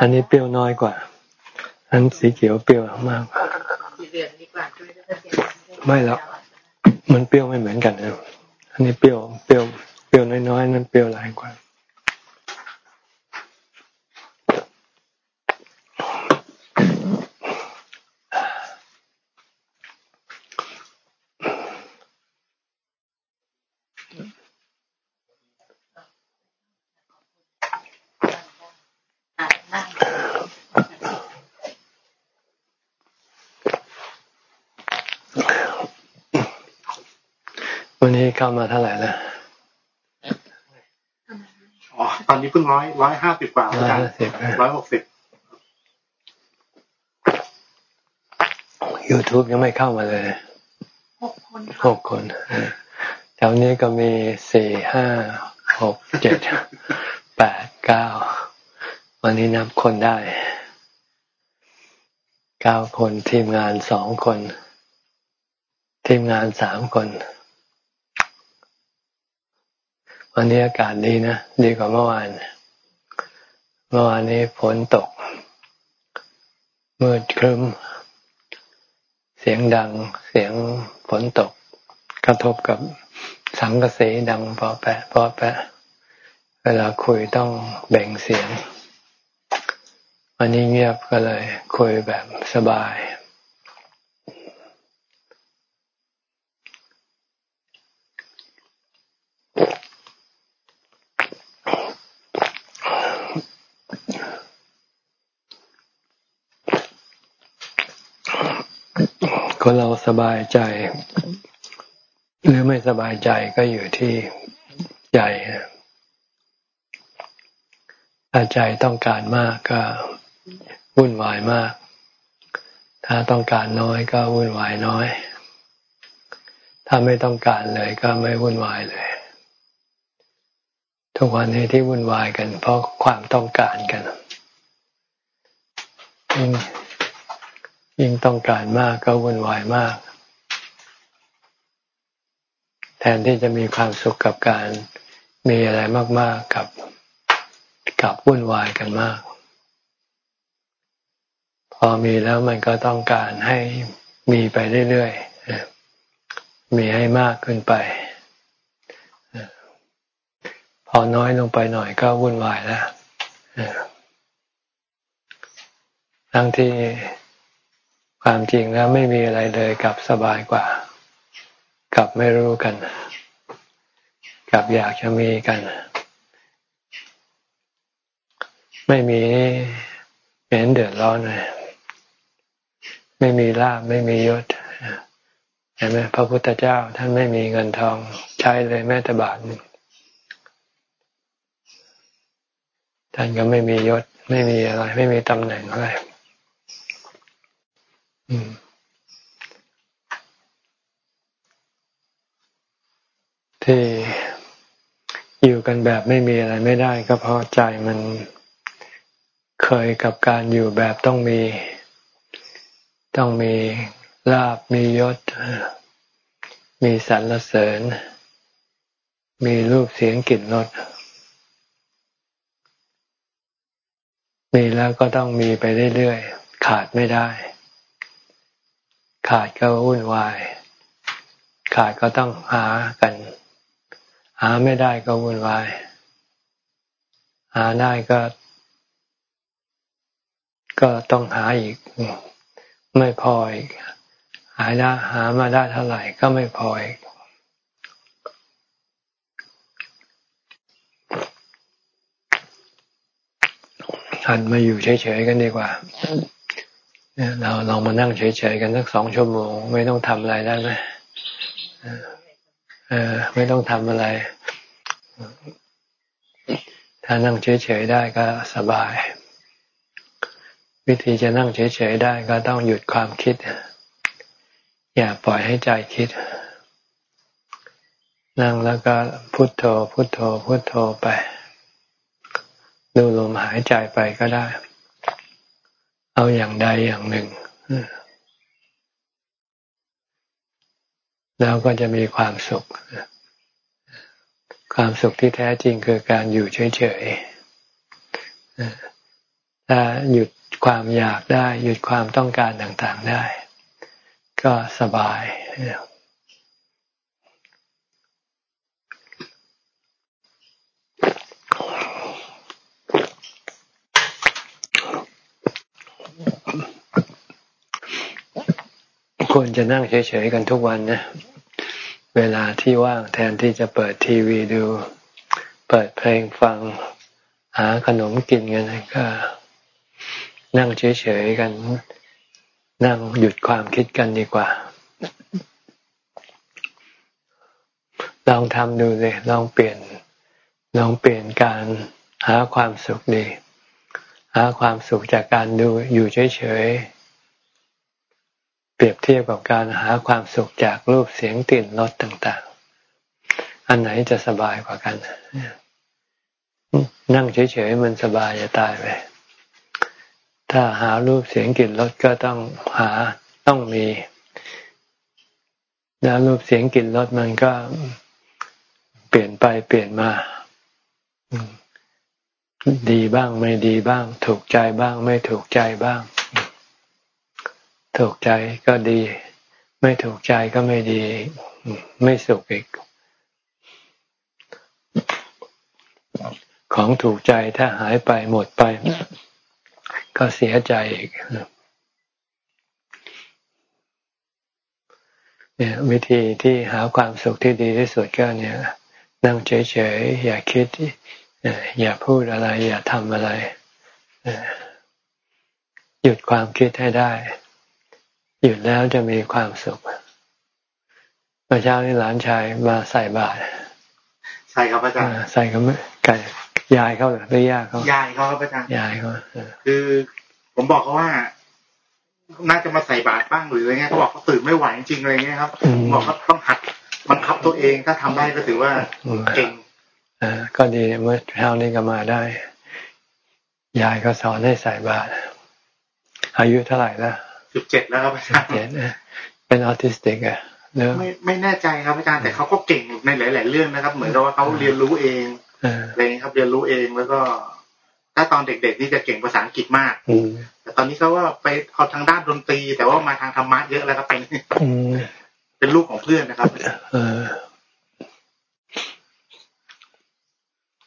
อันนี้เปรี้ยวน้อยกว่า อันสีเขียวเปรี้ยวมากไม่แล้วมันเปรี้ยวไม่เหมือนกันนะอันนี้เปรี้ยวเปรี้ยวเปรี้ยวน้อยๆนั่นเปรี้ยวหลายกว่า เข้ามาเท่าไหร่แล้วอ๋อตอนนี้เพิ่งร้อยร้อยห้าสิบกว่าร้อยห้าสิบร้อยหกสิบยูทูบยังไม่เข้ามาเลยหกคนหกคนแถวนี้ก็มีสี่ห้าหกเจ็ดแปดเก้าวันนี้นับคนได้เก้าคนทีมงานสองคน ทีมงานสามคน วันนี้อากาศดีนะ ดีกว่าเมื่อวาน เมื่อวานนี้ฝนตก มืดครึ้ม เสียงดัง เสียงฝนตก กระทบกับสังกะสีดังพอแปะพอแปะ เวลาคุยต้องแบ่งเสียง วันนี้เงียบก็เลย คุยแบบสบาย คนเราสบายใจ หรือไม่สบายใจก็อยู่ที่ใจถ้าใจต้องการมากก็วุ่นวายมาก ถ้าต้องการน้อยก็วุ่นวายน้อย ถ้าไม่ต้องการเลยก็ไม่วุ่นวายเลย ทุกวันนี้ที่วุ่นวายกัน เพราะความต้องการกัน ยิ่งต้องการมากก็วุ่นวายมาก แทนที่จะมีความสุขกับการมีอะไรมาก ๆ กับกับวุ่นวายกันมาก พอมีแล้วมันก็ต้องการให้มีไปเรื่อยๆมีให้มากขึ้นไป พอน้อยลงไปหน่อยก็วุ่นวายแล้วทั้งที่ ความจริงแล้วไม่มีอะไรเลยกับสบายกว่ากับไม่รู้กันกับอยากจะมีกัน ไม่มีเห็นเดือดร้อนเลยไม่มีลาบไม่มียศเห็นไหมพระพุทธเจ้าท่านไม่มีเงินทองใช้เลยแม้แต่บาทนึงท่านก็ไม่มียศ ไม่มีอะไร ไม่มีตำแหน่งอะไร ที่อยู่กันแบบไม่มีอะไรไม่ได้ก็เพราะใจมันเคยกับการอยู่แบบต้องมี ต้องมีลาบมียศ มีสรรเสริญ มีรูปเสียงกลิ่นรสมีแล้วก็ต้องมีไปเรื่อยๆ ขาดไม่ได้ ขาดก็วุ่นวาย ขาดก็ต้องหากัน หาไม่ได้ก็วุ่นวาย หาได้ก็ ก็ต้องหาอีก ไม่พออีก หาได้หามาได้เท่าไหร่ก็ไม่พออีกหันมาอยู่เฉยๆกันดีกว่าเราลองมานั่งเฉยๆกันสักสองชั่วโมง ไม่ต้องทำอะไรได้ไหม ออไม่ต้องทำอะไร ถ้านั่งเฉยๆได้ก็สบาย วิธีจะนั่งเฉยๆได้ก็ต้องหยุดความคิด อย่าปล่อยให้ใจคิด นั่งแล้วก็พุโทโธ พุโทโธ พุโทโธไป ดูลมหายใจไปก็ได้ เอาอย่างใดอย่างหนึ่ง แล้วก็จะมีความสุข ความสุขที่แท้จริงคือการอยู่เฉยๆ ถ้าหยุดความอยากได้ หยุดความต้องการต่างๆได้ ก็สบาย ควรจะนั่งเฉยๆกันทุกวันนะ เวลาที่ว่างแทนที่จะเปิดทีวีดู เปิดเพลงฟัง หาขนมกินกันก็ นั่งเฉยๆกัน นั่งหยุดความคิดกันดีกว่า ลองทำดูเลยลองเปลี่ยน ลองเปลี่ยนการหาความสุขดี หาความสุขจากการดูอยู่เฉยๆ เปรียบเทียบกับการหาความสุขจากรูปเสียงกลิ่นรสต่างๆ อันไหนจะสบายกว่ากัน นั่งเฉยๆมันสบายจะตายไป ถ้าหารูปเสียงกลิ่นรสก็ต้องหาต้องมี แล้วรูปเสียงกลิ่นรสมันก็เปลี่ยนไปเปลี่ยนมา ดีบ้างไม่ดีบ้าง ถูกใจบ้างไม่ถูกใจบ้าง ถูกใจก็ดี ไม่ถูกใจก็ไม่ดี ไม่สุขอีก ของถูกใจถ้าหายไปหมดไป ก็เสียใจอีกเนี่ยวิธีที่หาความสุขที่ดีที่สุดก็เนี่ยนั่งเฉยๆ อย่าคิด อย่าพูดอะไร อย่าทำอะไร หยุดความคิดให้ได้ หยุดแล้วจะมีความสุขเมื่อเช้านี้หลานชายมาใส่บาตรใช่ครับอาจารย์ใส่ก็ไม่ไก่ยายเขาหรือไม่ยาเขายายเขาครับอาจารย์ยายเขาคือ ผมบอกเขาว่าน่าจะมาใส่บาตรบ้างหรืออะไรเงี้ยเขาบอกเขาตื่นไม่ไหวจริงๆอะไรเงี้ยครับบอกเขาต้องหัดบังคับตัวเองถ้าทำได้ก็ถือว่าเก่งอ่าก็ดีเมื่อเช้านี้ก็มาได้ ยายก็สอนให้ใส่บาตรอายุเท่าไหร่แล้ว สิบเจ็ดแล้วครับอาจารย์เป็นออทิสติกอะไม่ไม่แน่ใจครับอาจารย์แต่เขาก็เก่งในหลาย ๆ เรื่องนะครับ เหมือนกับว่าเขาเรียนรู้เองอะไรครับเรียนรู้เองแล้วก็ ถ้าตอนเด็ก ๆ นี่จะเก่งภาษาอังกฤษมากแต่ตอนนี้เขาว่าไปเอาทางด้านดนตรี แต่ว่ามาทางธรรมะเยอะแล้วก็เป็นเป็นลูกของเพื่อนนะครับ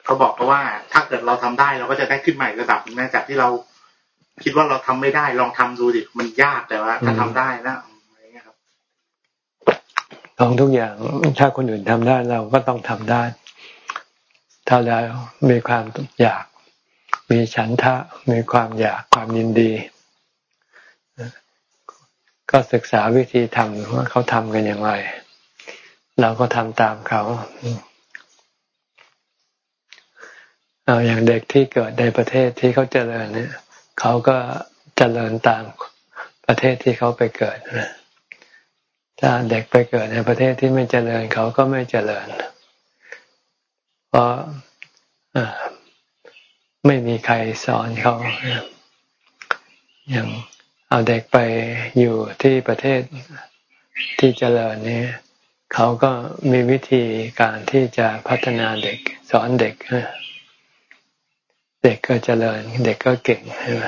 เขาบอกเพราะว่าถ้าเกิดเราทำได้เราก็จะได้ขึ้นใหม่ระดับนึงนะจากที่เรา คิดว่าเราทำไม่ได้ ลองทำดูดิมันยากแต่ว่าถ้าทำได้นะอะไรเงี้ยครับลองทุกอย่างถ้าคนอื่นทำได้เราก็ต้องทำได้ ถ้าแล้วมีความอยาก มีฉันทะมีความอยากความยินดี ก็ศึกษาวิธีทำว่าเขาทำกันอย่างไร เราก็ทำตามเขาเอาอย่างเด็กที่เกิดในประเทศที่เขาเจริญเนี่ย เขาก็เจริญตามประเทศที่เขาไปเกิดถ้าเด็กไปเกิดในประเทศที่ไม่เจริญเขาก็ไม่เจริญ เพราะไม่มีใครสอนเขาอย่างเอาเด็กไปอยู่ที่ประเทศที่เจริญนี้เขาก็มีวิธีการที่จะพัฒนาเด็กสอนเด็ก เด็กก็เจริญ เด็กก็เก่งใช่ไหม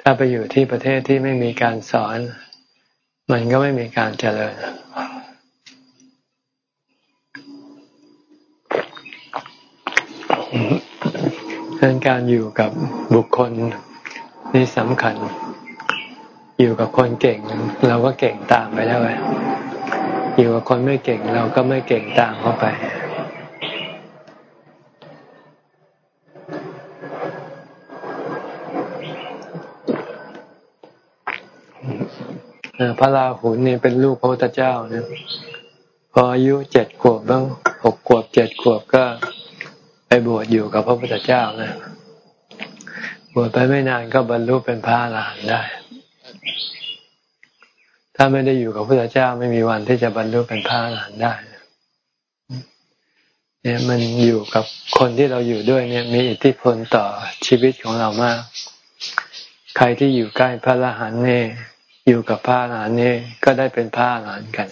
ถ้าไปอยู่ที่ประเทศที่ไม่มีการสอน มันก็ไม่มีการเจริญดังนั้นการอยู่กับบุคคลนี่สำคัญ อยู่กับคนเก่ง เราก็เก่งตามไปแล้วไงอยู่กับคนไม่เก่ง เราก็ไม่เก่งตามเข้าไป พระราหุลนี่เป็นลูกพระพุทธเจ้าเนี่ยพออายุเจ็ดขวบบ้างหกขวบเจ็ดขวบก็ไปบวชอยู่กับพระพุทธเจ้านะบวชไปไม่นานก็บรรลุเป็นพระอรหันต์ได้ ถ้าไม่ได้อยู่กับพระพุทธเจ้าไม่มีวันที่จะบรรลุเป็นพระอรหันต์ได้เนี่ยมันอยู่กับคนที่เราอยู่ด้วยเนี่ย มีอิทธิพลต่อชีวิตของเรามาก ใครที่อยู่ใกล้พระอรหันต์เนี่ย อยู่กับพระอรหันต์นี่ก็ได้เป็นพระอรหันต์กัน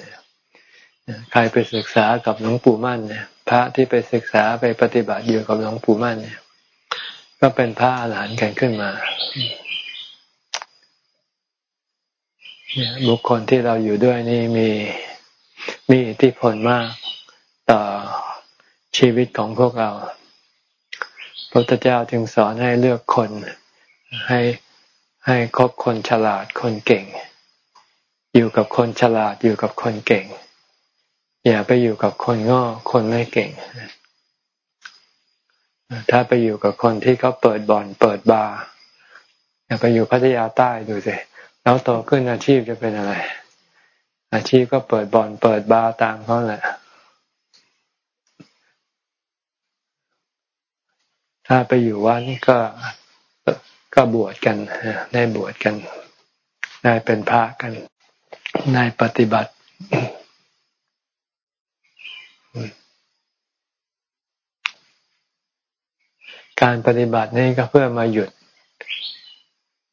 ใครไปศึกษากับหลวงปู่มั่นเนี่ย พระที่ไปศึกษาไปปฏิบัติอยู่กับหลวงปู่มั่นเนี่ย ก็เป็นพระอาหารหันต์กันขึ้นมาบุคคลที่เราอยู่ด้วยนี่มีมีอิทธิพลมากต่อชีวิตของพวกเราพระพุทธเจ้าจึงสอนให้เลือกคนให้ ให้คบคนฉลาดคนเก่ง อยู่กับคนฉลาดอยู่กับคนเก่ง อย่าไปอยู่กับคนง้อคนไม่เก่ง ถ้าไปอยู่กับคนที่เขาเปิดบ่อนเปิดบาร์อย่าไปอยู่พัทยาใต้ดูสิแล้วโตขึ้นอาชีพจะเป็นอะไร อาชีพก็เปิดบ่อนเปิดบาร์ตามเขาแหละถ้าไปอยู่วัดก็ ก็บวชกันได้บวชกัน ได้เป็นพระกัน ได้ปฏิบัติ การปฏิบัตินี่ก็เพื่อมาหยุด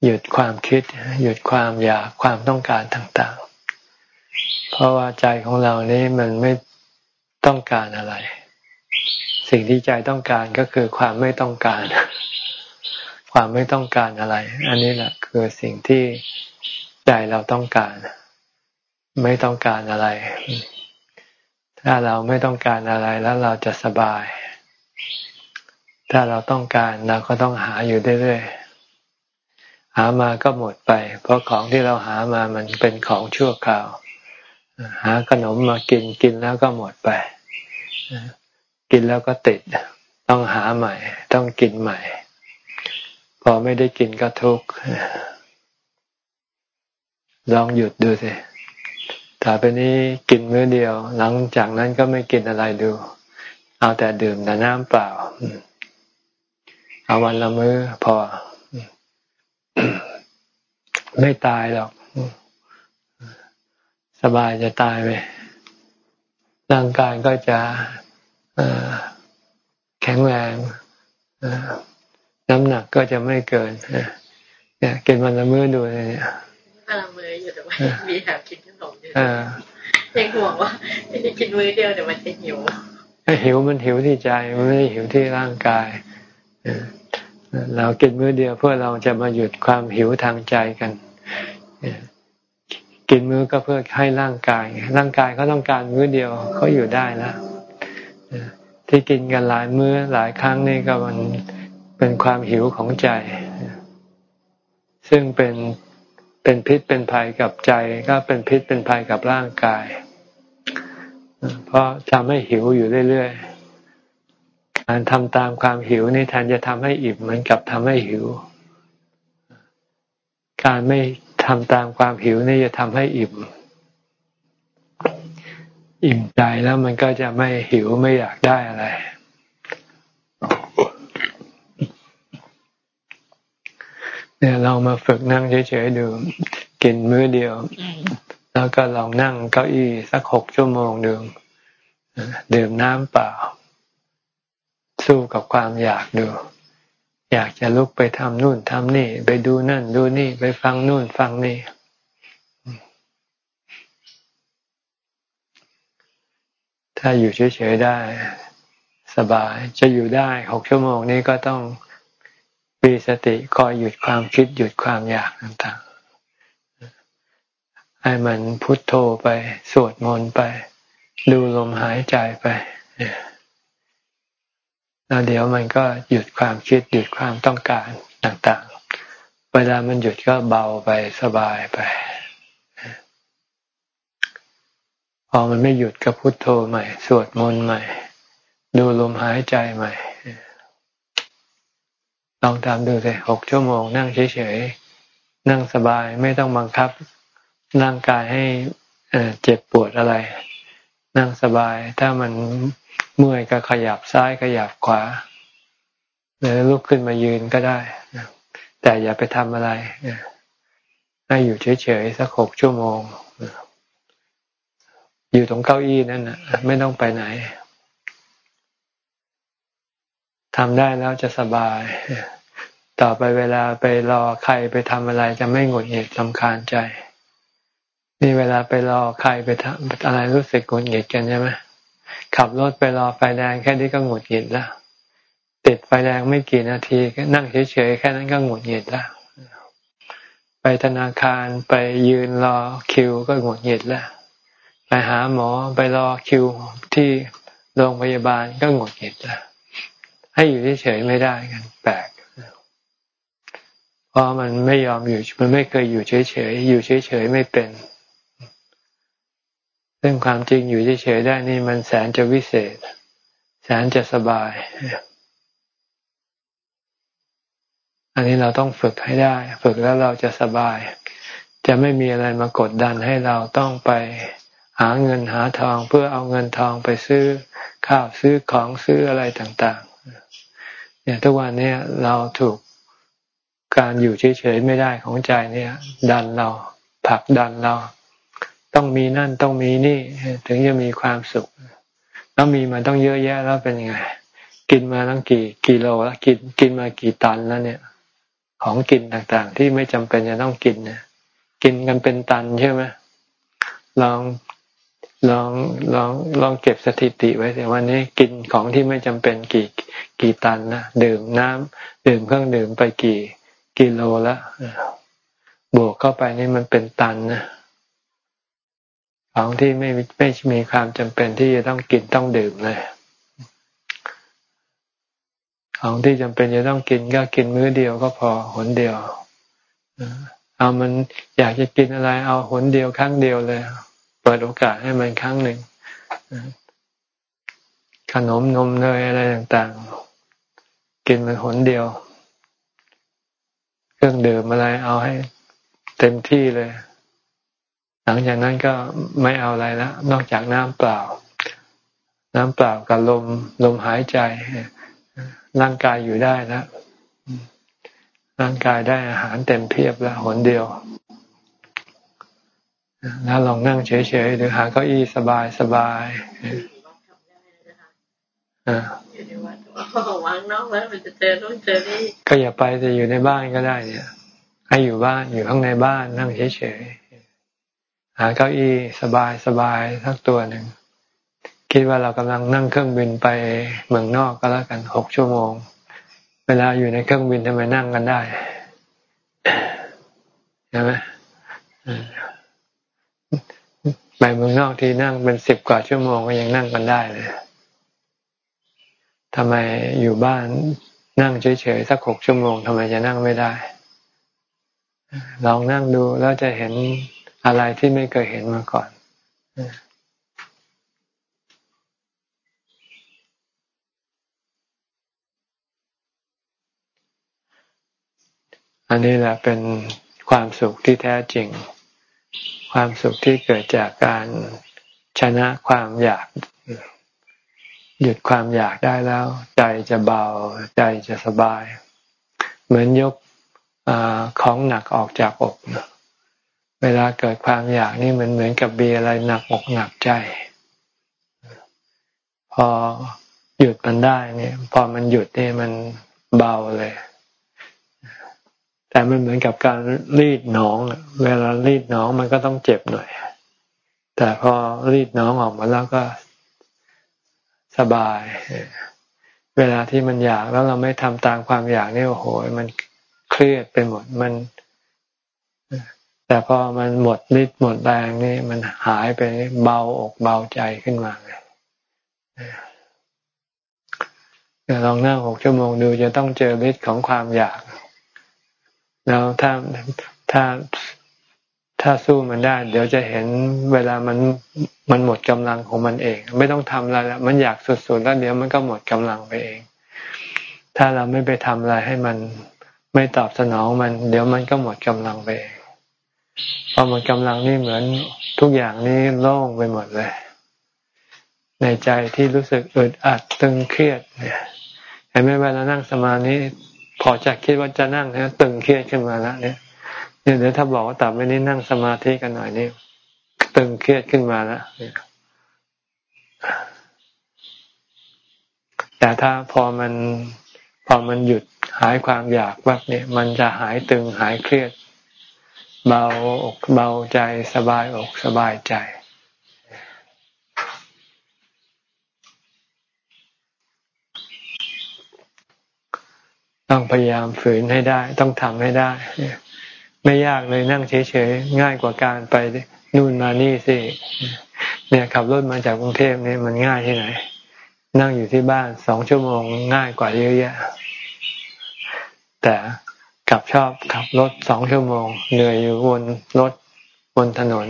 หยุดความคิด หยุดความอยากความต้องการต่างๆ เพราะว่าใจของเรานี่มันไม่ต้องการอะไร สิ่งที่ใจต้องการก็คือความไม่ต้องการ ความไม่ต้องการอะไร อันนี้แหละคือสิ่งที่ใจเราต้องการ ไม่ต้องการอะไร ถ้าเราไม่ต้องการอะไรแล้วเราจะสบาย ถ้าเราต้องการเราก็ต้องหาอยู่เรื่อยๆหามาก็หมดไป เพราะของที่เราหามามันเป็นของชั่วคราว หาขนมมากินกินแล้วก็หมดไป กินแล้วก็ติด ต้องหาใหม่ ต้องกินใหม่ อไม่ได้กินก็ทุกข์ลองหยุดดูสิถ้าไปนี้กินมื้อเดียว หลังจากนั้นก็ไม่กินอะไรดู เอาแต่ดื่มแต่น้ำเปล่า เอาวันละมื้อพอ ไม่ตายหรอก สบายจะตายไปร่างกายก็จะแข็งแรง น้ำหนักก็จะไม่เกินเนี่ยกินวันละมื้อดูเลยเนี่ยวันละมื้ออยู่แต่ว่ามีแอบกินขนมอยู่ยังห่วงว่าจะกินมื้อเดียวเดี๋ยวมันจะหิวหิวมันหิวที่ใจมันไม่ได้หิวที่ร่างกายเรากินมื้อเดียวเพื่อเราจะมาหยุดความหิวทางใจกันกินมื้อก็เพื่อให้ร่างกาย ร่างกายเขาต้องการมื้อเดียวเขาอยู่ได้แล้วที่กินกันหลายมื้อหลายครั้งนี่ก็มัน เป็นความหิวของใจ ซึ่งเป็นเป็นพิษเป็นภัยกับใจ ก็เป็นพิษเป็นภัยกับร่างกาย เพราะทำให้หิวอยู่เรื่อยๆการทำตามความหิวนี่แทนจะทำให้อิ่มมันกับทำให้หิว การไม่ทำตามความหิวนี่จะทำให้อิ่มอิ่มใจแล้วมันก็จะไม่หิวไม่อยากได้อะไร เนี่ยเรามาฝึกนั่งเฉยๆดู กินมื้อเดียว แล้วก็ลองนั่งเก้าอี้สักหกชั่วโมงดื่มดื่มน้ำเปล่า สู้กับความอยากดู อยากจะลุกไปทำนู่นทำนี่ ไปดูนั่น ดูนี่ ไปฟังนู่นฟังนี่ถ้าอยู่เฉยๆได้ สบายจะอยู่ได้หกชั่วโมงนี้ก็ต้อง มีสติคอยหยุดความคิดหยุดความอยากต่างๆ ให้มันพุทโธไป สวดมนต์ไป ดูลมหายใจไปแล้วเดี๋ยวมันก็หยุดความคิดหยุดความต้องการต่างๆ เวลามันหยุดก็เบาไปสบายไป พอมันไม่หยุดก็พุทโธใหม่ สวดมนต์ใหม่ ดูลมหายใจใหม่ ลองทำดูสิหกชั่วโมงนั่งเฉยๆนั่งสบายไม่ต้องบังคับร่างกายให้เจ็บปวดอะไร นั่งสบายถ้ามันเมื่อยก็ขยับซ้ายขยับขวาหรือลุกขึ้นมายืนก็ได้แต่อย่าไปทำอะไรให้อยู่เฉยๆสักหกชั่วโมงอยู่ตรงเก้าอี้นั่นนะไม่ต้องไปไหน ทำได้แล้วจะสบาย ต่อไปเวลาไปรอใครไปทำอะไรจะไม่หงุดหงิดลำคาญใจ นี่เวลาไปรอใครไปทำอะไรรู้สึกหงุดหงิดกันใช่ไหมขับรถไปรอไฟแดงแค่นี้ก็หงุดหงิดแล้ว ติดไฟแดงไม่กี่นาที นั่งเฉยๆแค่นั้นก็หงุดหงิดแล้ว ไปธนาคารไปยืนรอคิวก็หงุดหงิดแล้ว ไปหาหมอไปรอคิวที่โรงพยาบาลก็หงุดหงิดแล้ว ให้อยู่เฉยๆไม่ได้กันแปลกเพราะมันไม่ยอมอยู่ มันไม่เคยอยู่เฉยๆอยู่เฉยๆไม่เป็นซึ่งความจริงอยู่เฉยๆได้นี่มันแสนจะวิเศษ แสนจะสบาย อันนี้เราต้องฝึกให้ได้ ฝึกแล้วเราจะสบาย จะไม่มีอะไรมากดดันให้เราต้องไปหาเงินหาทองเพื่อเอาเงินทองไปซื้อข้าวซื้อของซื้ออะไรต่าง เนี่ยทุกวันนี้เราถูกการอยู่เฉยๆไม่ได้ของใจเนี่ย ดันเราผลักดันเรา ต้องมีนั่นต้องมีนี่ ถึงจะมีความสุข แล้วมีมาต้องเยอะแยะแล้วเป็นยังไง กินมาตั้งกี่กิโลแล้วกินกินมากี่ตันแล้วเนี่ย ของกินต่างๆ ที่ไม่จำเป็นจะต้องกินเนี่ยกินกันเป็นตันใช่ไหมลอง ลองลองลองเก็บสถิติไว้แต่วันนี้กินของที่ไม่จำเป็นกี่กี่ตันนะดื่มน้ำดื่มเครื่องดื่มไปกี่กิโลล้วบวกเข้าไปนี่มันเป็นตันนะของที่ไม่ไม่มีความจำเป็นที่จะต้องกินต้องดื่มเลยของที่จำเป็นจะต้องกินก็กินมื้อเดียวก็พอหนเดียวเอามันอยากจะกินอะไร เอาหนเดียวครั้งเดียวเลย ปิดโอกาสให้มันครั้งหนึ่งขนมนมเนยอะไรต่างๆ กินมันหนเดียว เครื่องดื่มอะไรเอาให้เต็มที่เลย หลังจากนั้นก็ไม่เอาอะไรแล้วนอกจากน้ำเปล่า น้ำเปล่ากับลมลมหายใจ ร่างกายอยู่ได้แล้วร่างกายได้อาหารเต็มเพียบแล้วหนเดียว แล้วลองนั่งเฉยๆหรือหาเก้าอี้สบายสบายอ่าวางนอกแล้วมันจะเจอนู่นเจอนี่ก็อย่าไปแต่อยู่ในบ้านก็ได้เนี่ย ให้อยู่บ้านอยู่ข้างในบ้านนั่งเฉยๆหาเก้าอี้สบายสบายสักตัวหนึ่งคิดว่าเรากำลังนั่งเครื่องบินไปเมืองนอกก็แล้วกันหกชั่วโมง เวลาอยู่ในเครื่องบินทำไมนั่งกันได้ใช่ไหม ไปเมืองนอกที่นั่งเป็นสิบกว่าชั่วโมงก็ยังนั่งกันได้เลยทำไมอยู่บ้านนั่งเฉยๆสักหกชั่วโมงทำไมจะนั่งไม่ได้ ลองนั่งดูแล้วจะเห็นอะไรที่ไม่เคยเห็นมาก่อนอันนี้แหละเป็นความสุขที่แท้จริง ความสุขที่เกิดจากการชนะความอยาก หยุดความอยากได้แล้ว ใจจะเบา ใจจะสบาย เหมือนยกอของหนักออกจากอกเวลาเกิดความอยากนี่มันเหมือนกับเบียอะไรหนักอกหนักใจ พอหยุดมันได้เนี่ย พอมันหยุดเนี่ยมันเบาเลย แต่มันเหมือนกับการรีดน้อง เวลารีดน้องมันก็ต้องเจ็บหน่อย แต่พอรีดน้องออกมาแล้วก็สบาย เวลาที่มันอยากแล้วเราไม่ทำตามความอยากนี่โอ้โหมันเครียดไปหมดมัน แต่พอมันหมดฤทธิ์หมดแรงนี่มันหายไปเบาอกเบาใจขึ้นมาเลยลองนั่งหกชั่วโมงดูจะต้องเจอฤทธิ์ของความอยาก แล้วถ้าถ้าถ้าสู้มันได้ เดี๋ยวจะเห็นเวลามันมันหมดกำลังของมันเอง ไม่ต้องทำอะไรแล้วมันอยากสุดๆแล้วเดี๋ยวมันก็หมดกำลังไปเอง ถ้าเราไม่ไปทำอะไรให้มันไม่ตอบสนองมัน เดี๋ยวมันก็หมดกำลังไปเองพอหมดกำลังนี่เหมือนทุกอย่างนี่โล่งไปหมดเลย ในใจที่รู้สึกอึดอัดตึงเครียดเนี่ยเห็นไหมเวลานั่งสมาธิ พอจะคิดว่าจะนั่งนี่ยตึงเครียดขึ้นมาแล้วเนี่ยเดี๋ยวถ้าบอกว่าต่อไปนี้นั่งสมาธิกันหน่อยนี่ตึงเครียดขึ้นมาแล้วแต่ถ้าพอมันพอมันหยุดหายความอยากว่าเนี่ยมันจะหายตึงหายเครียด เบาอกเบาใจสบายอกสบายใจ ต้องพยายามฝืนให้ได้ ต้องทำให้ได้ ไม่ยากเลยนั่งเฉยๆง่ายกว่าการไปนู่นมานี่สิเนี่ยขับรถมาจากกรุงเทพเนี่ยมันง่ายที่ไหน นั่งอยู่ที่บ้านสองชั่วโมงง่ายกว่าเยอะแยะ แต่กลับชอบขับรถสองชั่วโมง เหนื่อยอยู่บนรถบนถนน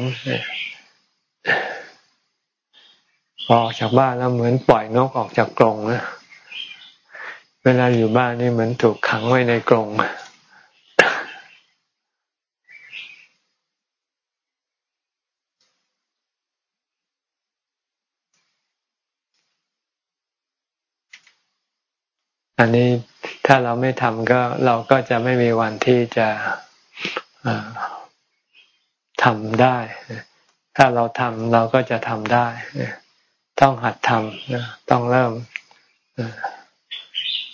ออกจากบ้านแล้วเหมือนปล่อยนกออกจากกรงนะ เวลาอยู่บ้านนี่เหมือนถูกขังไว้ในกรงอันนี้ถ้าเราไม่ทำก็เราก็จะไม่มีวันที่จะทำได้ ถ้าเราทำเราก็จะทำได้ ต้องหัดทำต้องเริ่ม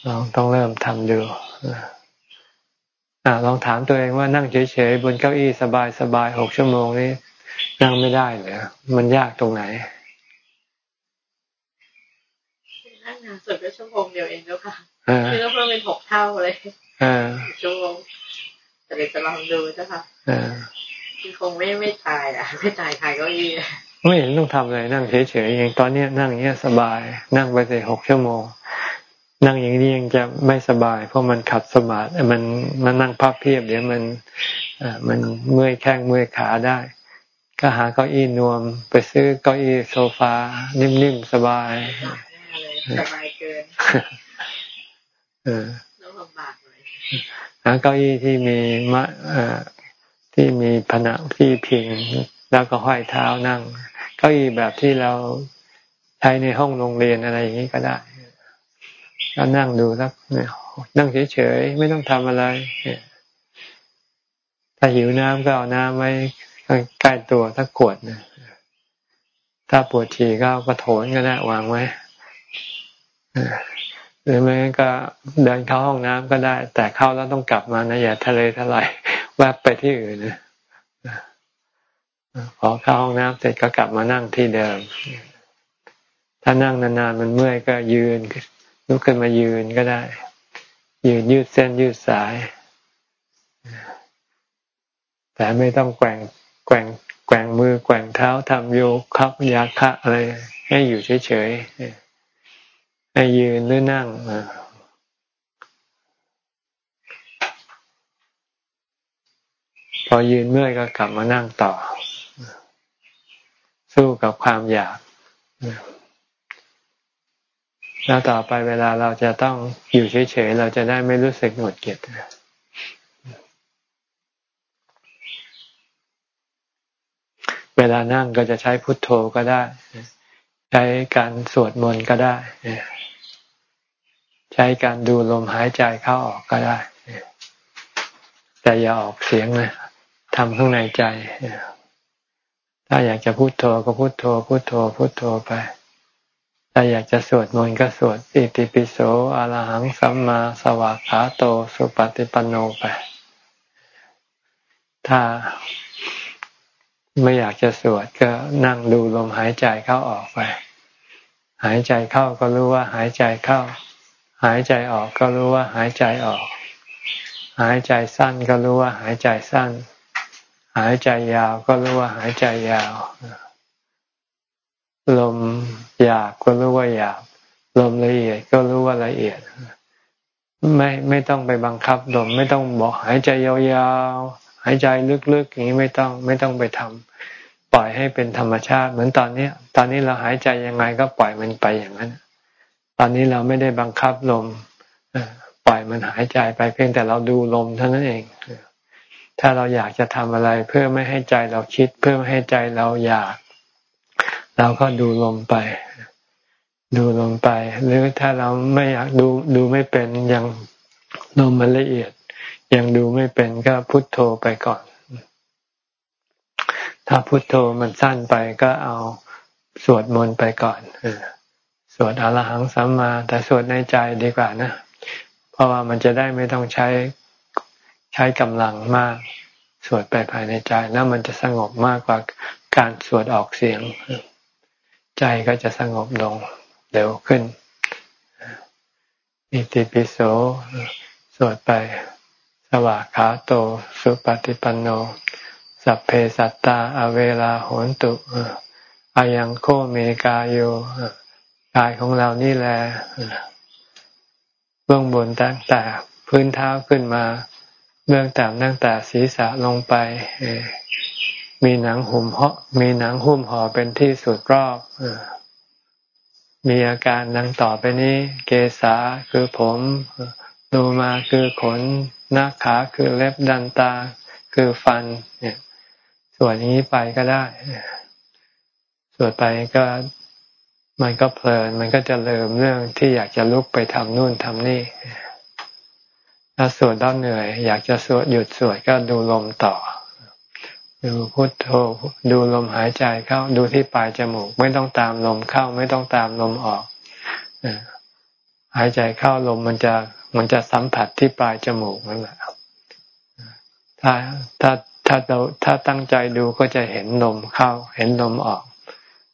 ลองต้องเริ่มทำดูลองถามตัวเองว่านั่งเฉยๆบนเก้าอี้สบายๆหกชั่วโมงนี้ นั่งไม่ได้เหรอมันยากตรงไหนนั่งนานสุดก็ชั่วโมงเดียวเองแล้วค่ะคือก็เพิ่มเป็นหกเท่าเลยชั่วโมงแต่เดี๋ยวจะลองดูเจ้าค่ะคือคงไม่ไม่ตายอะไม่ตายตายก็ยีไม่เห็นต้องทำอะไรนั่งเฉยๆอย่างตอนนี้นั่งอย่างนี้สบาย นั่งไปสิหกชั่วโมง นั่งอย่างนี้ยังจะไม่สบาย เพราะมันขัดสมาธิมันมันนั่งพับเพียบเดี๋ยวมันอ่ามันเมื่อยแข้งเมื่อยขาได้ ก็หาเก้าอี้นวม ไปซื้อเก้าอี้โซฟา นิ่มๆสบายสบายเกินเออหาเก้าอี้ที่มีมะที่มีผนังที่พิงแล้วก็ห้อยเท้านั่ง เก้าอี้แบบที่เราใช้ในห้องโรงเรียนอะไรอย่างนี้ก็ได้ ก็นั่งดูสักนั่งเฉยๆไม่ต้องทำอะไรถ้าหิวน้ำก็เอาน้ำไว้ใกล้ตัวถ้ากวดนะถ้าปวดฉี่ก็กระโถนก็ได้วางไว้หรือไม่ก็เดินเข้าห้องน้ำก็ได้ แต่เข้าแล้วต้องกลับมานะอย่าทะเลทลายแวบไปที่อื่นนะพอเข้าห้องน้ำเสร็จก็กลับมานั่งที่เดิม ถ้านั่งนานๆมันเมื่อยก็ยืน ลุกขึ้นมายืนก็ได้ ยืนยืดเส้นยืดสาย แต่ไม่ต้องแกว่งแกว่งแกว่งมือแกว่งเท้าทำโยคับยาคะอะไรให้อยู่เฉยๆให้ยืนหรือนั่งพอยืนเมื่อยก็กลับมานั่งต่อ สู้กับความอยาก แล้วต่อไปเวลาเราจะต้องอยู่เฉยๆเราจะได้ไม่รู้สึกหงุดหงิดเวลานั่งก็จะใช้พุทโธก็ได้ ใช้การสวดมนต์ก็ได้ ใช้การดูลมหายใจเข้าออกก็ได้ แต่อย่าออกเสียงนะทำข้างในใจ ถ้าอยากจะพูดโทก็พูดโทพูดโทพูดโทไป ถ้าอยากจะสวดมนต์ก็สวดอิติปิโสอรหังสัมมาสวากขาโตสุปฏิปันโนไป ถ้าไม่อยากจะสวดก็นั่งดูลมหายใจเข้าออกไป หายใจเข้าก็รู้ว่าหายใจเข้า หายใจออกก็รู้ว่าหายใจออก หายใจสั้นก็รู้ว่าหายใจสั้น หายใจยาวก็รู้ว่าหายใจยาว ลมหยาบก็รู้ว่าหยาบ ลมละเอียดก็รู้ว่าละเอียด ไม่ไม่ต้องไปบังคับลมไม่ต้องบอกหายใจยาวๆหายใจลึกๆอย่างนี้ไม่ต้องไม่ต้องไปทำปล่อยให้เป็นธรรมชาติ เหมือนตอนนี้ตอนนี้เราหายใจยังไงก็ปล่อยมันไปอย่างนั้น ตอนนี้เราไม่ได้บังคับลมปล่อยมันหายใจไปเพียงแต่เราดูลมเท่านั้นเองถ้าเราอยากจะทำอะไรเพื่อไม่ให้ใจเราคิด เพื่อไม่ให้ใจเราอยาก เราก็ดูลมไป ดูลมไป หรือถ้าเราไม่อยากดูดูไม่เป็นยังลมมันละเอียด ยังดูไม่เป็นก็พุทโธไปก่อน ถ้าพุทโธมันสั้นไปก็เอาสวดมนต์ไปก่อนอสวดอรหังสัมมา แต่สวดในใจดีกว่านะ เพราะว่ามันจะได้ไม่ต้องใช้ใช้กำลังมาก สวดไปภายในใจแล้วมันจะสงบมากกว่าการสวดออกเสียง ใจก็จะสงบลงเร็วขึ้นอิติปิโสสวดไป สวากขาโต สุปฏิปันโน สัพเพสัตตา อเวลาโหนตุอายังโคเมกาโยกายของเรานี่แหละเบื้องบนตั้งแต่พื้นเท้าขึ้นมา เบื้องต่ำตั้งแต่ศีรษะลงไป มีหนังหุ้มห่อมีหนังหุ้มห่อเป็นที่สุดรอบมีอาการดังต่อไปนี้ เกษาคือผมดูมาคือขนหน้าขาคือเล็บดันตา คือฟัน เนี่ย ส่วนนี้ไปก็ได้ส่วนไปก็มันก็เพลิน มันก็จะเลิมเรื่องที่อยากจะลุกไปทำนู่นทำนี่ถ้าสวดแล้วเหนื่อย อยากจะสวดหยุดสวดก็ดูลมต่อ ดูพุทโธดูลมหายใจเข้าดูที่ปลายจมูก ไม่ต้องตามลมเข้า ไม่ต้องตามลมออกหายใจเข้าลมมันจะมันจะสัมผัสที่ปลายจมูกนั่นแหละถ้าถ้าถ้าเราถ้าตั้งใจดูก็จะเห็นลมเข้า เห็นลมออก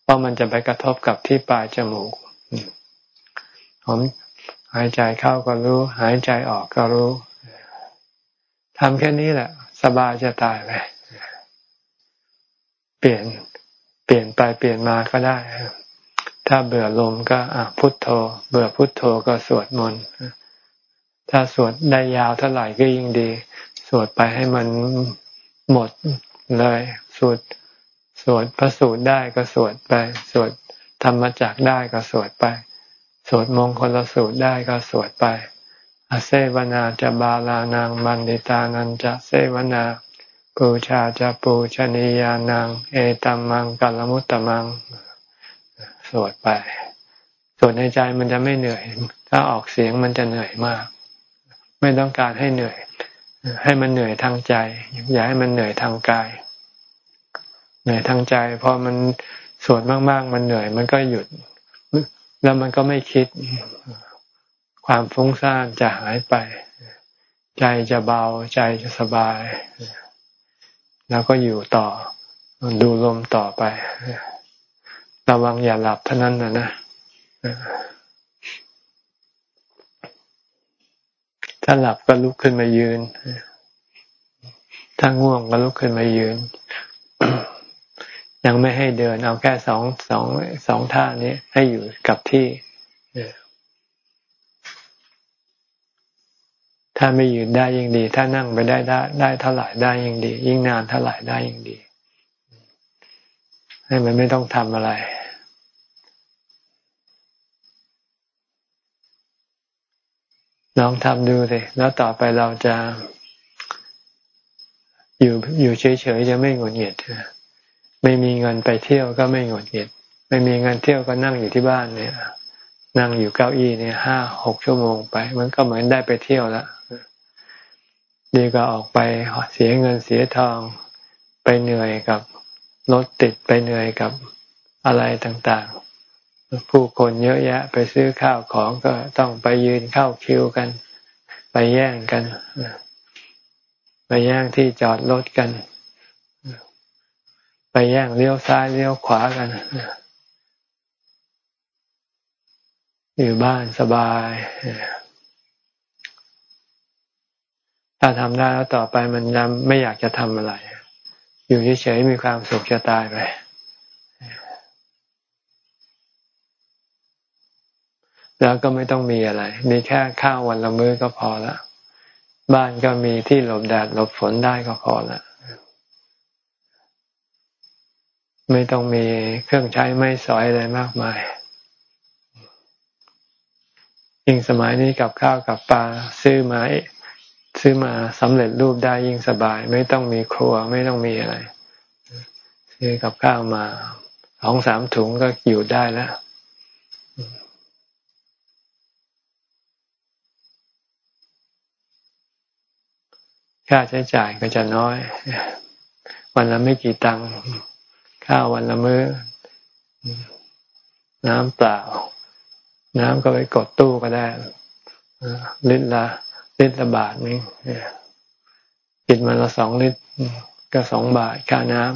เพราะมันจะไปกระทบกับที่ปลายจมูกผมหายใจเข้าก็รู้ หายใจออกก็รู้ทำแค่นี้แหละ สบายจะตายเลย เปลี่ยนเปลี่ยนไปเปลี่ยนมาก็ได้ ถ้าเบื่อลมก็พุทโธ เบื่อพุทโธก็สวดมนต์ถ้าสวดได้ยาวเท่าไหร่ก็ยิ่งดี สวดไปให้มันหมดเลย สวดสวดพระสูตรได้ก็สวดไป สวดธรรมจักได้ก็สวดไป สวดมงคลสูตรได้ก็สวดไปอาเซวนาจะบาลานังบันดิตานันจะเซวนา ปูชาจะปูชนียานัง เอตัมมังกัลมุตตมัง สวดไป สวดในใจมันจะไม่เหนื่อย ถ้าออกเสียงมันจะเหนื่อยมาก ไม่ต้องการให้เหนื่อย ให้มันเหนื่อยทางใจ อย่าให้มันเหนื่อยทางกาย เหนื่อยทางใจพอมันสวดมากๆ มันเหนื่อย มันก็หยุด แล้วมันก็ไม่คิด ความฟุ้งซ่านจะหายไป ใจจะเบาใจจะสบาย แล้วก็อยู่ต่อดูลมต่อไประวังอย่าหลับเท่านั้นนะนะถ้าหลับก็ลุกขึ้นมายืน ถ้าง่วงก็ลุกขึ้นมายืน ยังไม่ให้เดินเอาแค่สองสองสองท่านี้ให้อยู่กับที่ ถ้าไม่ยืนได้ยิ่งดี ถ้านั่งไปได้ได้ได้เท่าไหร่ได้ยิ่งดี ยิ่งนานเท่าไหร่ได้ยิ่งดี ให้มันไม่ต้องทำอะไรลองทำดูสิแล้วต่อไปเราจะ อยู่อยู่เฉยๆจะไม่หงุดหงิดไม่มีเงินไปเที่ยวก็ไม่หงุดหงิด ไม่มีเงินเที่ยวก็นั่งอยู่ที่บ้านเนี่ย นั่งอยู่เก้าอี้เนี่ยห้าหกชั่วโมงไป มันก็เหมือนได้ไปเที่ยวแล้ว ดีก็ออกไปเสียเงินเสียทองไปเหนื่อยกับรถติดไปเหนื่อยกับอะไรต่างๆ ผู้คนเยอะแยะไปซื้อข้าวของก็ต้องไปยืนเข้าคิวกัน ไปแย่งกัน ไปแย่งที่จอดรถกัน ไปแย่งเลี้ยวซ้ายเลี้ยวขวากัน อยู่บ้านสบาย ถ้าทำได้แล้วต่อไปมันจะไม่อยากจะทำอะไร อยู่เฉยๆมีความสุขจะตายไปแล้วก็ไม่ต้องมีอะไร มีแค่ข้าววันละมื้อก็พอละบ้านก็มีที่หลบแดดหลบฝนได้ก็พอละไม่ต้องมีเครื่องใช้ไม่สอยอะไรมากมายยิ่งสมัยนี้กับข้าวกับปลาซื้อมา ซื้อมาสำเร็จรูปได้ยิ่งสบาย ไม่ต้องมีครัวไม่ต้องมีอะไร ซื้อกับข้าวมาสองสามถุงก็อยู่ได้แล้วค่าใช้จ่ายก็จะน้อย วันละไม่กี่ตังค์ข้าววันละมือ้อ น้ำเปล่า น้ำก็ไปกดตู้ก็ได้ลิตรละ ลิตรละบาทนี่กินมันละสองลิตรก็สองบาทค่าน้ำ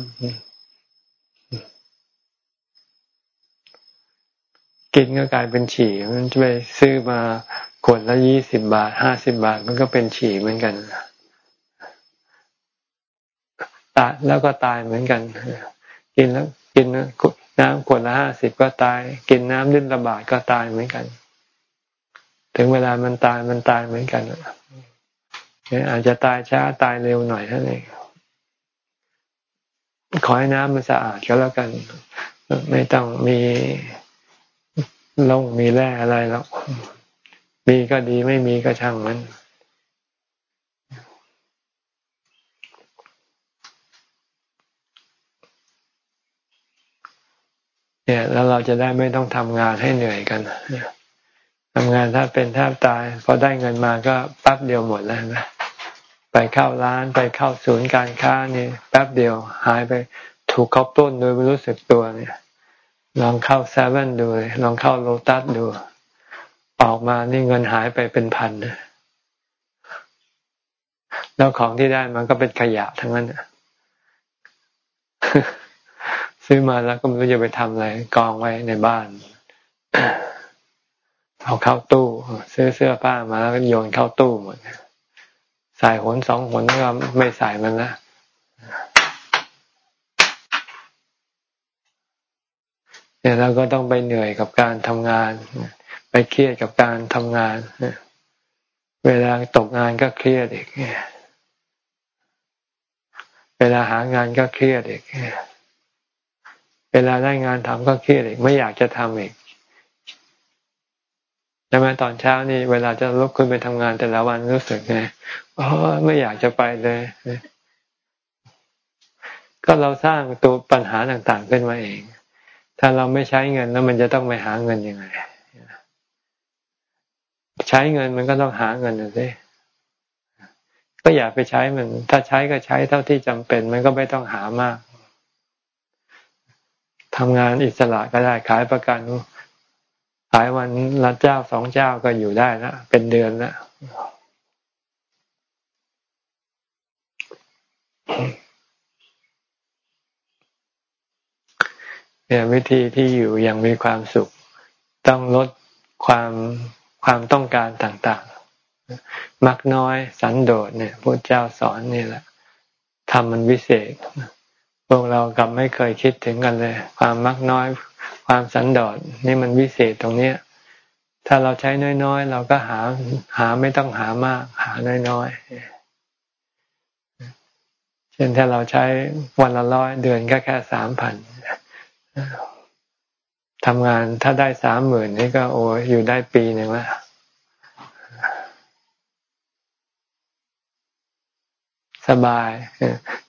กินก็กลายเป็นฉี่มันจะไปซื้อมาขวดละยี่สิบบาทห้าสิบบาทมันก็เป็นฉี่เหมือนกันตายแล้วก็ตายเหมือนกันกินแล้วกินน้ำขวดละห้าสิบก็ตาย กินน้ำดิ้นระบาดก็ตายเหมือนกัน ถึงเวลามันตายมันตายเหมือนกันอาจจะตายช้าตายเร็วหน่อยเท่านั้นขอให้น้ำมันสะอาดก็แล้วกัน ไม่ต้องมีลงมีแร่อะไรแล้วมีก็ดีไม่มีก็ช่างมันเนี่ยแล้วเราจะได้ไม่ต้องทำงานให้เหนื่อยกัน ทำงานถ้าเป็นแทบตาย พอได้เงินมาก็แป๊บเดียวหมดแล้วนะไปเข้าร้านไปเข้าศูนย์การค้านี่แป๊บเดียวหายไปถูกเขาปล้นโดยไม่รู้สึกตัวเนี่ย ลองเข้าเซเว่นดูลองเข้าโลตัสดู ออกมานี่เงินหายไปเป็นพันแล้วของที่ได้มันก็เป็นขยะทั้งนั้นซื้อมาแล้วก็ไม่รู้จะไปทำอะไรกองไว้ในบ้าน เอาเข้าตู้ซื้อเสื้อผ้ามาแล้วก็โยนเข้าตู้หมดใส่หนสองหนก็ไม่ใส่มันละเนี่ยเราก็ต้องไปเหนื่อยกับการทำงาน ไปเครียดกับการทำงาน เวลาตกงานก็เครียดอีกเวลาหางานก็เครียดอีกเวลาได้งานทำก็เครียดอีกไม่อยากจะทำอีก ใช่ไหมตอนเช้านี่เวลาจะลุกขึ้นไปทำงานแต่ละวันรู้สึกไงอ๋อไม่อยากจะไปเลย ก็เราสร้างตัวปัญหาต่างๆขึ้นมาเอง ถ้าเราไม่ใช้เงินแล้วมันจะต้องไปหาเงินยังไงใช้เงินมันก็ต้องหาเงินสิก็อย่าไปใช้มัน ถ้าใช้ก็ใช้เท่าที่จำเป็น มันก็ไม่ต้องหามากทำงานอิสระก็ได้ขายประกัน ขายวันละเจ้าสองเจ้าก็อยู่ได้นะเป็นเดือนแล้วเนี่ยวิธีที่อยู่อย่างมีความสุข ต้องลดความความต้องการต่างๆ มักน้อยสันโดษเนี่ยพระเจ้าสอนนี่แหละทำมันวิเศษ พวกเรากลับไม่เคยคิดถึงกันเลย ความมักน้อย ความสันโดษนี่มันวิเศษตรงเนี้ย ถ้าเราใช้น้อยๆ เราก็หาหาไม่ต้องหามาก หาน้อยๆเช่นถ้าเราใช้วันละร้อยเดือนก็แค่สามพันทำงานถ้าได้สามหมื่นนี่ก็โอ้ยอยู่ได้ปีหนึ่งล้วสบาย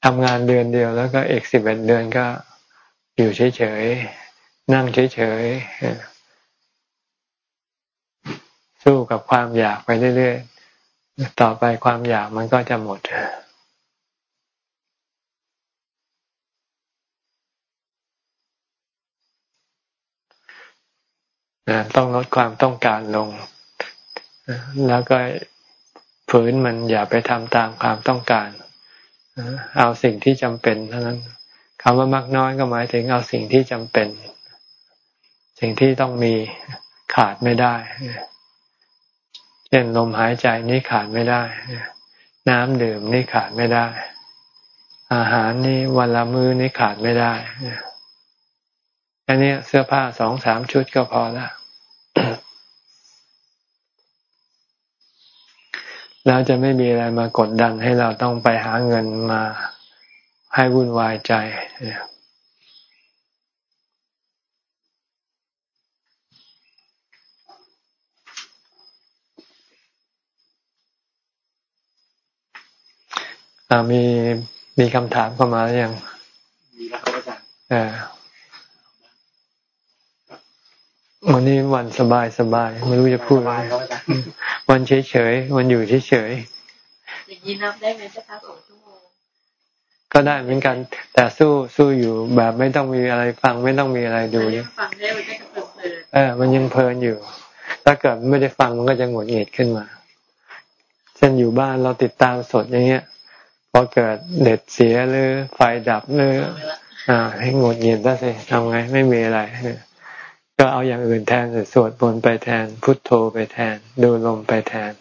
ทำงานเดือนเดียวแล้วก็อีกสิบเอ็ดเดือนก็อยู่เฉยๆ นั่งเฉยๆ สู้กับความอยากไปเรื่อยๆ ต่อไปความอยากมันก็จะหมดต้องลดความต้องการลง แล้วก็ฝืนมันอย่าไปทำตามความต้องการ เอาสิ่งที่จำเป็นเท่านั้นคำว่ามักน้อยก็หมายถึงเอาสิ่งที่จำเป็น สิ่งที่ต้องมีขาดไม่ได้เช่นลมหายใจนี่ขาดไม่ได้น้ำดื่มนี่ขาดไม่ได้ อาหารนี่วันละมือนี่ขาดไม่ได้อันนี้เสื้อผ้าสองสามชุดก็พอแล้ว แล้วจะไม่มีอะไรมากดดันให้เราต้องไปหาเงินมาให้วุ่นวายใจมีมีคำถามเข้ามาหรือยัง มีแล้วครับอาจารย์ วันนี้วันสบายสบายไม่รู้จะพูดอะไรวันเฉยเฉยวันอยู่เฉยเฉยอย่างนี้นับได้ไหมเจ้าคะสองชั่วโมงก็ได้เหมือนกัน แต่สู้สู้อยู่แบบไม่ต้องมีอะไรฟังไม่ต้องมีอะไรดูเนี่ยฟังได้มันก็จะเพลินเออมันยังเพลินอยู่ ถ้าเกิดไม่ได้ฟังมันก็จะหงุดหงิดขึ้นมาเช่นอยู่บ้านเราติดตามสดอย่างเงี้ยพอเกิดเน็ตเสียหรือไฟดับหรืออ่าให้หงุดหงิดได้สิทำไงไม่มีอะไร ก็เอาอย่างอื่นแทนสวดบนไปแทน พุทโธไปแทน ดูลมไปแทน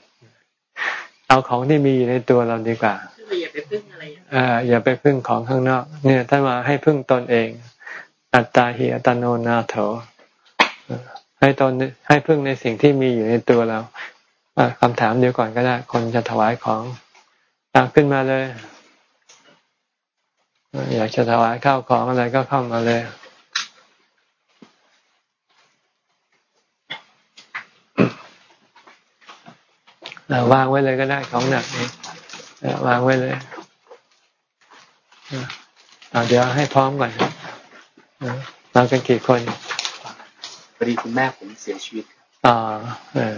เอาของที่มีในตัวเราดีกว่าอย่าไปพึ่งอะไรอ่าอย่าไปพึ่งของข้างนอก เนี่ยถ้ามาให้พึ่งตนเองอัตตาหิอัตโนนาโถให้ตนให้พึ่งในสิ่งที่มีอยู่ในตัวเราคำถามเดียวก่อนก็ได้ คนจะถวายของอขึ้นมาเลย อยากจะถวายข้าวของอะไรก็เข้ามาเลย วางไว้เลยก็ได้ของหนักนี่วางไว้เลยเดี๋ยวให้พร้อมก่อนมากันกี่คนพอดีคุณแม่ผมเสียชีวิตอ่าเออ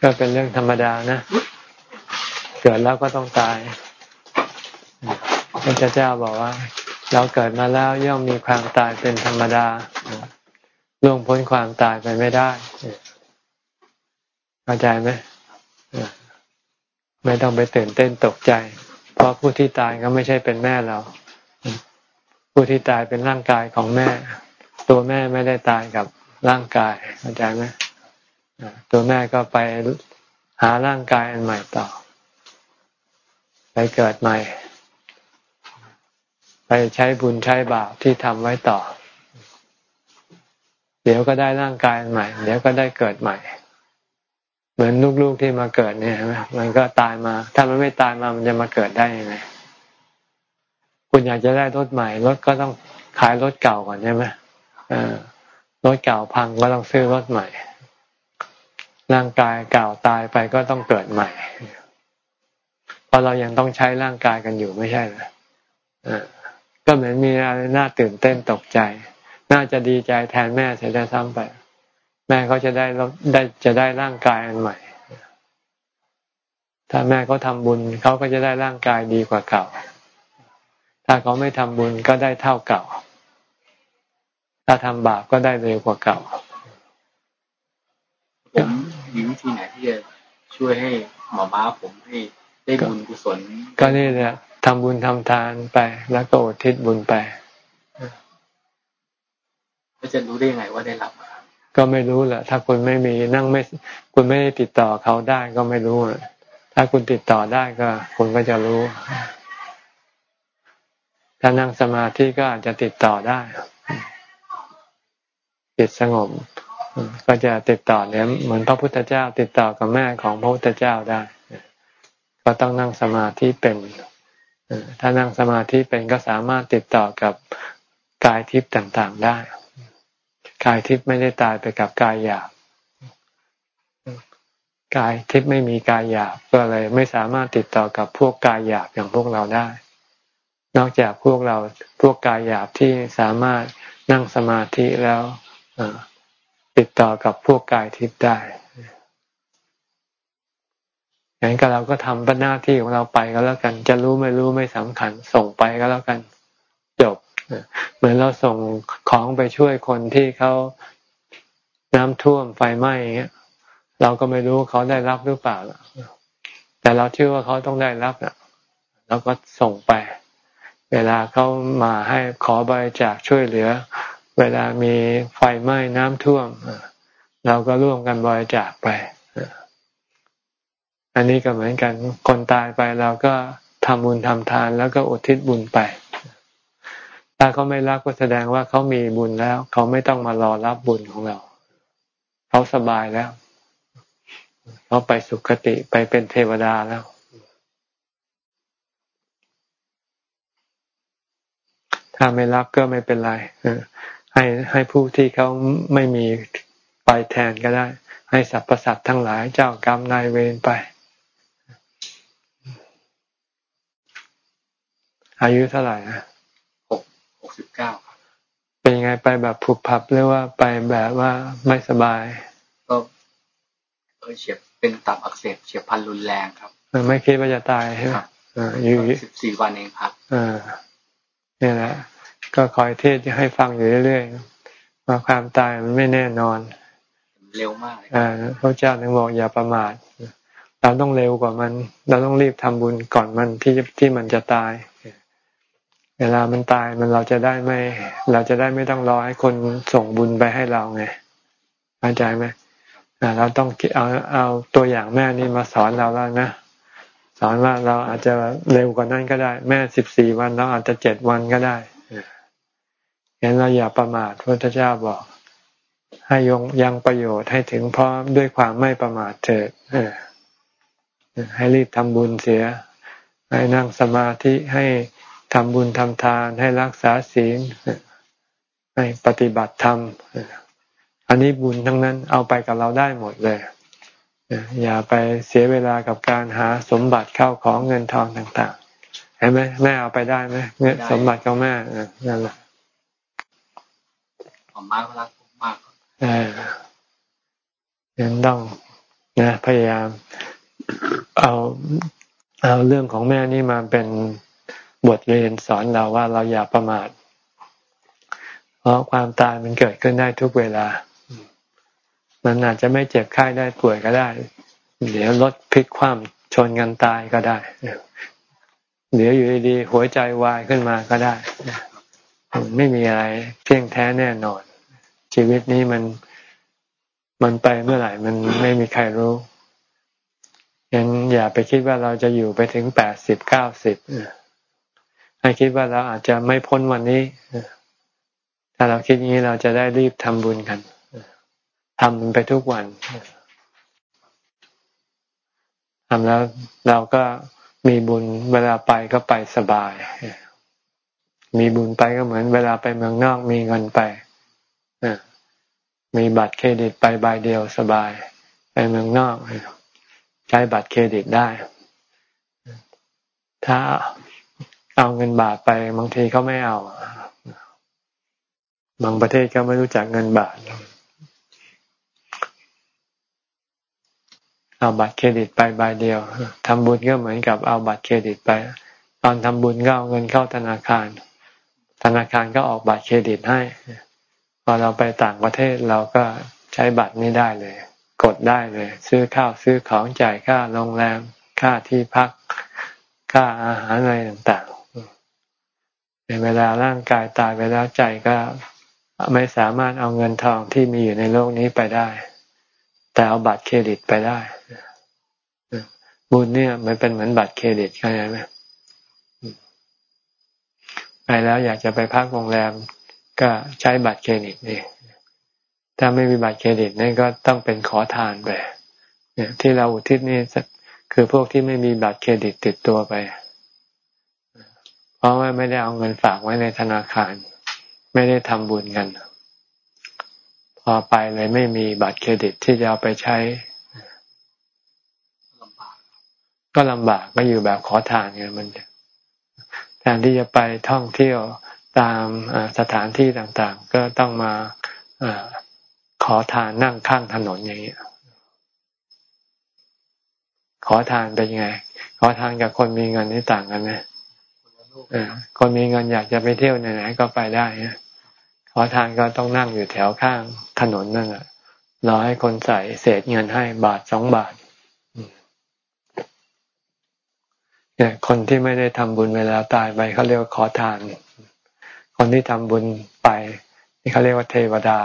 ก็เป็นเรื่องธรรมดานะ เกิดแล้วก็ต้องตายพระเจ้าบอกว่า เราเกิดมาแล้วย่อมมีความตายเป็นธรรมดาล่วงพ้นความตายไปไม่ได้เข้าใจไหม ไม่ต้องไปตื่นเต้นตกใจ เพราะผู้ที่ตายก็ไม่ใช่เป็นแม่เรา ผู้ที่ตายเป็นร่างกายของแม่ ตัวแม่ไม่ได้ตายกับร่างกายเข้าใจไหมตัวแม่ก็ไปหาร่างกายอันใหม่ต่อ ไปเกิดใหม่ ไปใช้บุญใช้บาปที่ทำไว้ต่อ เดี๋ยวก็ได้ร่างกายอันใหม่ เดี๋ยวก็ได้เกิดใหม่ เหมือนลูกๆที่มาเกิดเนี่ยมันก็ตายมา ถ้ามันไม่ตายมามันจะมาเกิดได้ยังไงคุณอยากจะได้รถใหม่รถก็ต้องขายรถเก่าก่อนใช่ไหมรถเก่าพังก็ต้องซื้อรถใหม่ ร่างกายเก่าตายไปก็ต้องเกิดใหม่ เพราะเรายังต้องใช้ร่างกายกันอยู่ไม่ใช่เหรอก็เหมือนมีอะไรน่าตื่นเต้นตกใจ น่าจะดีใจแทนแม่เสียได้ซ้ำไป แม่เขาจะได้ได้จะได้ร่างกายอันใหม่ ถ้าแม่เขาทาบุญเขาก็จะได้ร่างกายดีกว่าเก่า ถ้าเขาไม่ทำบุญก็ได้เท่าเก่า ถ้าทำบาปก็ได้เร็วกว่าเก่าผมมีวิธีไหนที่จะช่วยให้หมอม้าผมให้ได้บุญกุศล ก็นี่แหละทำบุญทำทานไปแล้วก็อุทิศบุญไปก็จะรู้ได้ยังไงว่าได้รับ ก็ไม่รู้แหละ ถ้าคุณไม่มีนั่งไม่ คุณไม่ได้ติดต่อเขาได้ก็ไม่รู้ถ้าคุณติดต่อได้ก็ คุณก็จะรู้ ถ้านั่งสมาธิก็อาจจะติดต่อได้จิตสงบก็จะติดต่อเนี่ยเหมือนพระพุทธเจ้า ติดต่อกับแม่ของพระพุทธเจ้าได้ ก็ต้องนั่งสมาธิเป็นถ้านั่งสมาธิเป็นก็สามารถติดต่อกับกายทิพย์ต่าง ๆ ได้ กายทิพย์ไม่ได้ตายไปกับกายหยาบกายทิพย์ไม่มีกายหยาบก็เลยไม่สามารถติดต่อกับพวกกายหยาบอย่างพวกเราได้ นอกจากพวกเราพวกกายหยาบที่สามารถนั่งสมาธิแล้วติดต่อกับพวกกายทิพย์ได้อย่างนั้นก็เราก็ทำหน้าที่ของเราไปก็แล้วกัน จะรู้ไม่รู้ไม่สำคัญ ส่งไปก็แล้วกัน เหมือนเราส่งของไปช่วยคนที่เขาน้ำท่วมไฟไหม้เงี้ย เราก็ไม่รู้เขาได้รับหรือเปล่าแต่เราเชื่อว่าเขาต้องได้รับนะเราก็ส่งไป เวลาเขามาให้ขอบริจาคช่วยเหลือ เวลามีไฟไหม้น้ำท่วมเราก็ร่วมกันบริจาคไปอันนี้ก็เหมือนกัน คนตายไปเราก็ทำบุญทำทานแล้วก็อุทิศบุญไป ถ้าเขาไม่รับก็แสดงว่าเขามีบุญแล้ว เขาไม่ต้องมารอรับบุญของเรา เขาสบายแล้ว เขาไปสุคติไปเป็นเทวดาแล้ว ถ้าไม่รับก็ไม่เป็นไรให้ให้ผู้ที่เขาไม่มีไปแทนก็ได้ ให้สรรพสัตว์ทั้งหลายเจ้ากรรมนายเวรไป อายุเท่าไหร่นะ สิบเก้าเป็นยังไงไปแบบผุบพับหรือว่าไปแบบว่าไม่สบาย ก็เออเฉียบเป็นตับอักเสบเฉียบพันรุนแรงครับไม่คิดว่าจะตายใช่ไหมอยู่สิบสี่วันเองครับอ่านี่แหละ ก็คอยเทศให้ฟังอยู่เรื่อยๆว่าความตายมันไม่แน่นอน เร็วมากอ่าพระเจ้าถึงบอกอย่าประมาทเราต้องเร็วกว่ามัน เราต้องรีบทำบุญก่อนมันที่ที่มันจะตาย เวลามันตายมันเราจะได้ไม่ เราจะได้ไม่ต้องรอให้คนส่งบุญไปให้เราไงเข้าใจไหมเราต้องเอาเอาตัวอย่างแม่นี่มาสอนเราแล้วนะสอนว่าเราอาจจะเร็วกว่านั้นก็ได้ แม่สิบสี่วันเราอาจจะเจ็ดวันก็ได้เห็นเราอย่าประมาทพระพุทธเจ้าบอก ให้ยงยังประโยชน์ให้ถึงพร้อมด้วยความไม่ประมาทเถิดให้รีบทำบุญเสีย ให้นั่งสมาธิให้ ทำบุญทำทานให้รักษาศีลให้ปฏิบัติธรรม อันนี้บุญทั้งนั้นเอาไปกับเราได้หมดเลยอย่าไปเสียเวลากับการหาสมบัติเข้าของเงินทองต่างๆเห็นไหมแม่เอาไปได้ไหมเงินสมบัติของแม่นั่นแหละผมมากรักผมมากเออยังต้องนะพยายามเอาเอาเรื่องของแม่นี่มาเป็น บทเรียนสอนเราว่าเราอย่าประมาท เพราะความตายมันเกิดขึ้นได้ทุกเวลา มันอาจจะไม่เจ็บไข้ได้ป่วยก็ได้ เดี๋ยวรถพลิกคว่ำชนกันตายก็ได้ เดี๋ยวอยู่ดีๆหัวใจวายขึ้นมาก็ได้ไม่มีอะไรเพียงแท้แน่นอน ชีวิตนี้มันมันไปเมื่อไหร่มันไม่มีใครรู้ยังอย่าไปคิดว่าเราจะอยู่ไปถึงแปดสิบเก้าสิบ ให้คิดว่าเราอาจจะไม่พ้นวันนี้ ถ้าเราคิดอย่างนี้เราจะได้รีบทำบุญกันทำมันไปทุกวันทำแล้วเราก็มีบุญเวลาไปก็ไปสบาย มีบุญไปก็เหมือน เวลาไปเมืองนอกมีเงินไปมีบัตรเครดิตไปใบเดียวสบาย ไปเมืองนอก ใช้บัตรเครดิตได้ ถ้า เอาเงินบาทไปบางทีเขาไม่เอา บางประเทศก็ไม่รู้จักเงินบาท เอาบัตรเครดิตไปใบเดียวทำบุญก็เหมือนกับเอาบัตรเครดิตไป ตอนทำบุญก็เอาเงินเข้าธนาคาร ธนาคารก็ออกบัตรเครดิตให้ พอเราไปต่างประเทศเราก็ใช้บัตรนี้ได้เลย กดได้เลย ซื้อข้าวซื้อของจ่ายค่าโรงแรมค่าที่พักค่าอาหารอะไรต่าง เวลาร่างกายตายไปแล้วใจก็ไม่สามารถเอาเงินทองที่มีอยู่ในโลกนี้ไปได้ แต่เอาบัตรเครดิตไปได้บุญเนี่ยมันเป็นเหมือนบัตรเครดิตเข้าใจไหมไปแล้วอยากจะไปพักโรงแรม ก็ใช้บัตรเครดิตนี่ถ้าไม่มีบัตรเครดิตนี่ก็ต้องเป็นขอทานไปที่เราอุทิศนี่คือพวกที่ไม่มีบัตรเครดิตติดตัวไป เพราะว่าไม่ได้เอาเงินฝากไว้ในธนาคาร ไม่ได้ทำบุญกัน พอไปเลยไม่มีบัตรเครดิตที่จะเอาไปใช้ก็ลำบากก็อยู่แบบขอทานไงมันแทนที่จะไปท่องเที่ยวตามสถานที่ต่างๆ ก็ต้องมาอขอทานนั่งข้างถนนอย่างนี้ขอทานเป็นไง ขอทานกับคนมีเงินนี่ต่างกันไหม คนมีเงินอยากจะไปเที่ยวไหนๆก็ไปได้ขอทานก็ต้องนั่งอยู่แถวข้างถนนนั่นแหละรอให้คนใส่เศษเงินให้บาทสองบาทเนี่ยคนที่ไม่ได้ทำบุญเวลาตายไปเขาเรียกว่าขอทาน คนที่ทำบุญไปนี่เขาเรียกว่าเทวดา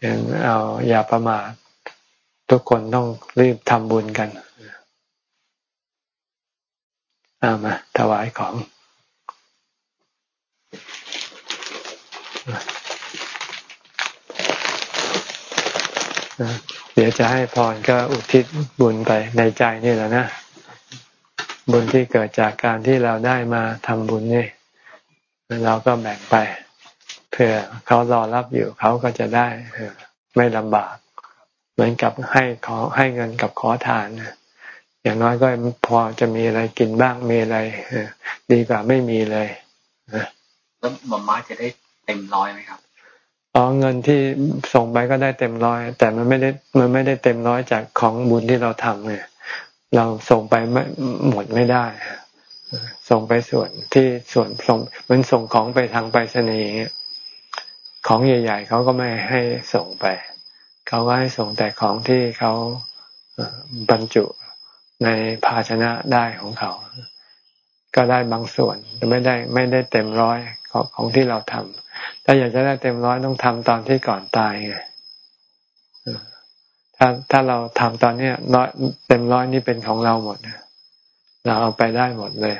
อย่างเอาอย่าประมาททุกคนต้องรีบทำบุญกัน เอามา ถวายของ เดี๋ยวจะให้พรก็อุทิศบุญไปในใจนี่แหละนะ บุญที่เกิดจากการที่เราได้มาทำบุญนี่เราก็แบ่งไปเพื่อเขารอรับอยู่เขาก็จะได้ไม่ลำบาก เหมือนกับให้ขอให้เงินกับขอทานนะ อย่างน้อยก็พอจะมีอะไรกินบ้างมีอะไรดีกว่าไม่มีเลยแล้วหมอม้าจะได้เต็มร้อยไหมครับอ๋อเงินที่ส่งไปก็ได้เต็มร้อย แต่มันไม่ได้มันไม่ได้เต็มร้อยจากของบุญที่เราทำไงเราส่งไปไม่หมดไม่ได้ส่งไปส่วนที่ส่วนส่งมันส่งของไปทางไปรษณีย์ของใหญ่ ๆเขาก็ไม่ให้ส่งไปเขาก็ให้ส่งแต่ของที่เขาบรรจุ ในภาชนะได้ของเขา ก็ได้บางส่วนไม่ได้ไม่ได้เต็มร้อยของของที่เราทำถ้าอยากจะได้เต็มร้อยต้องทำตอนที่ก่อนตายไงถ้าถ้าเราทำตอนเนี้ยร้อยเต็มร้อยนี่เป็นของเราหมดเราเอาไปได้หมดเลย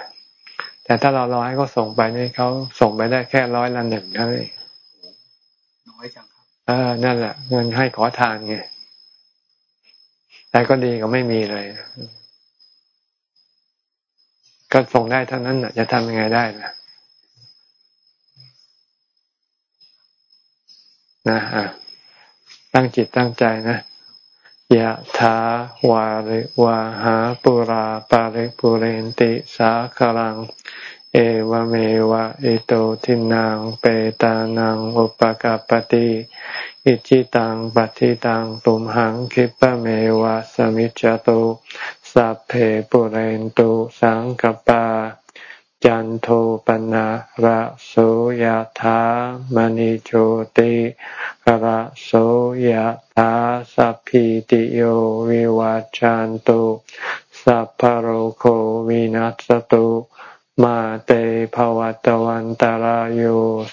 แต่ถ้าเรารอให้เขาส่งไปนี่เขาส่งไปได้แค่ร้อยละหนึ่งนั่นเองน้อยจังครับเออนั่นแหละ เงินให้ขอทานไงแต่ก็ดีก็ไม่มีเลย ก็ส่งได้เท่านั้นจะทำยังไงได้นะนะฮะตั้งจิตตั้งใจนะยะถาวาริวาหาปุราปาริปุเรนติสาคลัง เอวเมวะอิโตทินังเปตานังอุปกาปติอิจิตังปฏิตังตุมหังคิปะเมวะสมิจจตุ สัพเพปุเรนตุสังกปา จันโทปนะระโสยธามณิโชติระโสยธาสัพพิติโยวิวัจจันตุสัพพโรโควินัสตุมาเตภวัตวันตารโย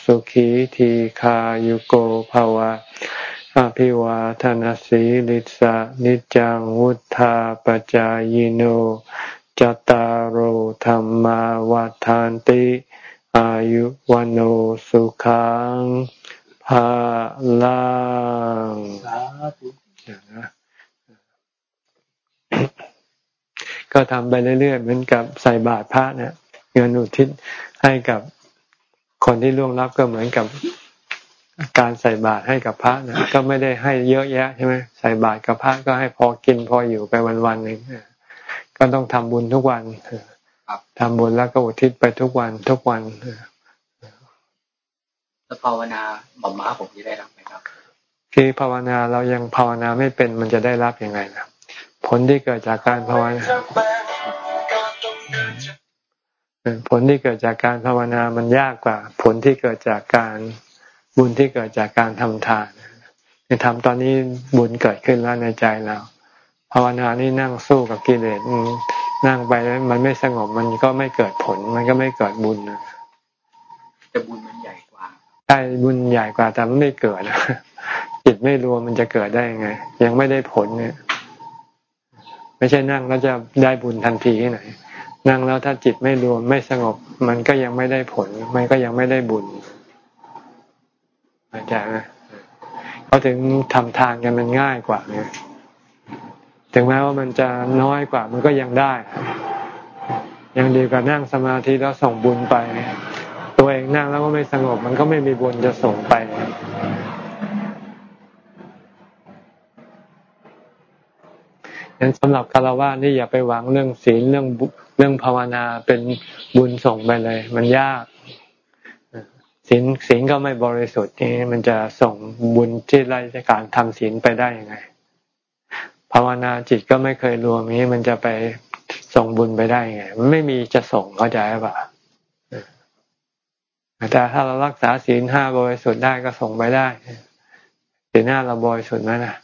สุขีทีขายุโกภวะ อภิวาทนสีลิสะนิจังวุธาปจายโนจตารโหธรรมาวาทานติ อายุวันโอสุขังภาลังก็ทำไปเรื่อยๆเหมือนกับใส่บาตรพระเนี่ยเงินอุทิศให้กับคนที่ล่วงลับก็เหมือนกับ การใส่บาตรให้กับพระนะก็ไม่ได้ให้เยอะแยะใช่ไหมใส่บาตรกับพระก็ให้พอกินพออยู่ไปวันๆหนึ่งก็ต้องทำบุญทุกวันทำบุญแล้วก็อุทิศไปทุกวันทุกวันแล้วภาวนาหมอม้าผมจะได้รับไหมครับคือภาวนาเรายังภาวนาไม่เป็นมันจะได้รับยังไงนะผลที่เกิดจากการภาวนาผลที่เกิดจากการภาวนามันยากกว่า ผลที่เกิดจากการ บุญที่เกิดจากการทำทานในทำตอนนี้บุญเกิดขึ้นแล้วในใจเราภาวนานี่นั่งสู้กับกิเลสนั่งไปมันไม่สงบมันก็ไม่เกิดผล มันก็ไม่เกิดบุญนะแต่บุญมันใหญ่กว่าใช่บุญใหญ่กว่าแต่มันไม่เกิดจิตไม่รวมมันจะเกิดได้ยังไง ยังไม่ได้ผลเนี่ย ไม่ใช่นั่งแล้วจะได้บุญทันทีที่ไหน นั่งแล้วถ้าจิตไม่รวมไม่สงบ มันก็ยังไม่ได้ผล มันก็ยังไม่ได้บุญ อาจารย์เขาถึงทำทานกันมันง่ายกว่าเนี่ยถึงแม้ว่ามันจะน้อยกว่ามันก็ยังได้ ยังดีกว่านั่งสมาธิแล้วส่งบุญไป ตัวเองนั่งแล้วก็ไม่สงบ มันก็ไม่มีบุญจะส่งไป งั้นสำหรับคารวะนี่อย่าไปหวังเรื่องศีลเรื่องเรื่องภาวนาเป็นบุญส่งไปเลย มันยาก ศีลศีลก็ไม่บริสุทธิ์นี่มันจะส่งบุญที่ไรจากการทำศีลไปได้ยังไงภาวนาจิตก็ไม่เคยรวมนี้มันจะไปส่งบุญไปได้ไงมันไม่มีจะส่งเข้าใจป่ะแต่ถ้าเรารักษาศีลห้าบริสุทธิ์ได้ก็ส่งไปได้ศีลห้าเราบริสุทธิ์ไหมนะ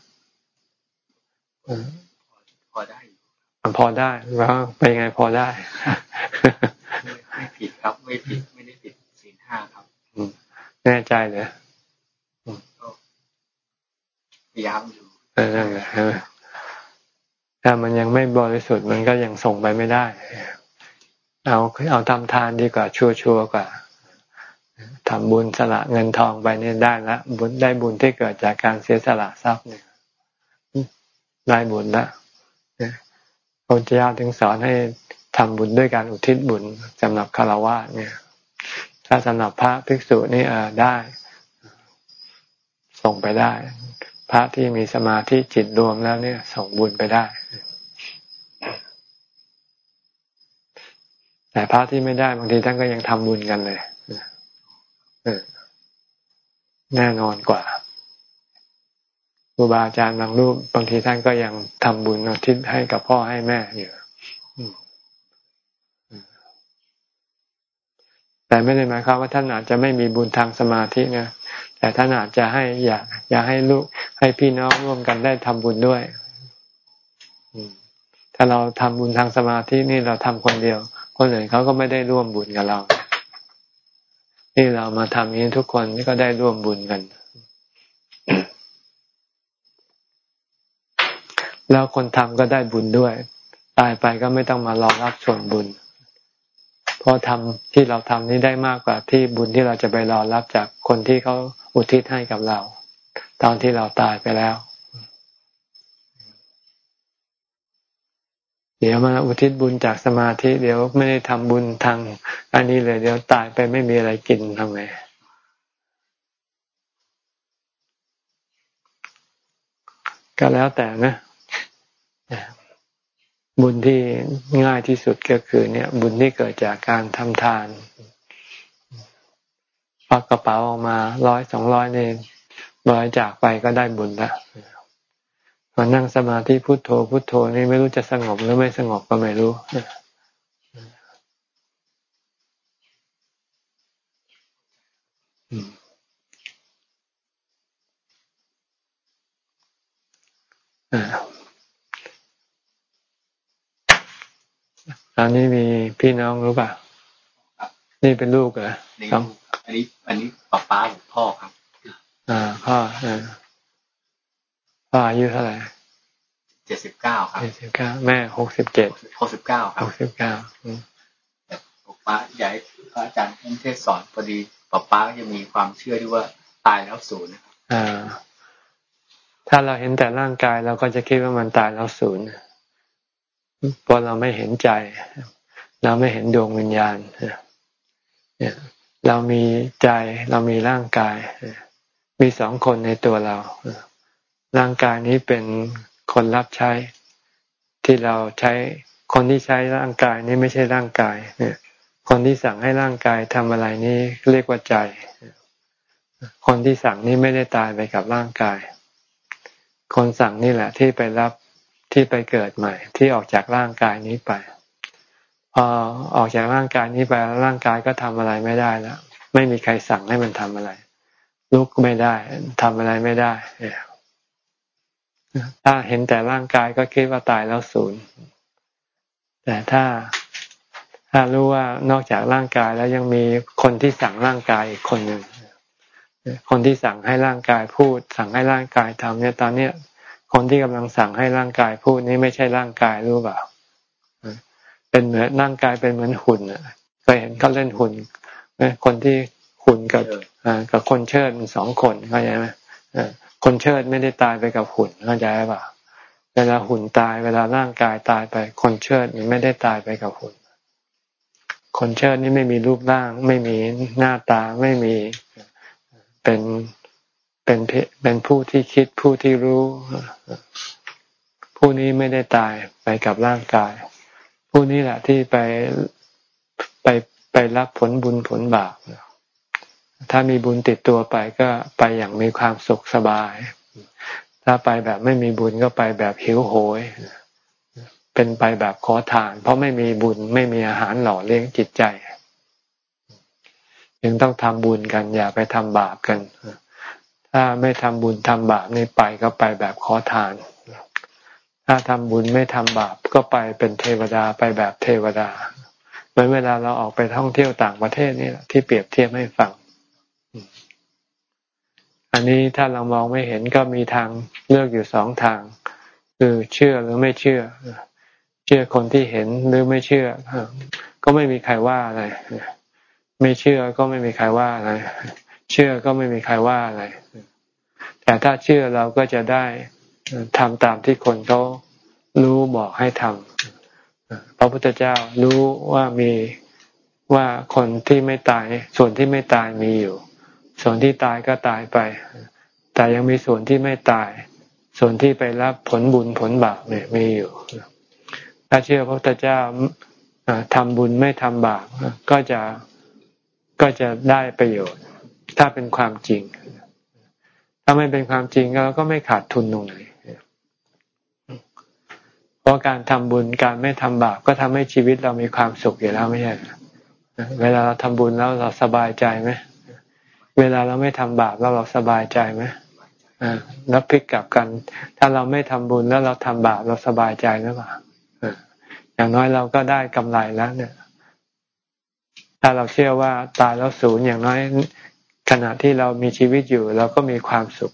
พอได้มันพอได้แล้วไปไงพอได้ไม่ผิดครับไม่ผิดไม่ได้ผิดศีลห้าครับ แน่ใจเลยพยายามอยู่นั่นแหละถ้ามันยังไม่บริสุทธิ์มันก็ยังส่งไปไม่ได้ เอาเอาทำทานดีกว่าชัวชัวกว่าทำบุญสละเงินทองไปนี่ได้ละบุญได้บุญที่เกิดจากการเสียสละทรัพย์เนี่ยได้บุญละพระเจ้าถึงสอนให้ทำบุญด้วยการอุทิศบุญสำหรับคารวะเนี่ย ถ้าสำหรับพระภิกษุนี่เออได้ ส่งไปได้ พระที่มีสมาธิจิตรวมแล้วเนี่ย ส่งบุญไปได้ แต่พระที่ไม่ได้บางทีท่านก็ยังทำบุญกันเลยแน่นอนกว่าครูบาอาจารย์บางรูป บางทีท่านก็ยังทำบุญอุทิศให้กับพ่อให้แม่อยู่ แต่ไม่ได้หมายความว่าท่านอาจจะไม่มีบุญทางสมาธินะแต่ท่านอาจจะให้อยากอยากให้ลูกให้พี่น้องร่วมกันได้ทำบุญด้วยถ้าเราทำบุญทางสมาธินี่เราทำคนเดียว คนอื่นเขาก็ไม่ได้ร่วมบุญกับเรา นี่เรามาทำนี้ทุกคนก็ได้ร่วมบุญกันแล้วคนทำก็ได้บุญด้วย ตายไปก็ไม่ต้องมารอรับส่วนบุญ เพราะทำที่เราทำนี้ได้มากกว่าที่บุญที่เราจะไปรอรับจากคนที่เขาอุทิศให้กับเรา ตอนที่เราตายไปแล้ว เดี๋ยวมาอุทิศบุญจากสมาธิ เดี๋ยวไม่ได้ทำบุญทาง อันนี้เลย เดี๋ยวตายไปไม่มีอะไรกินทำไงก็แล้วแต่นะ บุญที่ง่ายที่สุดก็คือ เนี่ย บุญที่เกิดจากการทำทานพอกกระเป๋าออกมาร้อยสองร้อยเนี่ยบริจาคไปก็ได้บุญล้วมานั่งสมาธิพุโทโธพุโทโธนี่ไม่รู้จะสงบหรือไม่สงบก็ไม่รู้อั นนี้มีพี่น้องรู้ป่ะนี่เป็นลูกเหรอครับอันนี้ อันนี้ป้าป้าหรือพ่อครับ อ่าพ่ออ่าพ่ออายุเท่าไหร่เจ็ดสิบเก้าครับเจ็ดสิบเก้าแม่หกสิบเจ็ดหกสิบเก้าครับหกสิบเก้าป้าใหญ่พระอาจารย์ท่านเทศสอนพอดีป้าป้าจะมีความเชื่อที่ว่าตายแล้วศูนย์นะครับอ่าถ้าเราเห็นแต่ร่างกายเราก็จะคิดว่ามันตายแล้วศูนย์ เพราะเราไม่เห็นใจ เราไม่เห็นดวงวิญญาณเรามีใจเรามีร่างกาย มีสองคนในตัวเรา ร่างกายนี้เป็นคนรับใช้ ที่เราใช้คนที่ใช้ร่างกายนี้ไม่ใช่ร่างกายคนที่สั่งให้ร่างกายทำอะไรนี้เรียกว่าใจ คนที่สั่งนี้ไม่ได้ตายไปกับร่างกาย คนสั่งนี่แหละ ที่ไปรับ ที่ไปเกิดใหม่ ที่ออกจากร่างกายนี้ไปพอออกจากร่างกายนี้ไปร่างกายก็ทำอะไรไม่ได้แล้วไม่มีใครสั่งให้มันทำอะไร ลุกไม่ได้ทำอะไรไม่ได้ถ้าเห็นแต่ร่างกายก็คิดว่าตายแล้วศูนย์แต่ถ้าถ้ารู้ว่านอกจากร่างกายแล้วยังมีคนที่สั่งร่างกายอีกคนหนึ่งคนที่สั่งให้ร่างกายพูด สั่งให้ร่างกายทำเนี่ยตอนเนี้ย คนที่กำลังสั่งให้ร่างกายพูดนี่ไม่ใช่ร่างกายรู้เปล่าเป็นเหมือนร่างกายเป็นเหมือนหุ่นอะเคยเห็นเขาเล่นหุ่นคนที่หุ่นกับกับคนเชิดมันสองคนเข้าใจไหมคนเชิดไม่ได้ตายไปกับหุ่นเข้าใจป่ะเวลาหุ่นตายเวลาร่างกายตายไป คนเชิดมันไม่ได้ตายไปกับหุ่น คนเชิดนี่ไม่มีรูปร่าง ไม่มีหน้าตาไม่มีเป็น เป็นเป็นผู้ที่คิดผู้ที่รู้ ผู้นี้ไม่ได้ตายไปกับร่างกาย ผู้นี้แหละที่ไปไปไปรับผลบุญผลบาปถ้ามีบุญติดตัวไปก็ไปอย่างมีความสุขสบาย ถ้าไปแบบไม่มีบุญก็ไปแบบหิวโหย เป็นไปแบบขอทาน เพราะไม่มีบุญไม่มีอาหารหล่อเลี้ยงจิตใจยังต้องทำบุญกันอย่าไปทำบาปกัน ถ้าไม่ทำบุญทำบาปนี่ไปก็ไปแบบขอทาน ถ้าทำบุญไม่ทำบาปก็ไปเป็นเทวดาไปแบบเทวดา เหมือนเวลาเราออกไปท่องเที่ยวต่างประเทศนี่แหละที่เปรียบเทียบให้ฟัง อันนี้ถ้าเรามองไม่เห็นก็มีทางเลือกอยู่สองทาง คือเชื่อหรือไม่เชื่อ เชื่อคนที่เห็นหรือไม่เชื่อ ก็ไม่มีใครว่าอะไรไม่เชื่อก็ไม่มีใครว่าอะไร เชื่อก็ไม่มีใครว่าอะไร แต่ถ้าเชื่อเราก็จะได้ทำตามที่คนเขารู้บอกให้ทำพระพุทธเจ้ารู้ว่ามีว่าคนที่ไม่ตาย ส่วนที่ไม่ตายมีอยู่ ส่วนที่ตายก็ตายไป แต่ยังมีส่วนที่ไม่ตาย ส่วนที่ไปรับผลบุญผลบาปเนี่ยมีอยู่ ถ้าเชื่อพระพุทธเจ้าทำบุญไม่ทำบาปก็จะก็จะได้ประโยชน์ ถ้าเป็นความจริง ถ้าไม่เป็นความจริงเราก็ไม่ขาดทุนตรงไหนเพราะการทำบุญการไม่ทำบาปก็ทำให้ชีวิตเรามีความสุขอยู่แล้วไม่ใช่เวลาเราทำบุญแล้วเราสบายใจไหมเวลาเราไม่ทำบาปแล้วเราสบายใจไหมอ่าแล้วพลิกกลับกัน ถ้าเราไม่ทำบุญแล้วเราทำบาปเราสบายใจหรือเปล่าอย่างน้อยเราก็ได้กำไรแล้วเนี่ย ถ้าเราเชื่อว่าตายแล้วศูนย์อย่างน้อย ขณะที่เรามีชีวิตอยู่ เราก็มีความสุข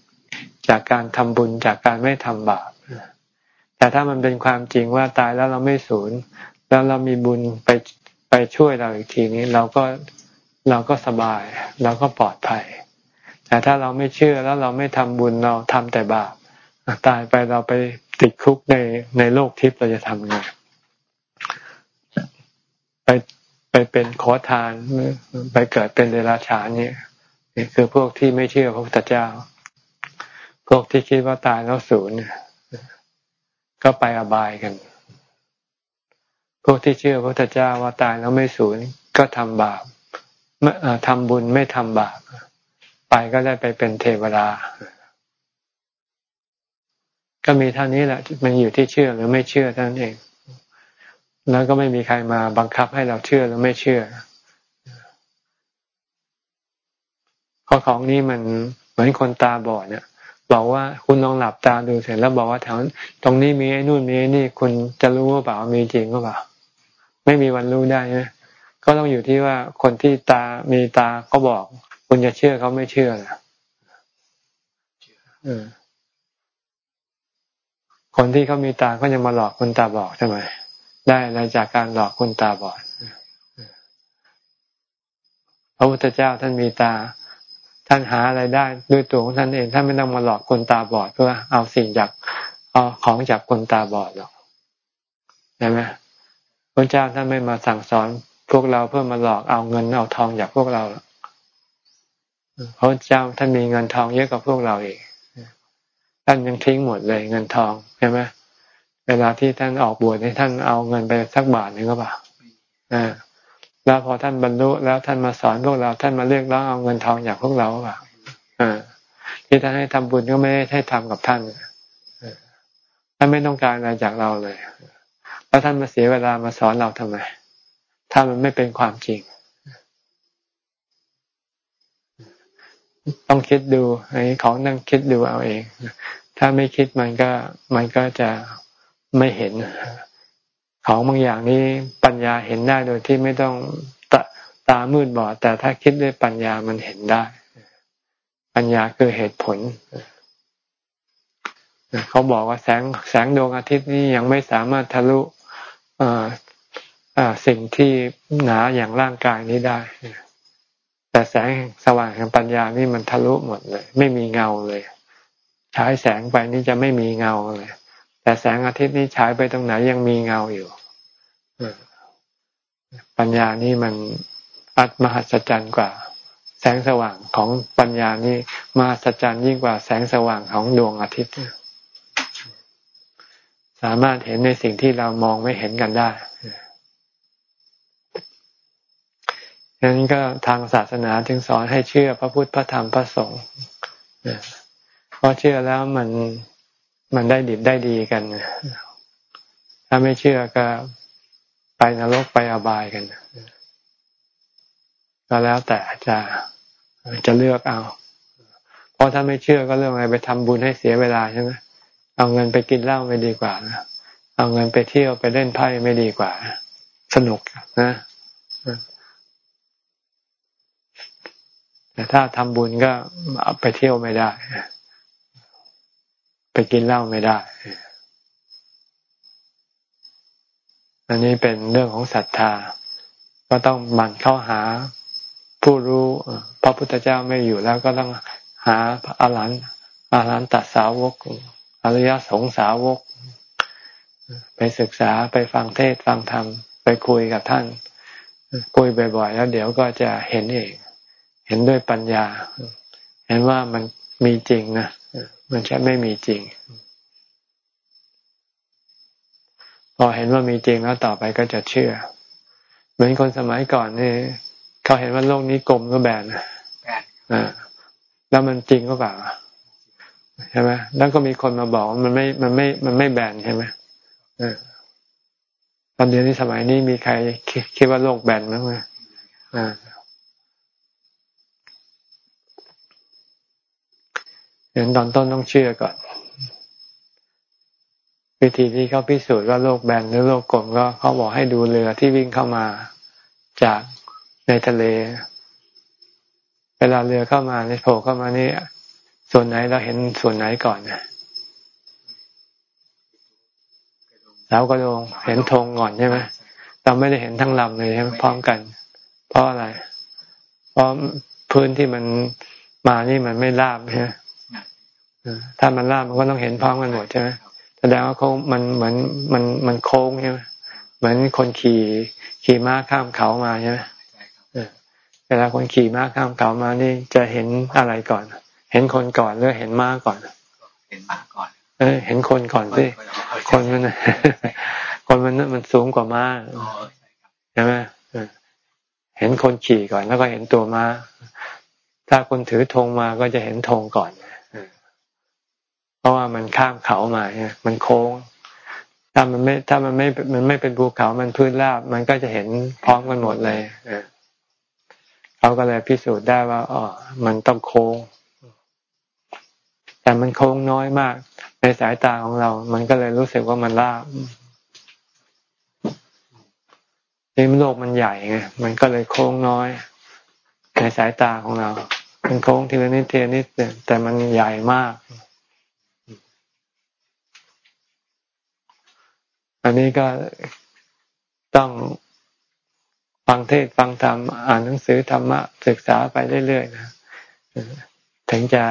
จากการทำบุญจากการไม่ทำบาปแต่ถ้ามันเป็นความจริงว่าตายแล้วเราไม่สูญแล้วเรามีบุญไปไปช่วยเราอีกทีนี้เราก็เราก็สบาย เราก็ปลอดภัย แต่ถ้าเราไม่เชื่อแล้วเราไม่ทำบุญเราทำแต่บาปตายไปเราไปติดคุกในในโลกทิพย์เราจะทำไงไปไปเป็นขอทานไปเกิดเป็นเดรัจฉานเนี่ย คือพวกที่ไม่เชื่อพระพุทธเจ้า พวกที่คิดว่าตายแล้วศูนย์ก็ไปอบายกัน พวกที่เชื่อพระพุทธเจ้าว่าตายแล้วไม่ศูนย์ก็ทำบาปทำบุญไม่ทำบาปไปก็ได้ไปเป็นเทวดาก็มีเท่านี้แหละ มันอยู่ที่เชื่อหรือไม่เชื่อเท่านั้นเอง แล้วก็ไม่มีใครมาบังคับให้เราเชื่อหรือไม่เชื่อเพ ราะของนี้มันเหมือนคนตาบอดเนี่ยบอกว่าคุณลองหลับตาดูเสร็จแล้วบอกว่าแถวตรงนี้มีไอ้นู่นมีไอ้นี่คุณจะรู้ว่าเปล่ามีจริงหรือเปล่า ไม่มีวันรู้ได้นะก็ต้องอยู่ที่ว่าคนที่ตามีตาเขาบอก คุณจะเชื่อเขาไม่เชื่อนะคนที่เขามีตาก็จะมาหลอกคนตาบอดใช่ไหมได้อะไรจากการหลอกคนตาบอดพระพุทธเจ้าท่านมีตา ท่านหาอะไรได้ด้วยตัวของท่านเองท่านไม่ต้องมาหลอกคนตาบอดเพื่อเอาสิ่งจากเอาของจากคนตาบอดหรอกใช่ไหมพระเจ้าท่านไม่มาสั่งสอนพวกเราเพื่อมาหลอกเอาเงินเอาทองจากพวกเราพระเจ้าท่านมีเงินทองเยอะกว่าพวกเราเองท่านยังทิ้งหมดเลยเงินทองใช่ไหมเวลาที่ท่านออกบวชให้ท่านเอาเงินไปสักบาทหนึ่งก็เปล่าอ่า แล้วพอท่านบรรลุแล้วท่านมาสอนพวกเรา ท่านมาเรียกร้องเอาเงินทองจากพวกเราเปล่าอ่าที่ท่านให้ทำบุญก็ไม่ได้ให้ทำกับท่านท่านไม่ต้องการอะไรจากเราเลย แล้วท่านมาเสียเวลามาสอนเราทำไม ถ้ามันไม่เป็นความจริง ต้องคิดดูไอ้ของนั่งคิดดูเอาเอง ถ้าไม่คิดมันก็มันก็จะไม่เห็น ของบางอย่างนี้ปัญญาเห็นได้โดยที่ไม่ต้องตตามืดบอด แต่ถ้าคิดด้วยปัญญามันเห็นได้ ปัญญาคือเหตุผลเขาบอกว่าแสงแสงดวงอาทิตย์นี้ยังไม่สามารถทะลุสิ่งที่หนาอย่างร่างกายนี้ได้ แต่แสงสว่างแห่งปัญญานี่มันทะลุหมดเลย ไม่มีเงาเลย ใช้แสงไปนี่จะไม่มีเงาเลย แต่แสงอาทิตย์นี้ฉายไปตรงไหนยังมีเงาอยู่ปัญญานี่มันอัตมหัศจรรย์กว่า แสงสว่างของปัญญานี่มหัศจรรย์ยิ่งกว่าแสงสว่างของดวงอาทิตย์สามารถเห็นในสิ่งที่เรามองไม่เห็นกันได้ดังนั้นก็ทางศาสนาจึงสอนให้เชื่อพระพุทธพระธรรมพระสงฆ์เพราะเชื่อแล้วมัน มันได้ดีได้ดีกัน ถ้าไม่เชื่อก็ไปนรกไปอบายกัน ก็แล้วแต่จะจะเลือกเอา เพราะถ้าไม่เชื่อก็เรื่องอะไรไปทำบุญให้เสียเวลาใช่ไหมเอาเงินไปกินเหล้าไม่ดีกว่านะเอาเงินไปเที่ยวไปเล่นไพ่ไม่ดีกว่า สนุกนะแต่ถ้าทำบุญก็ไปเที่ยวไม่ได้ ไปกินเหล้าไม่ได้ อันนี้เป็นเรื่องของศรัทธา ก็ต้องหมั่นเข้าหาผู้รู้พระพุทธเจ้าไม่อยู่แล้วก็ต้องหาอาหารอาหารตัดสาวกอริยสงสาวก ไปศึกษาไปฟังเทศฟังธรรม ไปคุยกับท่าน คุยบ่อยๆ แล้วเดี๋ยวก็จะเห็นเอง เห็นด้วยปัญญา เห็นว่ามันมีจริงนะ มันใช่ไม่มีจริง พอเห็นว่ามีจริงแล้วต่อไปก็จะเชื่อ เหมือนคนสมัยก่อนนี่เขาเห็นว่าโลกนี้กลมก็แบนนะอ่าแล้วมันจริงก็เปล่าใช่ไหมแล้วก็มีคนมาบอกมันไม่ มันไม่ มันไม่แบนใช่ไหมตอนเดียวนี้สมัยนี้มีใครคิดว่าโลกแบนไหมอ่า เห็นตอนต้นต้องเชื่อก่อน วิธีที่เขาพิสูจน์ว่าโลกแบนหรือโลกกลมก็เขาบอกให้ดูเรือที่วิ่งเข้ามาจากในทะเล เวลาเรือเข้ามาในโผล่เข้ามานี่ส่วนไหนเราเห็นส่วนไหนก่อนนะเราก็ลงเห็นธงก่อนใช่ไหมเราไม่ได้เห็นทั้งลำเลยใช่ไหมพร้อมกัน เพราะอะไร เพราะพื้นที่มันมานี่มันไม่ราบใช่ไหม ถ้ามันราบมันก็ต้องเห็นพร้อมกันหมดใช่ไหมแสดงว่าเขามันเหมือนมันมันโค้งใช่ไหมเหมือนคนขี่ขี่ม้าข้ามเขามาใช่ไหมเวลาคนขี่ม้าข้ามเขามานี่จะเห็นอะไรก่อน เห็นคนก่อนหรือเห็นม้าก่อน เห็นม้าก่อน เออ เห็นคนก่อนสิคนมันคนมันมันสูงกว่าม้าใช่ไหมเห็นคนขี่ก่อนแล้วก็เห็นตัวม้า ถ้าคนถือธงมาก็จะเห็นธงก่อนเพ ราะว่ามันข้ามเขามาเนี่ยมันโค้ง ถ้ามันไม่ถ้ามันไม่มันไม่เป็นภูเขามันพื้นราบ มันก็จะเห็นพร้อมกันหมดเลยเขาก็เลยพิสูจน์ได้ว่าอ๋อมันต้องโค้ง แต่มันโค้งน้อยมาก ในสายตาของเรา มันก็เลยรู้สึกว่ามันราบนี่โลกมันใหญ่ไงมันก็เลยโค้งน้อย ในสายตาของเรา มันโค้งทีละนิดทีละนิดแต่มันใหญ่มาก อันนี้ก็ต้องฟังเทศฟังธรรมอ่านหนังสือธรรมะศึกษาไปเรื่อยๆนะถึงจะ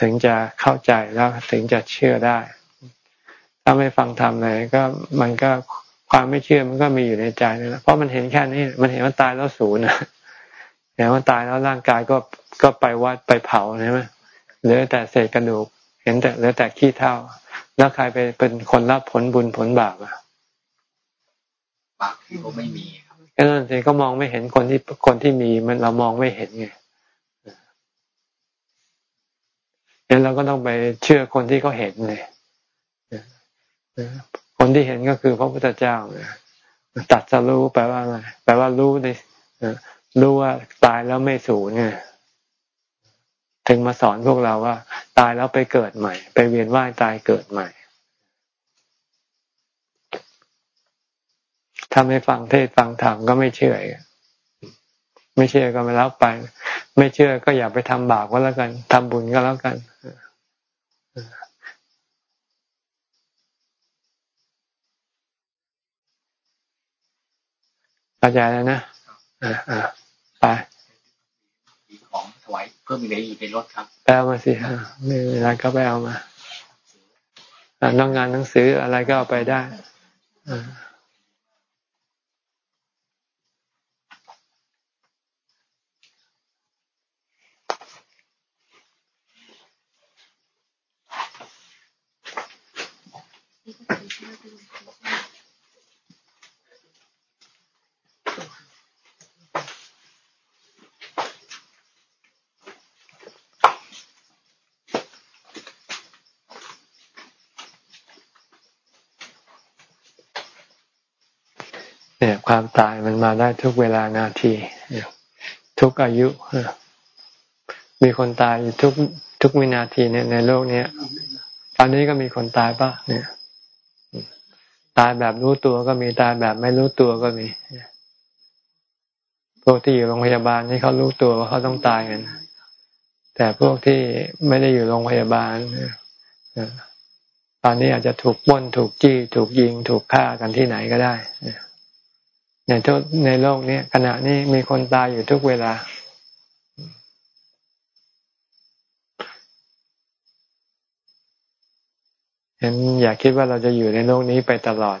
ถึงจะเข้าใจแล้วถึงจะเชื่อได้ ถ้าไม่ฟังธรรมเลยก็มันก็ความไม่เชื่อมันก็มีอยู่ในใจนี่แหละเพราะมันเห็นแค่นี้ มันเห็นว่าตายแล้วศูนย์นะเห็นว่าตายแล้วร่างกายก็ก็ไปวัดไปเผาใช่ไหมเหลือแต่เศษกระดูก เห็นแต่เหลือแต่ขี้เท่า แล้วใครไปเป็นคนรับผลบุญผลบาปอะบาปที่ก็ไม่มีก็นั่นสิก็มองไม่เห็นคนที่คนที่มีมันเรามองไม่เห็นไงงั้นเราก็ต้องไปเชื่อคนที่เขาเห็นเลยคนที่เห็นก็คือพระพุทธเจ้าตัดจะรู้แปลว่าอะไรแปลว่ารู้ในรู้ว่าตายแล้วไม่สูญไง ถึงมาสอนพวกเราว่า ตายแล้วไปเกิดใหม่ ไปเวียนว่ายตายเกิดใหม่ ถ้าไม่ฟังเทศฟังธรรมก็ไม่เชื่อไม่เชื่อก็ไม่รับไป ไม่เชื่อก็อย่าไปทำบาปก็แล้วกันทำบุญก็แล้วกันเข้าใจแล้วนะอ่าไป ถวายเพิ่มอีกในอยู่ในรถครับแปลมาสิฮะม่เวลาก็ไปเอามาน้องงานหนังสืออะไรก็เอาไปได้ ความตายมันมาได้ทุกเวลานาที ทุกอายุ มีคนตายทุกทุกวินาทีเนี่ยในโลกเนี้ยตอนนี้ก็มีคนตายปะเนี่ย ตายแบบรู้ตัวก็มีตายแบบไม่รู้ตัวก็มีพวกที่อยู่โรงพยาบาลนี่เขารู้ตัวว่าเขาต้องตายกันแต่พวกที่ไม่ได้อยู่โรงพยาบาลตอนนี้อาจจะถูกป้นถูกจี้ ถูกยิง ถูกฆ่ากันที่ไหนก็ได้ ในทุกในโลกนี้ขณะนี้มีคนตายอยู่ทุกเวลา เห็นอย่าคิดว่าเราจะอยู่ในโลกนี้ไปตลอด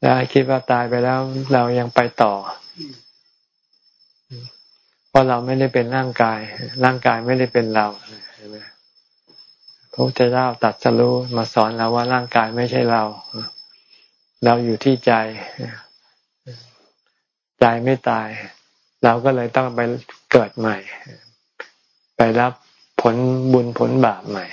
แล้วคิดว่าตายไปแล้วเรายังไปต่อ เพราะเราไม่ได้เป็นร่างกาย ร่างกายไม่ได้เป็นเราพระพุทธเจ้าตัดสรู้มาสอนเราว่าร่างกายไม่ใช่เรา เราอยู่ที่ใจ ใจไม่ตาย เราก็เลยต้องไปเกิดใหม่ ไปรับผลบุญผลบาปใหม่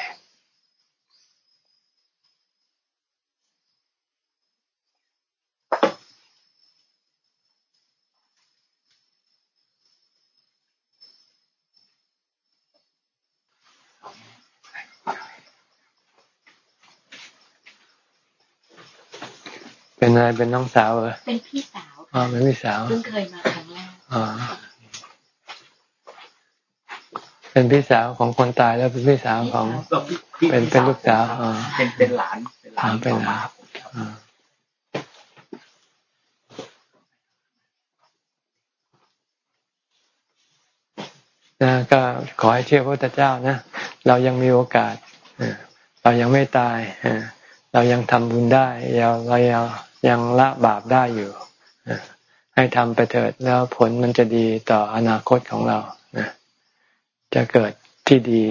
เป็นอะไรเป็นน้องสาวเหรอเป็นพี่สาวอ๋อเป็นพี่สาวเพิ่งเคยมาครั้งแรกอ๋อเป็นพี่สาวของคนตายแล้วเป็นพี่สาวของ เป็นเป็นลูกสาวอ๋อเป็นเป็นหลานเป็นหลานเป็นหลานนะก็ขอให้เชื่อพระพุทธเจ้านะ เรายังมีโอกาส เรายังไม่ตาย เรายังทำบุญได้ เราเรา ยังละบาปได้อยู่ให้ทำไปเถิดแล้วผลมันจะดีต่ออนาคตของเราจะเกิดที่ดี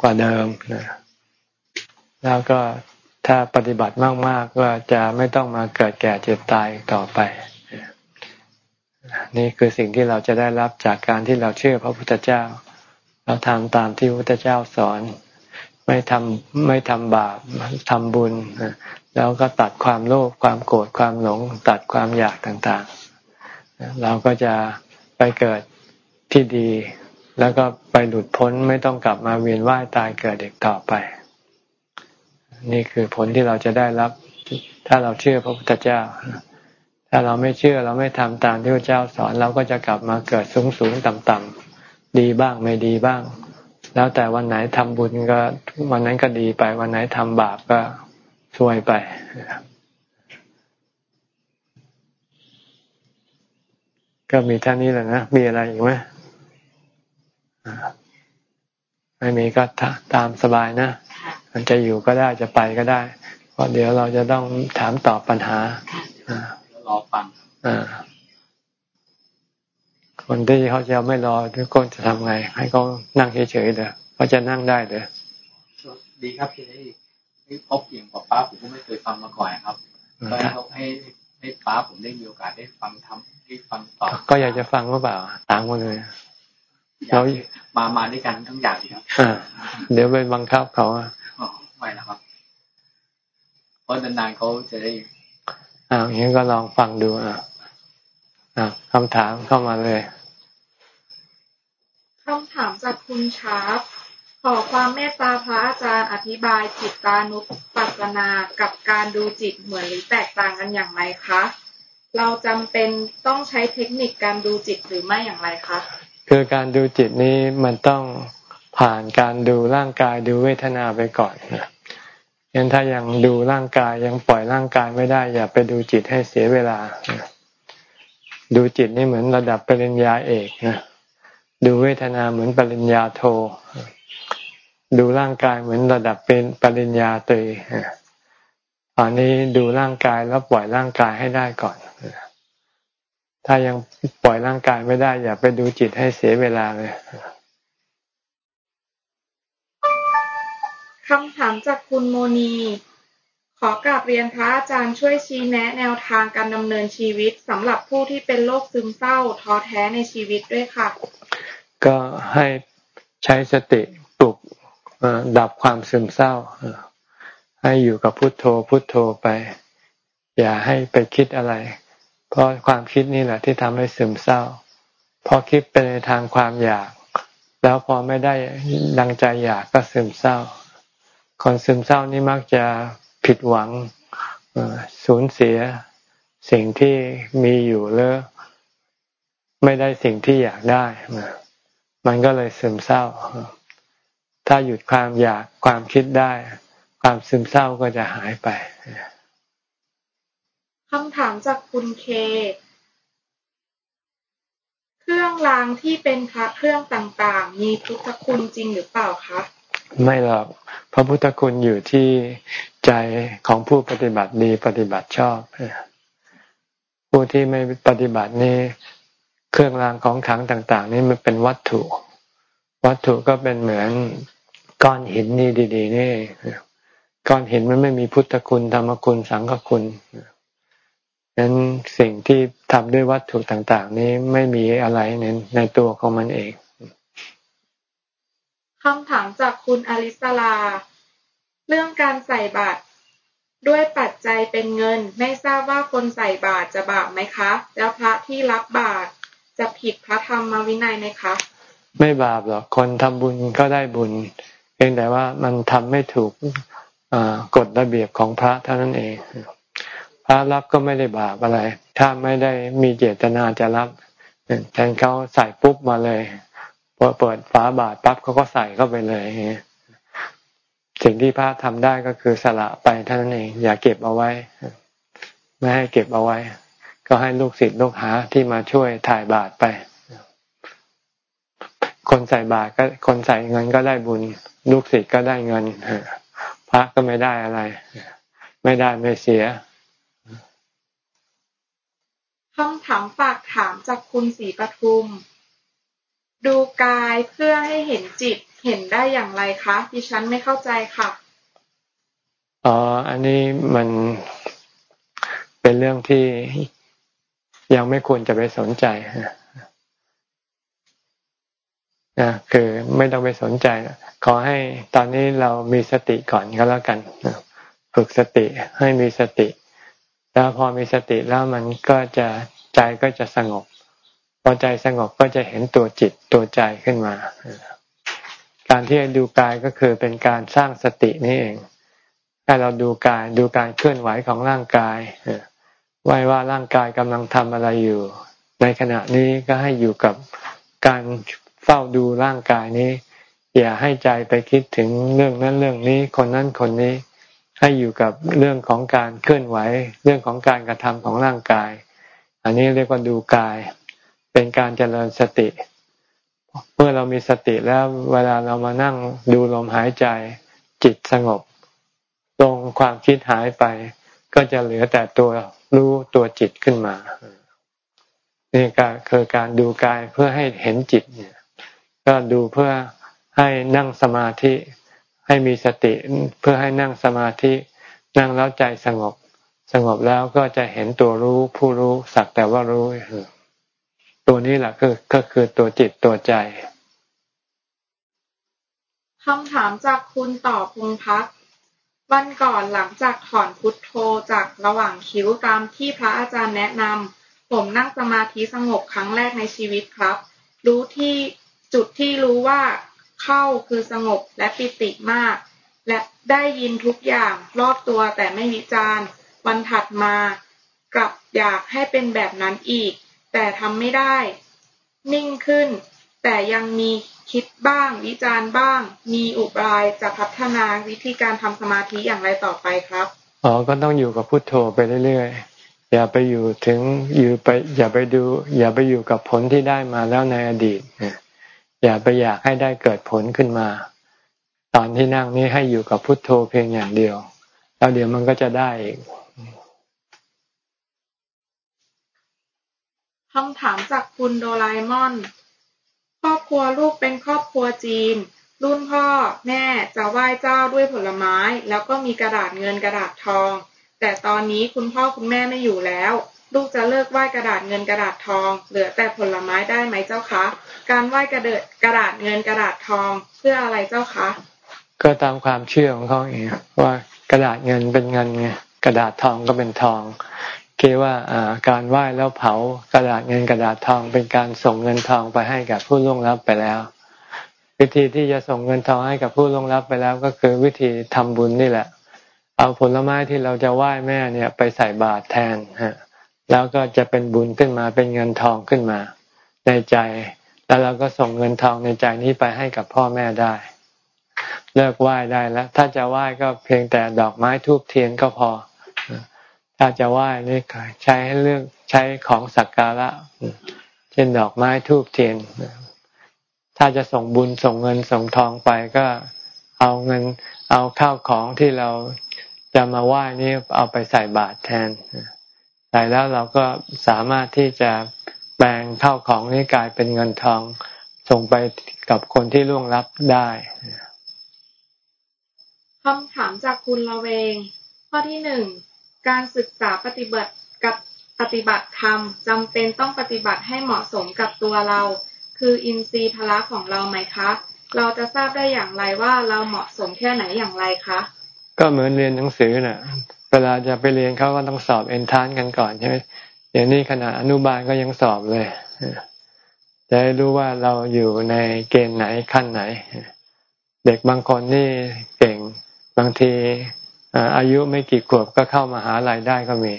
กว่าเดิมแล้วก็ถ้าปฏิบัติมากๆก็จะไม่ต้องมาเกิดแก่เจ็บตายต่อไป นี่คือสิ่งที่เราจะได้รับจากการที่เราเชื่อพระพุทธเจ้า เราทำตามที่พระพุทธเจ้าสอน ไม่ทำไม่ทำบาปทำบุญ แล้วก็ตัดความโลภความโกรธความหลง ตัดความอยากต่างๆ เราก็จะไปเกิดที่ดี แล้วก็ไปหลุดพ้นไม่ต้องกลับมาเวียนว่ายตายเกิดเด็กต่อไป นี่คือผลที่เราจะได้รับ ถ้าเราเชื่อพระพุทธเจ้า ถ้าเราไม่เชื่อเราไม่ทำตามที่พระเจ้าสอน เราก็จะกลับมาเกิดสูงสูงต่ำต่ำดีบ้างไม่ดีบ้าง แล้วแต่วันไหนทำบุญก็วันนั้นก็ดีไป วันไหนทำบาปก็ซวยไปก็มีท่านี้แหละนะ มีอะไรอีกไหมไม่มีก็ตามสบายนะมันจะอยู่ก็ได้จะไปก็ได้ เพราะเดี๋ยวเราจะต้องถามตอบปัญหารอฟัง คนที่เขาจะไม่รอทุกคนจะทำไง ให้เขานั่งเฉยๆเด้อเขาจะนั่งได้เด้อดีครับที่ได้ได้พบอย่างป้าป้าผมก็ไม่เคยฟังมาก่อนครับก็ให้ให้ให้ป้าผมได้มีโอกาสได้ฟังทำได้ฟังต่อก็อยากจะฟังหรือเปล่าตามมาเลยเรามามาด้วยกันทั้งอย่างครับเดี๋ยวไปบังคับเขาไม่นะครับเพราะนานๆเขาจะได้อ่าอย่างนี้ก็ลองฟังดูอ่าอ่า คำถามเข้ามาเลยคำถามจากคุณชาร์ปขอความเมตตาพระอาจารย์อธิบายจิตตานุปัสสนากับการดูจิตเหมือนหรือแตกต่างกันอย่างไรคะ เราจำเป็นต้องใช้เทคนิคการดูจิตหรือไม่อย่างไรคะ คือการดูจิตนี้มันต้องผ่านการดูร่างกายดูเวทนาไปก่อนนะงั้นถ้ายังดูร่างกายยังปล่อยร่างกายไม่ได้ อย่าไปดูจิตให้เสียเวลา ดูจิตนี่เหมือนระดับปริญญาเอกนะดูเวทนาเหมือนปริญญาโท ดูร่างกายเหมือนระดับเป็นปริญญาตรีตอนนี้ดูร่างกายแล้วปล่อยร่างกายให้ได้ก่อน ถ้ายังปล่อยร่างกายไม่ได้ อย่าไปดูจิตให้เสียเวลาเลยคำถามจากคุณโมนี ขอกราบเรียนพระอาจารย์ช่วยชี้แนะแนวทางการดำเนินชีวิตสำหรับผู้ที่เป็นโรคซึมเศร้าท้อแท้ในชีวิตด้วยค่ะ ก็ให้ใช้สติปลุกดับความซึมเศร้า ให้อยู่กับพุทโธพุทโธไป อย่าให้ไปคิดอะไร เพราะความคิดนี่แหละที่ทำให้ซึมเศร้า พอคิดไปในทางความอยาก แล้วพอไม่ได้ดังใจอยากก็ซึมเศร้าคนซึมเศร้านี่มักจะ ผิดหวังสูญเสียสิ่งที่มีอยู่แล้วไม่ได้สิ่งที่อยากได้ มันก็เลยซึมเศร้า ถ้าหยุดความอยากความคิดได้ ความซึมเศร้าก็จะหายไปคำถามจากคุณเค เครื่องรางที่เป็นพระเครื่องต่างๆ มีพุทธคุณจริงหรือเปล่าคะ ไม่หรอกพระพุทธคุณอยู่ที่ใจของผู้ปฏิบัติดีปฏิบัติชอบ ผู้ที่ไม่ปฏิบัตินี่เครื่องรางของขังต่าง ๆ นี่มันเป็นวัตถุ วัตถุก็เป็นเหมือนก้อนหินนี่ดี ๆ นี่ก้อนหินมันไม่มีพุทธคุณธรรมคุณสังฆคุณฉะนั้นสิ่งที่ทำด้วยวัตถุต่าง ๆ นี้ไม่มีอะไรในในตัวของมันเอง คำถามจากคุณอลิสลา เรื่องการใส่บาตรด้วยปัจจัยเป็นเงิน ไม่ทราบว่าคนใส่บาตรจะบาปไหมคะ แล้วพระที่รับบาตรจะผิดพระธรรมวินัยไหมคะ ไม่บาปหรอกคนทำบุญก็ได้บุญเพียงแต่ว่ามันทำไม่ถูกกฎระเบียบของพระเท่านั้นเอง พระรับก็ไม่ได้บาปอะไร ถ้าไม่ได้มีเจตนาจะรับแทนเขาใส่ปุ๊บมาเลย อเปิดฝาบาทปั๊บเขาก็ใส่เข้าไปเลยสิ่งที่พระทำได้ก็คือสละไปเท่านั้นเองอย่าเก็บเอาไว้ ไม่ให้เก็บเอาไว้ ก็ให้ลูกศิษย์ลูกหาที่มาช่วยถ่ายบาทไป คนใส่บาทก็คนใส่เงินก็ได้บุญ ลูกศิษย์ก็ได้เงินพระก็ไม่ได้อะไร ไม่ได้ไม่เสียคำถามฝากถามจากคุณศรีปทุม ดูกายเพื่อให้เห็นจิตเห็นได้อย่างไรคะดิฉันไม่เข้าใจค่ะอ๋ออันนี้มันเป็นเรื่องที่ยังไม่ควรจะไปสนใจนะคือไม่ต้องไปสนใจขอให้ตอนนี้เรามีสติก่อนก็แล้วกันฝึกสติให้มีสติ แล้วพอมีสติแล้วมันก็จะใจก็จะสงบ พอใจสงบก็จะเห็นตัวจิตตัวใจขึ้นมา การที่ดูกายก็คือเป็นการสร้างสตินี่เองให้เราดูกายดูการเคลื่อนไหวของร่างกายไว้ว่าร่างกายกำลังทำอะไรอยู่ ในขณะนี้ก็ให้อยู่กับการเฝ้าดูร่างกายนี้ อย่าให้ใจไปคิดถึงเรื่องนั้นเรื่องนี้ คนนั้นคนนี้ ให้อยู่กับเรื่องของการเคลื่อนไหว เรื่องของการกระทำของร่างกาย อันนี้เรียกว่าดูกาย เป็นการเจริญสติ เมื่อเรามีสติแล้วเวลาเรามานั่งดูลมหายใจจิตสงบลงความคิดหายไป ก็จะเหลือแต่ตัวรู้ตัวจิตขึ้นมา นี่ก็คือการดูกายเพื่อให้เห็นจิตเนี่ย ก็ดูเพื่อให้นั่งสมาธิ ให้มีสติเพื่อให้นั่งสมาธิ นั่งแล้วใจสงบ สงบแล้วก็จะเห็นตัวรู้ผู้รู้สักแต่ว่ารู้ ตัวนี้แหละก็ก็คือตัวจิตตัวใจคำถามจากคุณต่อพงพักวันก่อนหลังจากถอนพุทโธจากระหว่างคิ้วตามที่พระอาจารย์แนะนำผมนั่งสมาธิสงบครั้งแรกในชีวิตครับ รู้ที่จุดที่รู้ว่าเข้าคือสงบและปิติมาก และได้ยินทุกอย่างรอบตัวแต่ไม่วิจารณ์ วันถัดมากลับอยากให้เป็นแบบนั้นอีก แต่ทำไม่ได้ นิ่งขึ้น แต่ยังมีคิดบ้าง วิจารณ์บ้าง มีอุบายจะพัฒนาวิธีการทำสมาธิอย่างไรต่อไปครับอ๋อก็ต้องอยู่กับพุทโธไปเรื่อยๆอย่าไปอยู่ถึงอยู่ไป อย่าไปดู อย่าไปอยู่กับผลที่ได้มาแล้วในอดีตอย่าไปอยากให้ได้เกิดผลขึ้นมา ตอนที่นั่งนี้ให้อยู่กับพุทโธเพียงอย่างเดียว แล้วเดี๋ยวมันก็จะได้อีก คำถามจากคุณโดราเอมอน ครอบครัวลูกเป็นครอบครัวจีน รุ่นพ่อแม่จะไหว้เจ้าด้วยผลไม้ แล้วก็มีกระดาษเงินกระดาษทอง แต่ตอนนี้คุณพ่อคุณแม่ไม่อยู่แล้ว ลูกจะเลิกไหว้กระดาษเงินกระดาษทอง เหลือแต่ผลไม้ได้ไหมเจ้าคะ การไหว้กระเดกระดาษเงินกระดาษทองเพื่ออะไรเจ้าคะ ก็ตามความเชื่อของเขาเองว่ากระดาษเงินเป็นเงินไงกระดาษทองก็เป็นทอง คิดว่าการไหว้แล้วเผากระดาษเงินกระดาษทองเป็นการส่งเงินทองไปให้กับผู้ล่วงลับไปแล้ว วิธีที่จะส่งเงินทองให้กับผู้ล่วงลับไปแล้วก็คือวิธีทำบุญนี่แหละ เอาผลไม้ที่เราจะไหว้แม่เนี่ยไปใส่บาตรแทนฮะแล้วก็จะเป็นบุญขึ้นมาเป็นเงินทองขึ้นมา ในใจแล้วเราก็ส่งเงินทองในใจนี้ไปให้กับพ่อแม่ได้ เลิกไหว้ได้แล้ว ถ้าจะไหว้ก็เพียงแต่ดอกไม้ทูบเทียนก็พอ ถ้าจะไหว้นี่ใช้ให้เรื่องใช้ของสักการะ เช่นดอกไม้ทูบเทียน ถ้าจะส่งบุญส่งเงินส่งทองไปก็เอาเงิน เอาข้าวของที่เราจะมาไหว้นี่เอาไปใส่บาตรแทนใส่แล้วเราก็สามารถที่จะแปลงข้าวของนี้กลายเป็นเงินทองส่งไปกับคนที่ล่วงลับได้คำถามจากคุณละเวง ข้อที่หนึ่ง การศึกษาปฏิบัติกับปฏิบัติธรรมจำเป็นต้องปฏิบัติให้เหมาะสมกับตัวเรา คืออินทรีย์พละของเราไหมคะ เราจะทราบได้อย่างไรว่าเราเหมาะสมแค่ไหนอย่างไรคะ ก็เหมือนเรียนหนังสือนะ่ะ เวลาจะไปเรียนเขาก็ต้องสอบเอนทานกันก่อนใช่ไหมเดี๋ยวนี้ขณะอนุบาลก็ยังสอบเลยจะได้รู้ว่าเราอยู่ในเกณฑ์ไหนขั้นไหน เด็กบางคนนี่เก่งบางที อายุไม่กี่ขวบก็เข้ามาหาลัยได้ก็มี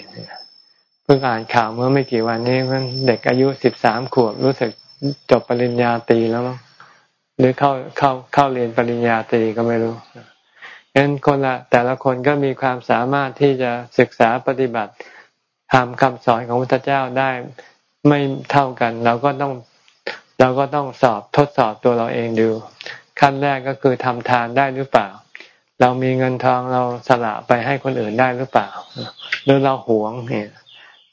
เพิ่งอ่านข่าวเมื่อไม่กี่วันนี้มันเด็กอายุสิบสามขวบรู้สึกจบปริญญาตรีแล้วมั้งหรือเข้าเข้าเข้าเรียนปริญญาตรีก็ไม่รู้เั้นคนละแต่ละคนก็มีความสามารถที่จะศึกษาปฏิบัติทำคำสอนของพระพุทธเจ้าได้ไม่เท่ากัน เราก็ต้องเราก็ต้องสอบทดสอบตัวเราเองดู ขั้นแรกก็คือทำทานได้หรือเปล่า เรามีเงินทองเราสละไปให้คนอื่นได้หรือเปล่าหรือเราหวงเนี่ย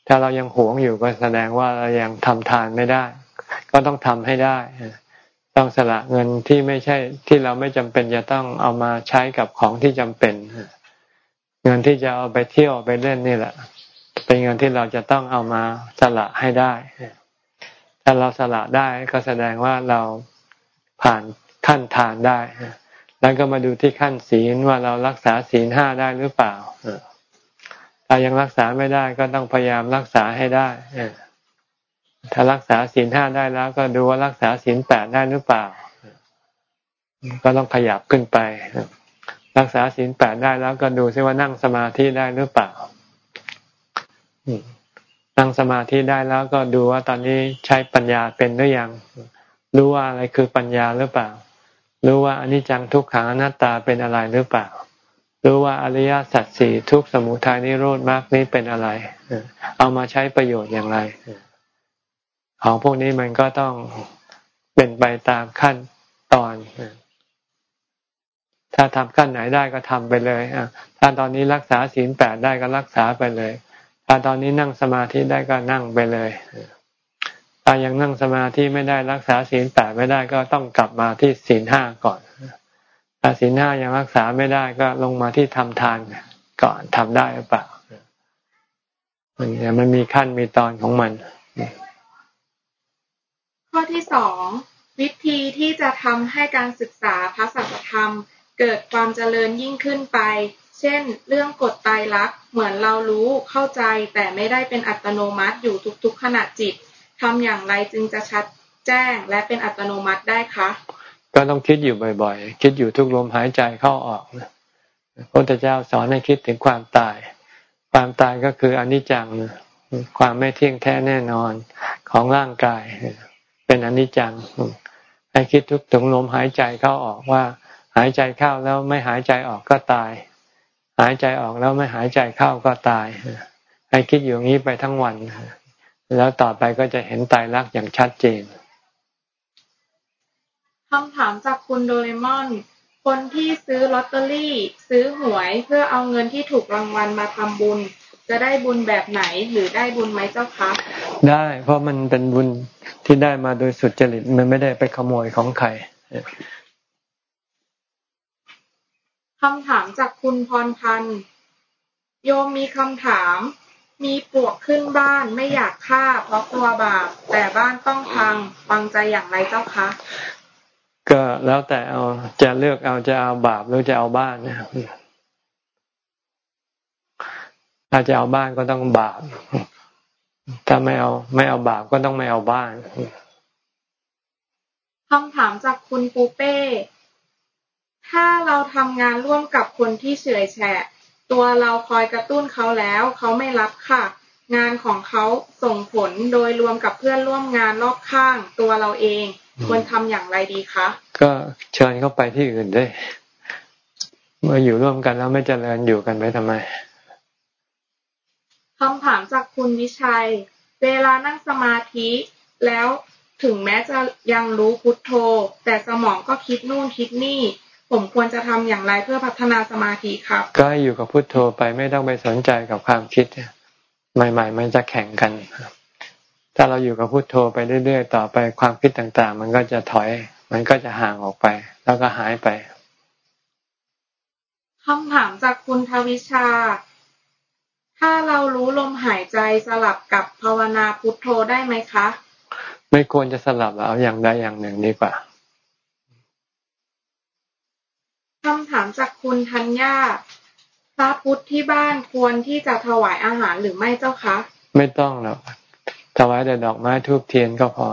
ถ้าเรายังหวงอยู่ก็แสดงว่าเรายังทำทานไม่ได้ ก็ต้องทำให้ได้ ต้องสละเงินที่ไม่ใช่ที่เราไม่จำเป็นจะต้องเอามาใช้กับของที่จำเป็น เงินที่จะเอาไปเที่ยวไปเล่นนี่แหละ เป็นเงินที่เราจะต้องเอามาสละให้ได้ ถ้าเราสละได้ก็แสดงว่าเราผ่านขั้นทานได้ แล้วก็มาดูที่ขั้นศีลว่าเรารักษาศีลห้าได้หรือเปล่าถ้ายังรักษาไม่ได้ก็ต้องพยายามรักษาให้ได้ถ้ารักษาศีลห้าได้แล้ว ก็ดูว่ารักษาศีลแปดได้หรือเปล่า ก็ต้องขยับขึ้นไป รักษาศีลแปดได้แล้วก็ดูซิว่านั่งสมาธิได้หรือเปล่านั่งสมาธิได้แล้วก็ดูว่าตอนนี้ใช้ปัญญาเป็นหรือยัง รู้ว่าอะไรคือปัญญาหรือเปล่า รู้ว่าอนิจจังทุกขังอนัตตาเป็นอะไรหรือเปล่า รู้ว่าอริยสัจสี่ทุกสมุทัยนิโรธมรรคนี้เป็นอะไร เอามาใช้ประโยชน์อย่างไร ของพวกนี้มันก็ต้องเป็นไปตามขั้นตอน ถ้าทำขั้นไหนได้ก็ทำไปเลยถ้าตอนนี้รักษาศีลแปดได้ก็รักษาไปเลย ถ้าตอนนี้นั่งสมาธิได้ก็นั่งไปเลย ถ้ายังนั่งสมาธิไม่ได้รักษาศีลแปดไม่ได้ก็ต้องกลับมาที่ศีลห้าก่อนถ้าศีลห้ายังรักษาไม่ได้ก็ลงมาที่ทำทานก่อนทำได้หรือเปล่ามันมันมีขั้นมีตอนของมัน ข้อที่สองวิธีที่จะทำให้การศึกษาพระสัจธรรม เกิดความเจริญยิ่งขึ้นไป เช่น เรื่องกฎตายรักเหมือนเรารู้เข้าใจแต่ไม่ได้เป็นอัตโนมัติอยู่ทุกๆขณะจิต ทำอย่างไรจึงจะชัดแจ้งและเป็นอัตโนมัติได้คะก็ต้องคิดอยู่บ่อย ๆ คิดอยู่ทุกลมหายใจเข้าออกพระพุทธเจ้าสอนให้คิดถึงความตาย ความตายก็คืออนิจจัง ความไม่เที่ยงแท้แน่นอนของร่างกาย เป็นอนิจจัง ให้คิดทุกถึงลมหายใจเข้าออกว่า หายใจเข้าแล้วไม่หายใจออกก็ตาย หายใจออกแล้วไม่หายใจเข้าก็ตาย ให้คิดอย่างนี้ไปทั้งวัน แล้วต่อไปก็จะเห็นตายรักอย่างชัดเจนคำถามจากคุณโดเรมอน คนที่ซื้อลอตเตอรี่ ซื้อหวยเพื่อเอาเงินที่ถูกรางวัลมาทำบุญ จะได้บุญแบบไหนหรือได้บุญไหมเจ้าคะได้เพราะมันเป็นบุญที่ได้มาโดยสุดจริตมันไม่ได้ไปขโมยของใครคำถามจากคุณพรพันธ์โยมมีคำถาม มีปวกขึ้นบ้าน ไม่อยากฆ่า เพราะกลัวบาป แต่บ้านต้องพังฟังใจอย่างไรเจ้าคะ ก็แล้วแต่เอาจะเลือกเอาจะเอาบาปหรือจะเอาบ้านนะถ้าจะเอาบ้านก็ต้องบาป ถ้าไม่เอาไม่เอาบาปก็ต้องไม่เอาบ้านคำถามจากคุณปูเป้ ถ้าเราทำงานร่วมกับคนที่เฉื่อยแฉะ ตัวเราคอยกระตุ้นเขาแล้ว เขาไม่รับค่ะ งานของเขาส่งผลโดยรวมกับเพื่อนร่วมงานรอบข้าง ตัวเราเองควรทำอย่างไรดีคะก็เชิญเข้าไปที่อื่นได้ เมื่ออยู่ร่วมกันแล้วไม่เจริญอยู่กันไปทำไมคำถามจากคุณวิชัย เวลานั่งสมาธิแล้วถึงแม้จะยังรู้พุทโธ แต่สมองก็คิดนู่นคิดนี่ ผมควรจะทำอย่างไรเพื่อพัฒนาสมาธิครับก็อยู่กับพุทโธไปไม่ต้องไปสนใจกับความคิดใหม่ ๆ มันจะแข่งกันถ้าเราอยู่กับพุโทโธไปเรื่อยๆต่อไปความคิดต่างๆ มันก็จะถอย มันก็จะห่างออกไป แล้วก็หายไปคำถามจากคุณทวิชา ถ้าเรารู้ลมหายใจสลับกับภาวนาพุทโธได้ไหมคะ ไม่ควรจะสลับเอาอย่างใดอย่างหนึ่งดีกว่า คำถามจากคุณธัญญา พระพุทธที่บ้านควรที่จะถวายอาหารหรือไม่เจ้าคะ ไม่ต้องหรอก ถวายแต่ดอกไม้ทูบเทียนก็พอ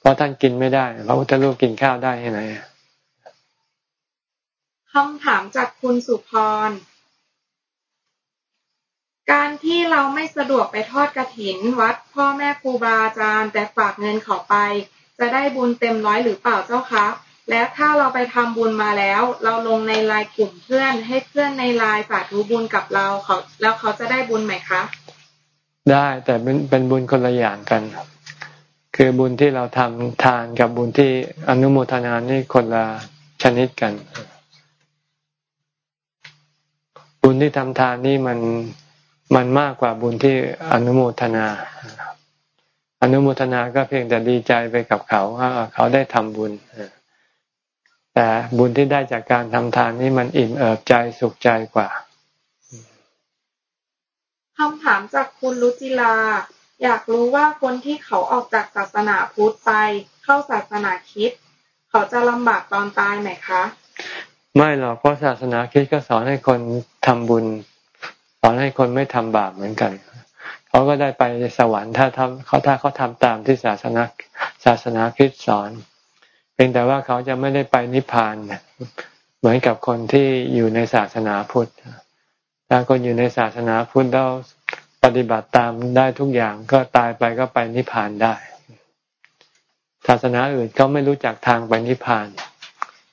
เพราะท่านกินไม่ได้ พระพุทธรูปกินข้าวได้ที่ไหนคำถามจากคุณสุพร การที่เราไม่สะดวกไปทอดกระถินวัด พ่อแม่ครูบาอาจารย์ แต่ฝากเงินเขาไป จะได้บุญเต็มร้อยหรือเปล่าเจ้าคะ และถ้าเราไปทำบุญมาแล้ว เราลงในไลน์กลุ่มเพื่อน ให้เพื่อนในไลน์สาธุบุญกับเราเขาแล้วเขาจะได้บุญไหมคะ ได้แต่เป็นเป็นบุญคนละอย่างกัน คือบุญที่เราทำทานกับบุญที่อนุโมทนานี่คนละชนิดกัน บุญที่ทำทานนี่มันมันมากกว่าบุญที่อนุโมทนาอนุโมทนาก็เพียงแต่ดีใจไปกับเขาว่าเขาได้ทำบุญ แต่บุญที่ได้จากการทำทานนี่มันอิ่มเอิบใจสุขใจกว่าคำถามจากคุณรุจิลา อยากรู้ว่าคนที่เขาออกจากศาสนาพุทธไปเข้าศาสนาคริสต์เขาจะลำบากตอนตายไหมคะ ไม่หรอกเพราะศาสนาคริสต์ก็สอนให้คนทำบุญ สอนให้คนไม่ทำบาปเหมือนกันเขาก็ได้ไปสวรรค์ถ้าทำเขาถ้าเขาทำตามที่ศาสนาศาสนาคริสต์สอน พียงแต่ว่าเขาจะไม่ได้ไปนิพพานเหมือนกับคนที่อยู่ในศาสนาพุทธถ้าคนอยู่ในศาสนาพุทธแล้วปฏิบัติตามได้ทุกอย่างก็ตายไปก็ไปนิพพานได้ ศาสนาอื่นเขาไม่รู้จักทางไปนิพพาน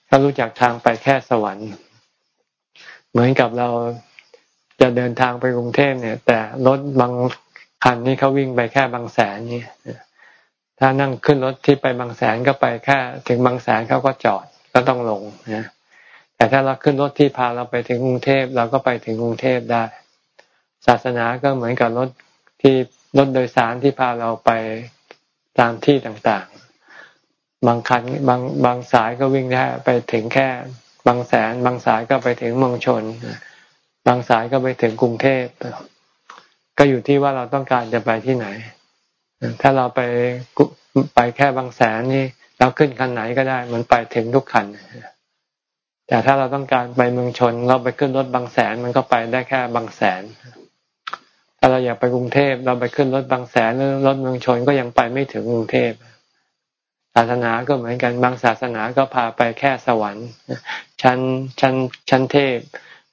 เขารู้จักทางไปแค่สวรรค์ เหมือนกับเราจะเดินทางไปกรุงเทพเนี่ย แต่รถบางคันนี่เขาวิ่งไปแค่บางแสนนี่ ถ้านั่งขึ้นรถที่ไปบางแสนก็ไปแค่ถึงบางแสนเขาก็จอดก็ต้องลงนะแต่ถ้าเราขึ้นรถที่พาเราไปถึงกรุงเทพเราก็ไปถึงกรุงเทพได้ ศาสนาก็เหมือนกับรถที่รถโดยสารที่พาเราไปตามที่ต่างๆ บางคันบางบางสายก็วิ่งได้ไปถึงแค่บางแสน บางสายก็ไปถึงเมืองชน บางสายก็ไปถึงกรุงเทพก็อยู่ที่ว่าเราต้องการจะไปที่ไหน ถ้าเราไปไปแค่บางแสนนี่เราขึ้นคันไหนก็ได้ มันไปถึงทุกคันแต่ถ้าเราต้องการไปเมืองชน เราไปขึ้นรถบางแสนมันก็ไปได้แค่บางแสน ถ้าเราอยากไปกรุงเทพเราไปขึ้นรถบางแสนหรือรถเมืองชนก็ยังไปไม่ถึงกรุงเทพศาสนาก็เหมือนกันบางศาสนาก็พาไปแค่สวรรค์ชั้นชั้นชั้นเทพ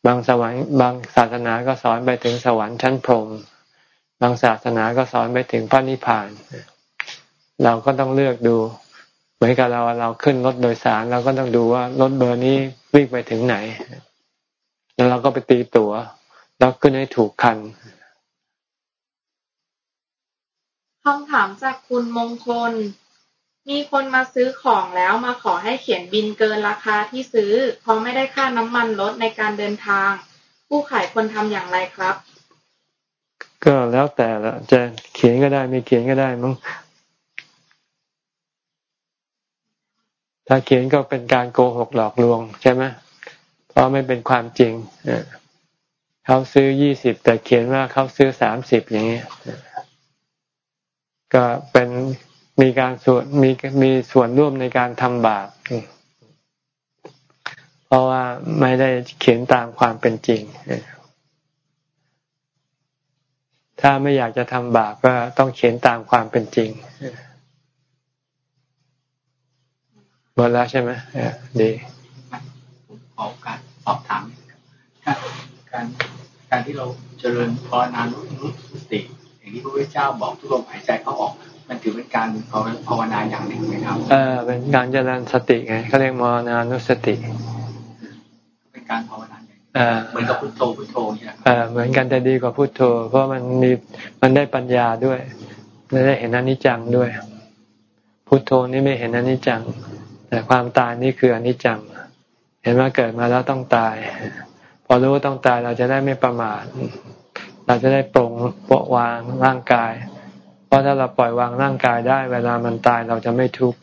บางสวรรค์บางศาสนาก็สอนไปถึงสวรรค์ชั้นพรหม บางศาสนาก็สอนไปถึงพระนิพพาน เราก็ต้องเลือกดูเหมือนกับเราเราขึ้นรถโดยสารเราก็ต้องดูว่ารถเบอร์นี้วิ่งไปถึงไหน แล้วเราก็ไปตีตัว๋วแล้วขึ้นให้ถูกคันคำถามจากคุณมงคล มีคนมาซื้อของแล้วมาขอให้เขียนบินเกินราคาที่ซื้อเพราะไม่ได้ค่าน้ำมันรถในการเดินทาง ผู้ขายควรทำอย่างไรครับ ก็แล้วแต่ละจะเขียนก็ได้ไม่เขียนก็ได้มั้งถ้าเขียนก็เป็นการโกหกหลอกลวงใช่ไหมเพราะไม่เป็นความจริงเขาซื้อยี่สิบแต่เขียนว่าเขาซื้อสามสิบอย่างนี้ก็เป็นมีการส่วนมีมีส่วนร่วมในการทำบาปเพราะว่าไม่ได้เขียนตามความเป็นจริง ถ้าไม่อยากจะทำบาปก็ต้องเขียนตามความเป็นจริงหมดแล้วใช่ไหมดีขอการสอบถามการการการที่เราเจริญภาวนานุสติ อย่างที่พระพุทธเจ้าบอกทุกลมหายใจเข้าออก มันถือเป็นการภาวนาอย่างหนึ่งไหมครับ เออเป็นการเจริญสติไงเขาเรียกมรณานุสติ เป็นการภาวนา เหมือนกับพุทโธพุทโธเนี่ยเหมือนกันแต่ดีกว่าพุทโธ เพราะมันมีมันได้ปัญญาด้วยได้เห็นอนิจจังด้วย พุทโธนี่ไม่เห็นอนิจจัง แต่ความตายนี่คืออนิจจัง เห็นว่าเกิดมาแล้วต้องตาย พอรู้ว่าต้องตายเราจะได้ไม่ประมาทเราจะได้ปรงปล่อยวางร่างกาย เพราะถ้าเราปล่อยวางร่างกายได้ เวลามันตายเราจะไม่ทุกข์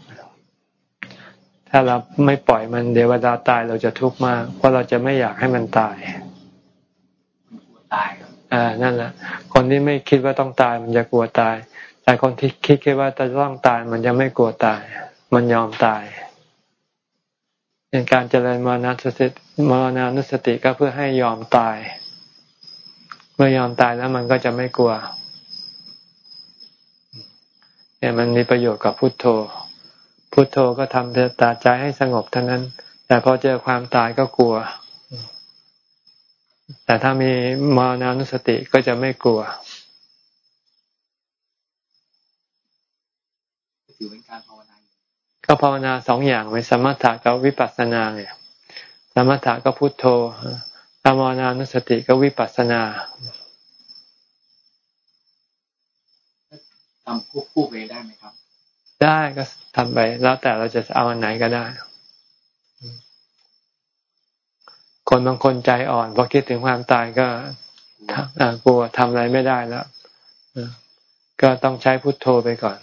ถ้าเราไม่ปล่อยมันเดี๋ยวเวลาตายเราจะทุกข์มากเพราะเราจะไม่อยากให้มันตายตายอ่านั่นแหละคนที่ไม่คิดว่าต้องตายมันจะกลัวตาย แต่คนที่คิดคิดว่าจะต้องตายมันจะไม่กลัวตาย มันยอมตายเป็นการเจริญมรณสติมรณานุสติก็เพื่อให้ยอมตาย เมื่อยอมตายแล้วมันก็จะไม่กลัวเนี่ยมันมีประโยชน์กับพุทโธ พุทโธก็ทำแตาใจให้สงบเท่านั้น แต่พอเจอความตายก็กลัว แต่ถ้ามีมรณานุสติก็จะไม่กลัวถือเป็นการภาวนาก็ภาวนาสองอย่างไว้สมถะกับวิปัสสนาเนี่ยสมถะก็พุทโธธรรมนานุสติก็วิปัสสนาทำคู่คู่ไปได้ไหมครับ ได้ก็ทำไป แล้วแต่เราจะเอาอันไหนก็ได้ คนบางคนใจอ่อนพอคิดถึงความตายก็กลัวทำอะไรไม่ได้แล้วก็ต้องใช้พุทโธไปก่อน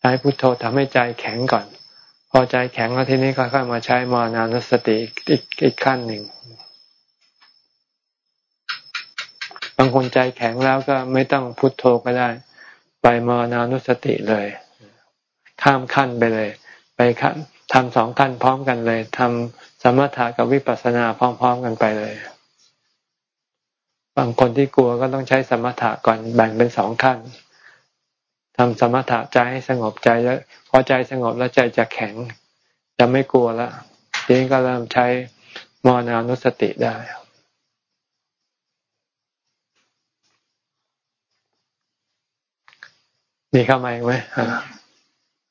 ใช้พุทโธทำให้ใจแข็งก่อน พอใจแข็งแล้วทีนี้ค่อยๆมาใช้มรณานสติอีกอีกขั้นหนึ่งบางคนใจแข็งแล้วก็ไม่ต้องพุทโธก็ได้ ไปมรณานุสติเลย ข้ามขั้นไปเลย ไปขั้นทำสองขั้นพร้อมกันเลยทำสมถะกับวิปัสสนาพร้อม ๆ กันไปเลย บางคนที่กลัวก็ต้องใช้สมถะก่อนแบ่งเป็นสองขั้นทำสมถะใจให้สงบใจแล้วพอใจสงบแล้วใจจะแข็ง จะไม่กลัวแล้วทีนี้ก็เริ่มใช้มรณานุสติได้ มีเข้ามาอีกไหม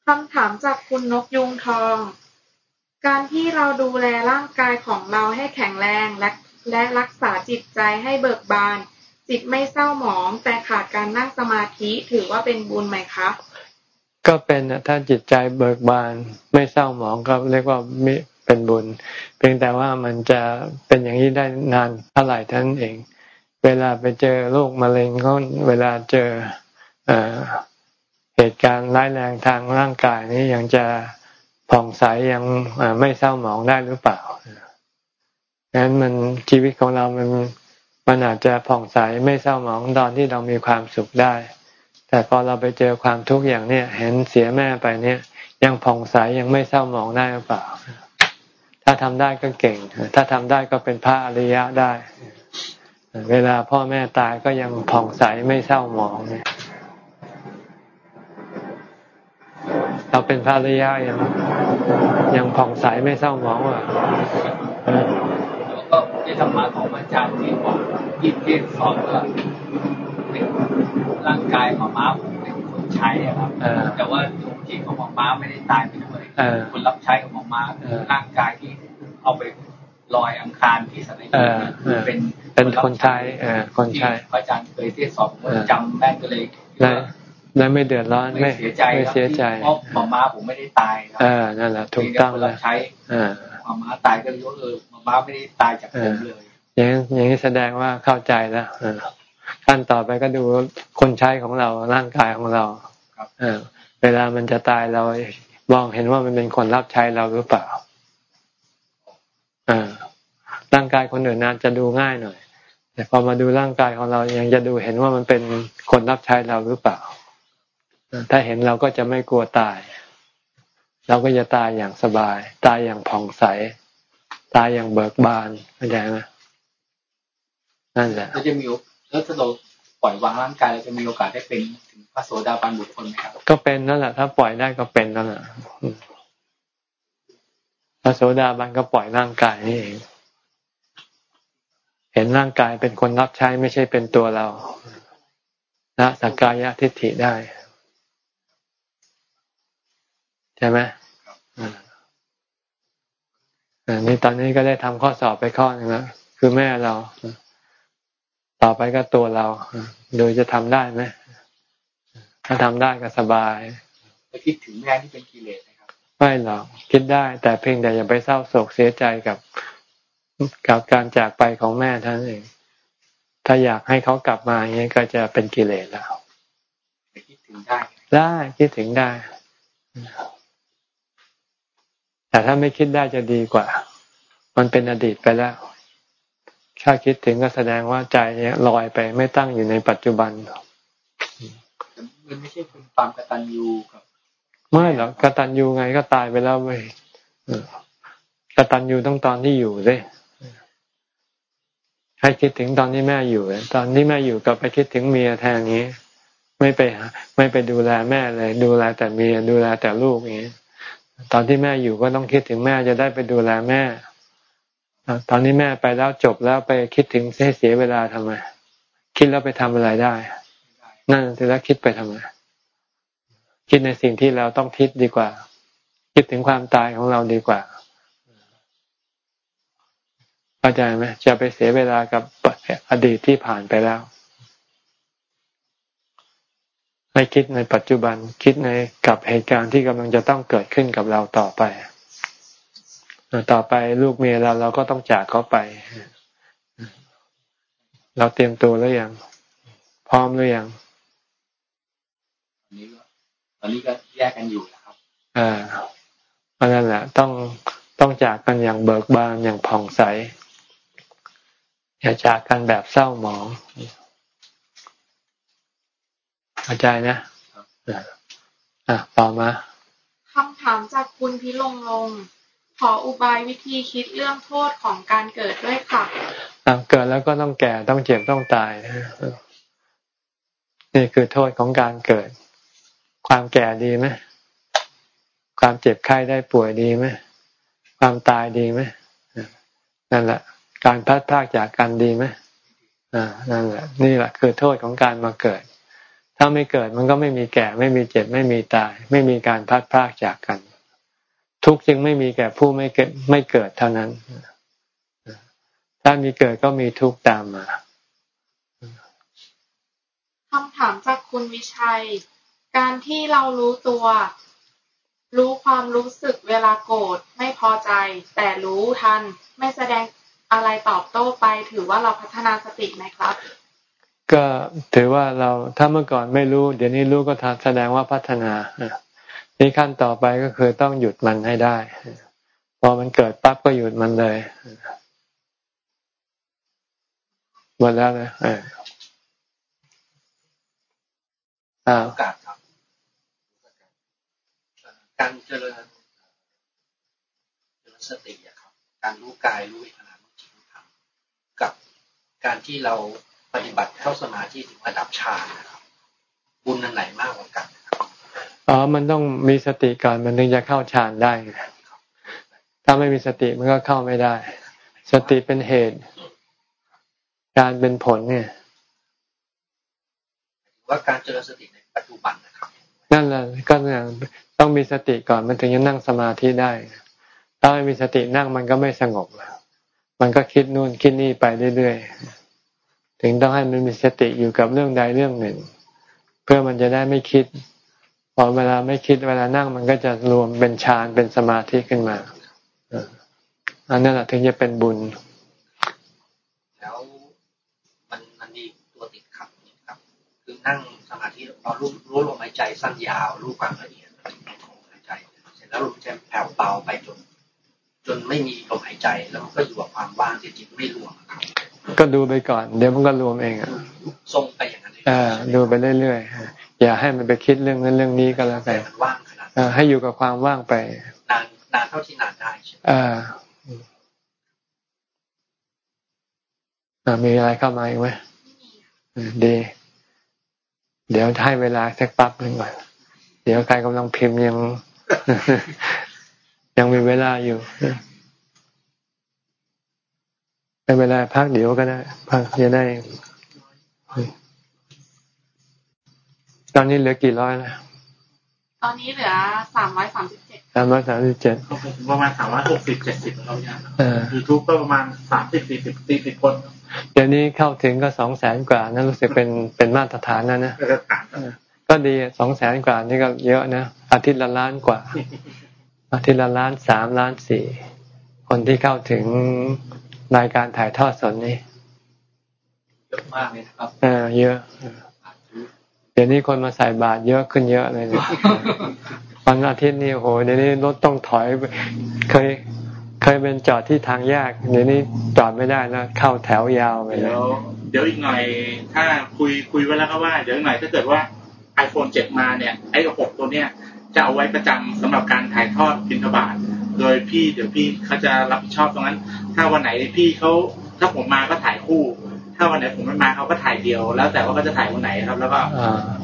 คำถามจากคุณนกยุงทอง การที่เราดูแลร่างกายของเราให้แข็งแรงและและรักษาจิตใจให้เบิกบาน จิตไม่เศร้าหมอง แต่ขาดการนั่งสมาธิถือว่าเป็นบุญไหมคะก็เป็นถ้าจิตใจเบิกบานไม่เศร้าหมองก็เรียกว่าไม่เป็นบุญ เพียงแต่ว่ามันจะเป็นอย่างนี้ได้นานเท่าไหร่ท่านเอง เวลาไปเจอโรคมะเร็งก็เวลาเจอ เหตุการณ์ร้ายแรงทางร่างกายนี้ยังจะผ่องใสยังไม่เศร้าหมองได้หรือเปล่าดังนั้นมันชีวิตของเรามันมันอาจจะผ่องใสไม่เศร้าหมองตอนที่เรามีความสุขได้ แต่พอเราไปเจอความทุกข์อย่างเนี้ยเห็นเสียแม่ไปเนี่ย ยังผ่องใสยังไม่เศร้าหมองได้หรือเปล่า ถ้าทำได้ก็เก่ง ถ้าทำได้ก็เป็นพระอริยะได้ เวลาพ่อแม่ตายก็ยังผ่องใสไม่เศร้าหมองเนี่ย เราเป็นพระอริยะยังยังผ่องใสไม่เศร้าหมองอะก็ที่ธรรมะของอาจารย์ที่บอกที่เรียนสอนว่าร่างกายของม้าผมเป็นคนใช้ครับแต่ว่าดวงจิตของหมอม้าไม่ได้ตายไปด้วยคนรับใช้ของหมอม้าร่างกายที่เอาไปลอยอังคารที่สนามเป็นเป็นคนใช้คนใช้อาจารย์เคยเทศสอบจำแม่ก็เลย และไม่เดือดร้อนไม่เสียใจไม่เสียใจเพราะหมอม้าผมไม่ได้ตายครับอ่านั่นแหละถูกต้องเลยใช้หมอม้าตายก็เลยว่าเออม้าไม่ได้ตายจากผมเลยอย่างอย่างนี้แสดงว่าเข้าใจแล้วขั้นต่อไปก็ดูคนใช้ของเราร่างกายของเราเวลามันจะตายเรามองเห็นว่ามันเป็นคนรับใช้เราหรือเปล่าร่างกายคนอื่นน่าจะดูง่ายหน่อย แต่พอมาดูร่างกายของเรายังจะดูเห็นว่ามันเป็นคนรับใช้เราหรือเปล่า ถ้าเห็นเราก็จะไม่กลัวตาย เราก็จะตายอย่างสบาย ตายอย่างผ่องใส ตายอย่างเบิกบานเข้าใจไหมนั่นแหละจะมีแล้วถ้าเราปล่อยวางร่างกายเราจะมีโอกาสได้เป็นถึงพระโสดาบันบุคคลไหมครับ ก็เป็นนั่นแหละถ้าปล่อยได้ก็เป็นนั่นแหละพระโสดาบันก็ปล่อยร่างกายนี่เองเห็นร่างกายเป็นคนรับใช้ไม่ใช่เป็นตัวเราละสักกายทิฏฐิได้ ใช่ไหมอันนี้ตอนนี้ก็ได้ทำข้อสอบไปข้อนึงแล้วคือแม่เรา ต่อไปก็ตัวเรา โดยจะทำได้ไหมถ้าทำได้ก็สบายไปคิดถึงแม่ที่เป็นกิเลสนะครับไม่หรอกคิดได้ แต่เพียงแต่อย่าไปเศร้าโศกเสียใจกับกับการจากไปของแม่ท่านเอง ถ้าอยากให้เขากลับมาอย่างนี้ก็จะเป็นกิเลสแล้วคิดถึงได้ ได้คิดถึงได้ แต่ถ้าไม่คิดได้จะดีกว่า มันเป็นอดีตไปแล้ว ถ้าคิดถึงก็แสดงว่าใจเนี้ยลอยไปไม่ตั้งอยู่ในปัจจุบันมันไม่ใช่เป็นความกตัญญูครับ ไม่หรอกกตัญญูไงก็ตายไปแล้วเว้ยกตัญญูต้องตอนที่อยู่เลยให้คิดถึงตอนที่แม่อยู่ ตอนที่แม่อยู่ก็ไปคิดถึงเมียแทนนี้ ไม่ไปไม่ไปดูแลแม่เลย ดูแลแต่เมียดูแลแต่ลูกอย่างนี้ ตอนที่แม่อยู่ก็ต้องคิดถึงแม่จะได้ไปดูแลแม่ตอนนี้แม่ไปแล้วจบแล้วไปคิดถึงให้เสียเวลาทำไมคิดแล้วไปทำอะไรได้ นั่นจะแล้วคิดไปทำไมคิดในสิ่งที่เราต้องคิดดีกว่า คิดถึงความตายของเราดีกว่าเข้าใจไหมจะไปเสียเวลากับอดีตที่ผ่านไปแล้ว ให้คิดในปัจจุบันคิดในกับเหตุการณ์ที่กำลังจะต้องเกิดขึ้นกับเราต่อไปต่อไปลูกเมียเราเราก็ต้องจากเขาไป เราเตรียมตัวแล้วยังพร้อมหรือยังตอนนี้ก็ตอนนี้ก็แยกกันอยู่นะครับ อ่าเพราะนั่นแหละ ต้องต้องจากกันอย่างเบิกบานอย่างผ่องใสอย่าจากกันแบบเศร้าหมอง เข้าใจนะอะต่อมาคำถามจากคุณพิลงลง ขออุบายวิธีคิดเรื่องโทษของการเกิดด้วยค่ะเกิดแล้วก็ต้องแก่ต้องเจ็บต้องตายนี่คือโทษของการเกิด ความแก่ดีไหมความเจ็บไข้ได้ป่วยดีไหมความตายดีไหมนั่นแหละ การพัดพากจากกันดีไหมอ่านั่นแหละ นี่แหละคือโทษของการมาเกิด ถ้าไม่เกิดมันก็ไม่มีแก่ ไม่มีเจ็บ ไม่มีตาย ไม่มีการพัดพากจากกัน ทุกจึงไม่มีแก่ผู้ไม่เกิดไม่เกิดเท่านั้น ถ้ามีเกิดก็มีทุกตามมาคำถามจากคุณวิชัย การที่เรารู้ตัว รู้ความรู้สึกเวลาโกรธไม่พอใจ แต่รู้ทันไม่แสดงอะไรตอบโต้ไปถือว่าเราพัฒนาสติไหมครับ ก็ถือว่าเราถ้าเมื่อก่อนไม่รู้ เดี๋ยวนี้รู้ก็แสดงว่าพัฒนานี่ขั้นต่อไปก็คือต้องหยุดมันให้ได้ พอมันเกิดปั๊บก็หยุดมันเลยหมดแล้วนะอ่าโอกาสครับการเจริญเจริญสติอะครับ การรู้กายรู้เวทนารู้จิตรู้ธรรมกับการที่เรา ฏิบัติเข้าสมาธิถึงระดับฌานนะครับบุญนันไหนมากกว่ากันอ๋อ มันต้องมีสติก่อนมันถึงจะเข้าฌานได้ ถ้าไม่มีสติมันก็เข้าไม่ได้ สติเป็นเหตุ การเป็นผลเนี่ย ว่าการเจริญสติในปัจจุบันนะครับนั่นแหละก็เนี่ยต้องมีสติก่อนมันถึงจะนั่งสมาธิได้ ถ้าไม่มีสตินั่งมันก็ไม่สงบ มันก็คิดนู่นคิดนี่ไปเรื่อยๆ ถึงต้องให้มันมีสติอยู่กับเรื่องใดเรื่องหนึ่ง เพื่อมันจะได้ไม่คิด พอเวลาไม่คิดเวลานั่งมันก็จะรวมเป็นฌานเป็นสมาธิขึ้นมาอันนั้นแหละถึงจะเป็นบุญ แล้วมันมันมีตัวติดขัดครับ คือนั่งสมาธิพอรู้รู้ลมหายใจสั้นยาว รู้ความละเอียดของหายใจ เสร็จแล้วลมหายใจแผ่วเบาไปจนจนไม่มีลมหายใจแล้วมันก็อยู่กับความว่างที่จิตไม่รวมครับ ก็ดูไปก่อน เดี๋ยวมันก็รวมเองอะทรงไปอย่างนั้นดูไปเรื่อยๆอย่าให้มันไปคิดเรื่องนั้นเรื่องนี้ก็แล้วกันว่างขนาดให้อยู่กับความว่างไปนานนานเท่าที่นานได้ใช่ไหมอ่ามีอะไรเข้ามาอีกไหมดี เดี๋ยวให้เวลาสักปั๊บหนึ่งก่อน เดี๋ยวใครกำลังพิมพ์ยัง ยังมีเวลาอยู่ ในเวลาพักเดี๋ยวก็ได้พักจะได้ ตอนนี้เหลือกี่ร้อยนะตอนนี้เหลือสามร้อยสามสิบเจ็ดสามร้อยสามสิบเจ็ดประมาณสามร้อยหกสิบเจ็ดสิบเราเนี่ยยูทูบก็ประมาณสามสิบสี่สิบสี่สิบคนเดี๋ยวนี้เข้าถึงก็สองแสนกว่านั่นรู้สึกเป็นเป็นมาตรฐานนะนะก็ดีสองแสนกว่านี่ก็เยอะนะอาทิตย์ละล้านกว่า อาทิตย์ละล้านสามล้านสี่คนที่เข้าถึง รายการถ่ายทอดสดนี้เยอะมากเลยครับเออเยอะดี๋ยวนี้คนมาใส่บาตรเยอะขึ้นเยอะเลยเนี่ยวันอาทิตย์นี่โหเดี๋ยวนี้รถต้องถอยเคยเคยเป็นจอดที่ทางแยกเดี๋ยวนี้จอดไม่ได้นะเข้าแถวยาวไปเลยเดี๋ยวอีกหน่อย ถ้าคุยคุยไว้แล้วก็ว่า เดี๋ยวอีกหน่อยถ้าเกิดว่า iPhone 7 มาเนี่ยไอ้หกตัวเนี้ยจะเอาไว้ประจำสำหรับการถ่ายทอดบินทบาท โดยพี่เดี๋ยวพี่เขาจะรับผิดชอบตรงนั้น ถ้าวันไหนพี่เขาถ้าผมมาก็ถ่ายคู่ ถ้าวันไหนผมไม่มาเขาก็ถ่ายเดียว แล้วแต่ว่าเขาจะถ่ายวันไหนครับ แล้วก็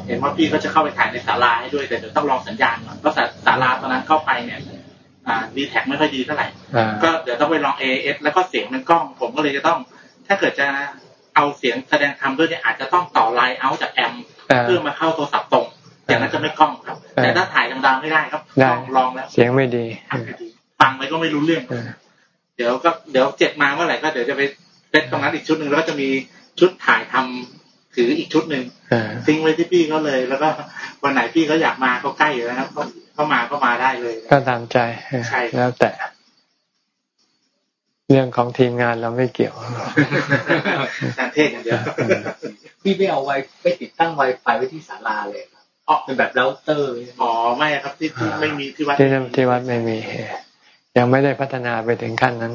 เห็นว่าพี่เขาจะเข้าไปถ่ายในศาลาให้ด้วยแต่เดี๋ยวต้องลองสัญญาณก่อนเพราะศาลาตอนนั้นเข้าไปเนี่ยอ่าดีแท็ไม่ค่อยดีเท่าไหร่ ก็เดี๋ยวต้องไปลองเอเอสแล้วก็เสียงมันกล้อง ผมก็เลยจะต้อง ถ้าเกิดจะเอาเสียงแสดงธรรมด้วยเนี่ยอาจจะต้องต่อไลน์เอาจากแอมเพื่อมาเข้าโทรศัพท์ตรงอย่างนั้นจะไม่กล้องครับ แต่ถ้าถ่ายดังๆไม่ได้ครับลองลองแล้ว เสียงไม่ดี ฟังไปก็ไม่รู้เรื่อง เดี๋ยวก็เดี๋ยวเจ็ดมาเมื่อไหร่ก็เดี๋ยวจะไปเซตตรงนั้นอีกชุดหนึ่งแล้วก็จะมีชุดถ่ายทำถืออีกชุดหนึ่งทิ้งไว้ที่พี่เขาเลย แล้วก็วันไหนพี่เขาอยากมาเขาใกล้อยู่แล้วครับเขามาก็มาได้เลย ก็ตามใจใช่แล้วแต่ เรื่องของทีมงานเราไม่เกี่ยวการเทศอย่างเดียวพี่ไม่เอาไว้ไม่ติดตั้งไวไฟไว้ที่ศาลาเลยครับอ๋อเป็นแบบเราเตอร์อ๋อไม่ครับที่ไม่มีที่วัดที่ที่วัดไม่มี ยังไม่ได้พัฒนาไปถึงขั้นนั้น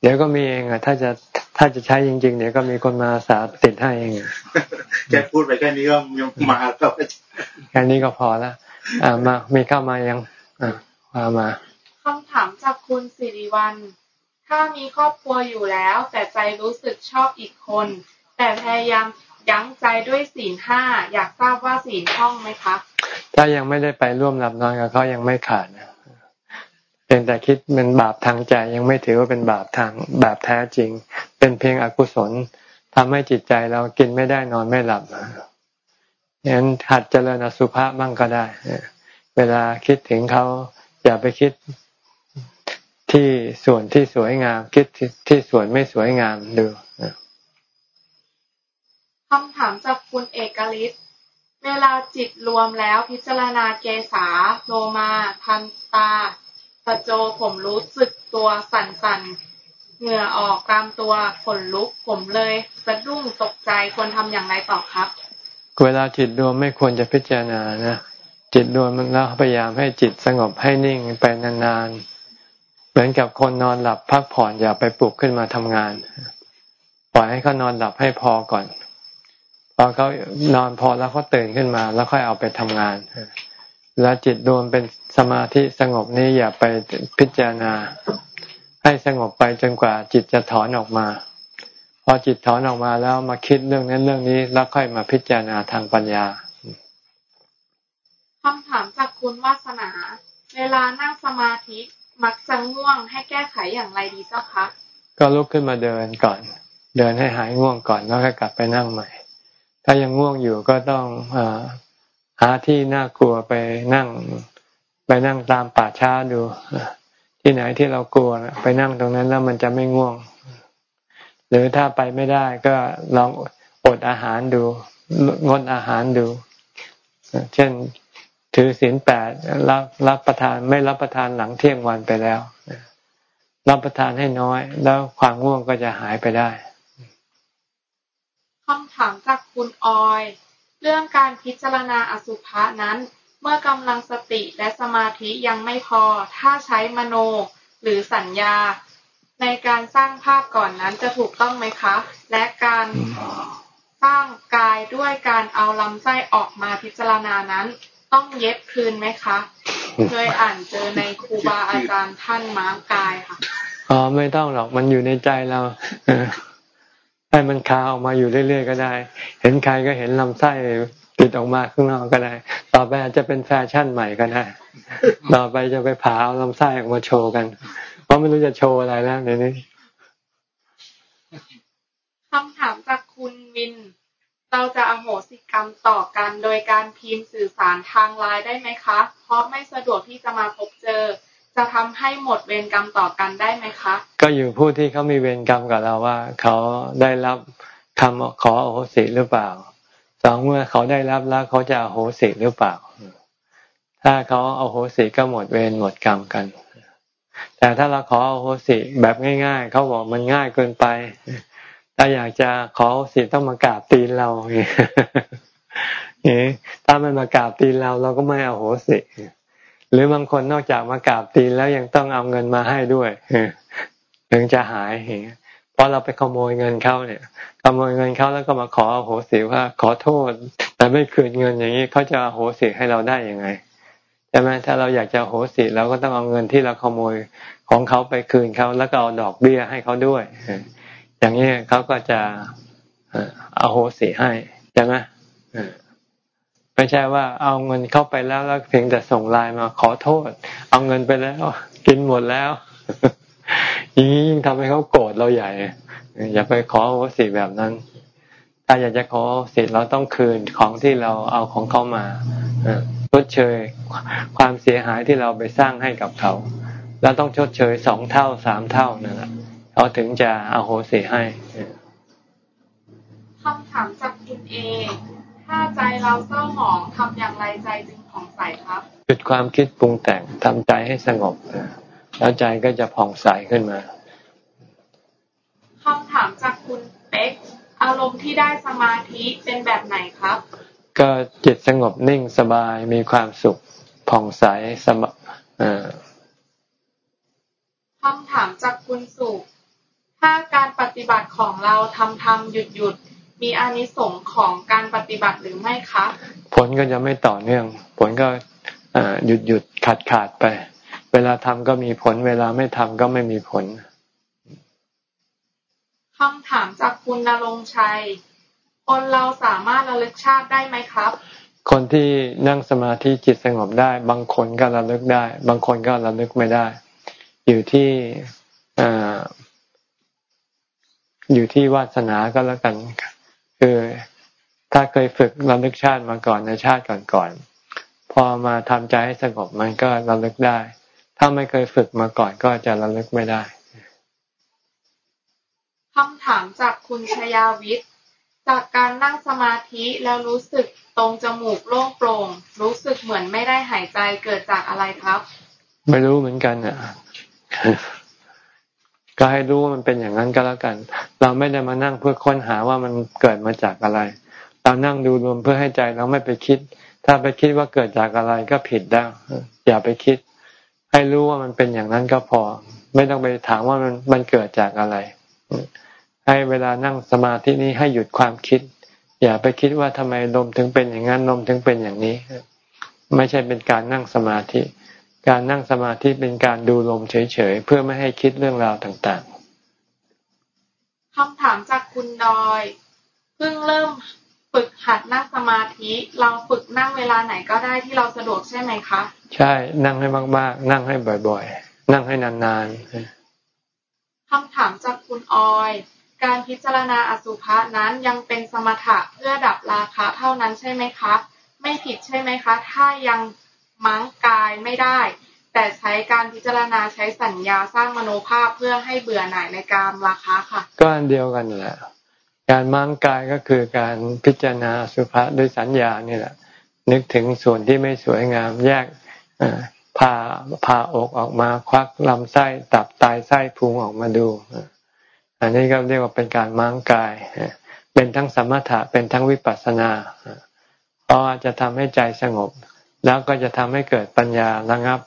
เดี๋ยวก็มีเองอะ ถ้าจะถ้าจะใช้จริง ๆ เดี๋ยวก็มีคนมาสาติดให้เองแค่พูดไปแค่นี้ก็ยังมาก็แค่นี้ก็พอแล้วอ่ามามีเข้ามายังอ่ามาคำถามจากคุณสิริวัลถ้ามีครอบครัวอยู่แล้ว แต่ใจรู้สึกชอบอีกคน แต่พยายามยั้งใจด้วยศีลห้าอยากทราบว่าศีลท่องไหมคะ ถ้ายังไม่ได้ไปร่วมหลับนอนกับเขายังไม่ขาดนะ เป็นแต่คิดเป็นบาปทางใจยังไม่ถือว่าเป็นบาปทางแบบแท้จริง เป็นเพียงอกุศลทำให้จิตใจเรากินไม่ได้นอนไม่หลับงั้นหัดเจริญอสุภะบ้างก็ได้ เวลาคิดถึงเขาอย่าไปคิดที่ส่วนที่สวยงาม คิดที่ส่วนไม่สวยงามดูคำถามจากคุณเอกลิศเวลาจิตรวมแล้วพิจารณาเกษาโลมา ทันตา ตะโจผมรู้สึกตัวสั่นๆ เหงื่อออกตามตัวขนลุก ผมเลยสะดุ้งตกใจควรทำอย่างไรต่อครับ เวลาจิตรวมไม่ควรจะพิจารณานะ จิตรวมแล้วพยายามให้จิตสงบให้นิ่งไปนานๆ เหมือนกับคนนอนหลับพักผ่อนอย่าไปปลุกขึ้นมาทำงาน ปล่อยให้เขานอนหลับให้พอก่อน พอเขานอนพอแล้วเขาตื่นขึ้นมา แล้วค่อยเอาไปทำงาน แล้วจิตรวมเป็น สมาธิสงบนี้อย่าไปพิจารณา ให้สงบไปจนกว่าจิตจะถอนออกมา พอจิตถอนออกมาแล้วมาคิดเรื่องนั้นเรื่องนี้แล้วค่อยมาพิจารณาทางปัญญาคำถามจากคุณวาสนา เวลานั่งสมาธิมักจะง่วงให้แก้ไขอย่างไรดีเจ้าคะก็ลุกขึ้นมาเดินก่อน เดินให้หายง่วงก่อนแล้วก็กลับไปนั่งใหม่ ถ้ายังง่วงอยู่ก็ต้องอหาที่น่ากลัวไปนั่ง ไปนั่งตามป่าช้าดู ที่ไหนที่เรากลัวไปนั่งตรงนั้นแล้วมันจะไม่ง่วง หรือถ้าไปไม่ได้ก็ลองอดอาหารดู งดอาหารดู เช่นถือศีลแปดรับรับประทานไม่รับประทานหลังเที่ยงวันไปแล้ว รับประทานให้น้อย แล้วความง่วงก็จะหายไปได้คำถามจากคุณออย เรื่องการพิจารณาอสุภะนั้น เมื่อกำลังสติและสมาธิยังไม่พอ ถ้าใช้มโนหรือสัญญา ในการสร้างภาพก่อนนั้นจะถูกต้องไหมคะ และการสร้างกายด้วยการเอาลำไส้ออกมาพิจารณานั้น ต้องเย็บคืนไหมคะเคยอ่านเจอในครูบาอาจารย์ท่านม้างกายค่ะอ๋อไม่ต้องหรอกมันอยู่ในใจเราให้มันคาออกมาอยู่เรื่อยๆก็ได้ เห็นใครก็เห็นลำไส้ ติดออกมาข้างนอกก็ได้ ต่อไปอาจจะเป็นแฟชั่นใหม่ก็ได้ ต่อไปจะไปผ่าเอาลำไส้ออกมาโชว์กัน เพราะไม่รู้จะโชว์อะไรแล้วในนี้คำถามจากคุณวิน เราจะอโหสิกรรมต่อกันโดยการพิมพ์สื่อสารทางไลน์ได้ไหมคะ เพราะไม่สะดวกที่จะมาพบเจอ จะทำให้หมดเวรกรรมต่อกันได้ไหมคะ ก็อยู่ผู้ที่เขามีเวรกรรมกับเราว่า เขาได้รับคำขอโอโหสิหรือเปล่า สองเมื่อเขาได้รับแล้วเขาจะโอโหสิหรือเปล่า ถ้าเขาโอโหสิก็หมดเวรหมดกรรมกัน แต่ถ้าเราขอโอโหสิแบบง่าย ๆ เขาบอกมันง่ายเกินไป ถ้าอยากจะขอโหสิต้องมากราบตีนเราเนี่ถ้ามันมากราบตีนเราเราก็ไม่เอาโหสิหรือบางคนนอกจากมากราบตีนแล้วยังต้องเอาเงินมาให้ด้วยถึงจะหายเพราะเราไปขโมยเงินเขาเนี่ย ขโมยเงินเขาแล้วก็มาขอโหสิว่าขอโทษ แต่ไม่คืนเงินอย่างนี้เขาจะโหสิให้เราได้ยังไงใช่ไหมถ้าเราอยากจะโหสิเราก็ต้องเอาเงินที่เราขโมยของเขาไปคืนเขาแล้วก็เอาดอกเบี้ยให้เขาด้วย อย่างนี้เขาก็จะเอาโหสิให้ใช่ไหมไม่ใช่ว่าเอาเงินเข้าไปแล้วแล้วเพียงแต่ส่งไลน์มาขอโทษ เอาเงินไปแล้ว กินหมดแล้ว ย่างนี้ยิ่งทำให้เขาโกรธเราใหญ่ อย่าไปขอโอสิแบบนั้น ถ้าอยากจะขอสิเราต้องคืนของที่เราเอาของเขามาชดเชยความเสียหายที่เราไปสร้างให้กับเขา แล้วต้องชดเชยสองเท่าสามเท่านั่นแหละเขาถึงจะเอาโหสิให้คำถามจากคุณเอถ้าใจเราเศร้าหมองทำอย่างไรใจจึงผ่องใสครับหยุดความคิดปรุงแต่งทำใจให้สงบ แล้วใจก็จะผ่องใสขึ้นมาคำถามจากคุณเป๊กอารมณ์ที่ได้สมาธิเป็นแบบไหนครับ ก็จิตสงบนิ่งสบายมีความสุขผ่องใสสบคำถามจากคุณสุถ้าการปฏิบัติของเราทำทำหยุดหยุดมีอานิสงส์ของการปฏิบัติหรือไม่คะ ผลก็จะไม่ต่อเนื่อง ผลก็หยุดหยุดขาดขาดไปเว ลาทำก็มีผล เวลาไม่ทำก็ไม่มีผลคำถามจากคุณนรงชัย คนเราสามารถระลึกชาติได้ไหมครับ คนที่นั่งสมาธิจิตสงบได้ บางคนก็ระลึกได้ บางคนก็ระลึกไม่ได้ อยู่ที่อยู่ที่วาสนาก็แล้วกัน คือถ้าเคยฝึกระลึกชาติมาก่อนในชาติก่อนๆพอมาทำใจให้สงบมันก็ระลึกได้ ถ้าไม่เคยฝึกมาก่อนก็จะระลึกไม่ได้คำถามจากคุณชยาวิทย์จากการนั่งสมาธิแล้วรู้สึกตรงจมูกโล่งโปร่ง รู้สึกเหมือนไม่ได้หายใจเกิดจากอะไรครับ ไม่รู้เหมือนกันอะก็ให้รู้ว่ามันเป็นอย่างนั้นก็แล้วกัน เราไม่ได้มานั่งเพื่อค้นหาว่ามันเกิดมาจากอะไร เรานั่งดูรวมเพื่อให้ใจเราไม่ไปคิด ถ้าไปคิดว่าเกิดจากอะไรก็ผิดแล้วอย่าไปคิด ให้รู้ว่ามันเป็นอย่างนั้นก็พอ ไม่ต้องไปถามว่ามันมันเกิดจากอะไร ให้เวลานั่งสมาธินี้ให้หยุดความคิด อย่าไปคิดว่าทำไมลมถึงเป็นอย่างนั้นลมถึงเป็นอย่างนี้ ไม่ใช่เป็นการนั่งสมาธิ การนั่งสมาธิเป็นการดูลมเฉยๆเพื่อไม่ให้คิดเรื่องราวต่างๆคำถามจากคุณดอยเพิ่งเริ่มฝึกหัดนั่งสมาธิ เราฝึกนั่งเวลาไหนก็ได้ที่เราสะดวกใช่ไหมคะ ใช่ นั่งให้มาก ๆ นั่งให้บ่อย ๆ นั่งให้นานๆคำถามจากคุณออย การพิจารณาอสุภะนั้นยังเป็นสมถะเพื่อดับราคะเท่านั้นใช่ไหมคะ ไม่ผิดใช่ไหมคะ ถ้ายังมั้งกายไม่ได้ แต่ใช้การพิจารณาใช้สัญญาสร้างมโนภาพเพื่อให้เบื่อหน่ายในการราคะค่ะ ก็อันเดียวกันแหละ การมั้งกายก็คือการพิจารณาสุภะด้วยสัญญานี่แหละ นึกถึงส่วนที่ไม่สวยงามแยก พาพาอกออกมาควักลำไส้ตับไตไส้พุงออกมาดู อันนี้ก็เรียกว่าเป็นการม้างกาย เป็นทั้งสมถะเป็นทั้งวิปัสสนาเพราะจะทำให้ใจสงบ แล้วก็จะทำให้เกิดปัญญาระงับ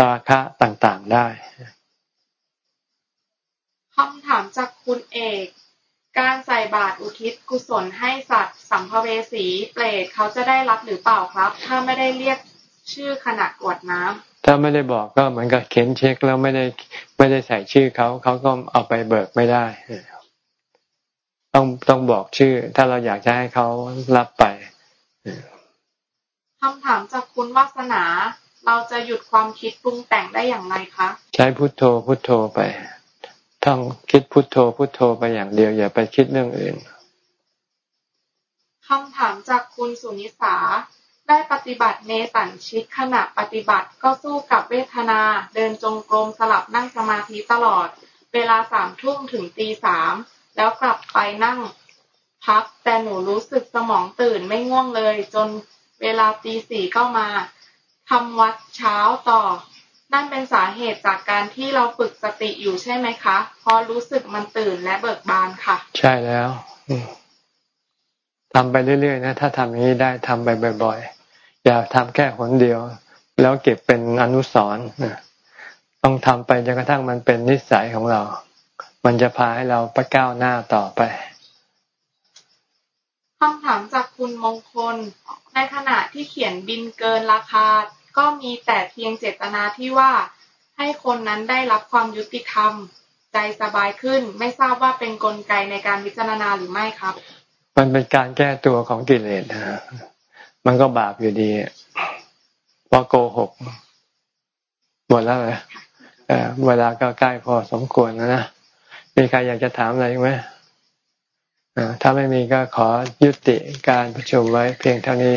ราคะต่างๆได้คำถามจากคุณเอก การใส่บาตรอุทิศกุศลให้สัตว์สัมภเวสี เปรตเขาจะได้รับหรือเปล่าครับ ถ้าไม่ได้เรียกชื่อขณะกวดน้ำถ้าไม่ได้บอกก็เหมือนกับเขียนเช็คแล้วไม่ได้ไม่ได้ใส่ชื่อเขาเขาก็เอาไปเบิกไม่ได้ ต้องต้องบอกชื่อ ถ้าเราอยากจะให้เขารับไปคำถามจากคุณวาสนา เราจะหยุดความคิดปรุงแต่งได้อย่างไรคะ ใช้พุทโธพุทโธไป ต้องคิดพุทโธพุทโธไปอย่างเดียว อย่าไปคิดเรื่องอื่นคำถามจากคุณสุนิสาได้ปฏิบัติเนสันชิกขณะปฏิบัติก็สู้กับเวทนา เดินจงกรมสลับนั่งสมาธิตลอด เวลาสามทุ่มถึงตีสามแล้วกลับไปนั่งพักแต่หนูรู้สึกสมองตื่นไม่ง่วงเลย จนเวลาตีสี่ก็มาทำวัดเช้าต่อ นั่นเป็นสาเหตุจากการที่เราฝึกสติอยู่ใช่ไหมคะพอรู้สึกมันตื่นและเบิกบานค่ะ ใช่แล้วทำไปเรื่อยๆนะถ้าทำอย่างนี้ได้ทำไปบ่อยๆ อย่าทำแค่หนเดียว แล้วเก็บเป็นอนุสรณ์ต้องทำไปจนกระทั่งมันเป็นนิสัยของเรา มันจะพาให้เราไปก้าวหน้าต่อไปคำถามจากคุณมงคล ในขณะที่เขียนบินเกินราคา ก็มีแต่เพียงเจตนาที่ว่า ให้คนนั้นได้รับความยุติธรรม ใจสบายขึ้น ไม่ทราบว่าเป็นนกลไกในการพิจารณาหรือไม่ครับ มันเป็นการแก้ตัวของกิเลสนะมันก็บาปอยู่ดีเพราะโกหกหมดแล้วเลยเวลาก็ใกล้พอสมควรแล้วนะ มีใครอยากจะถามอะไรไหมถ้าไม่มีก็ขอยุติการประชุมไว้เพียงเท่านี้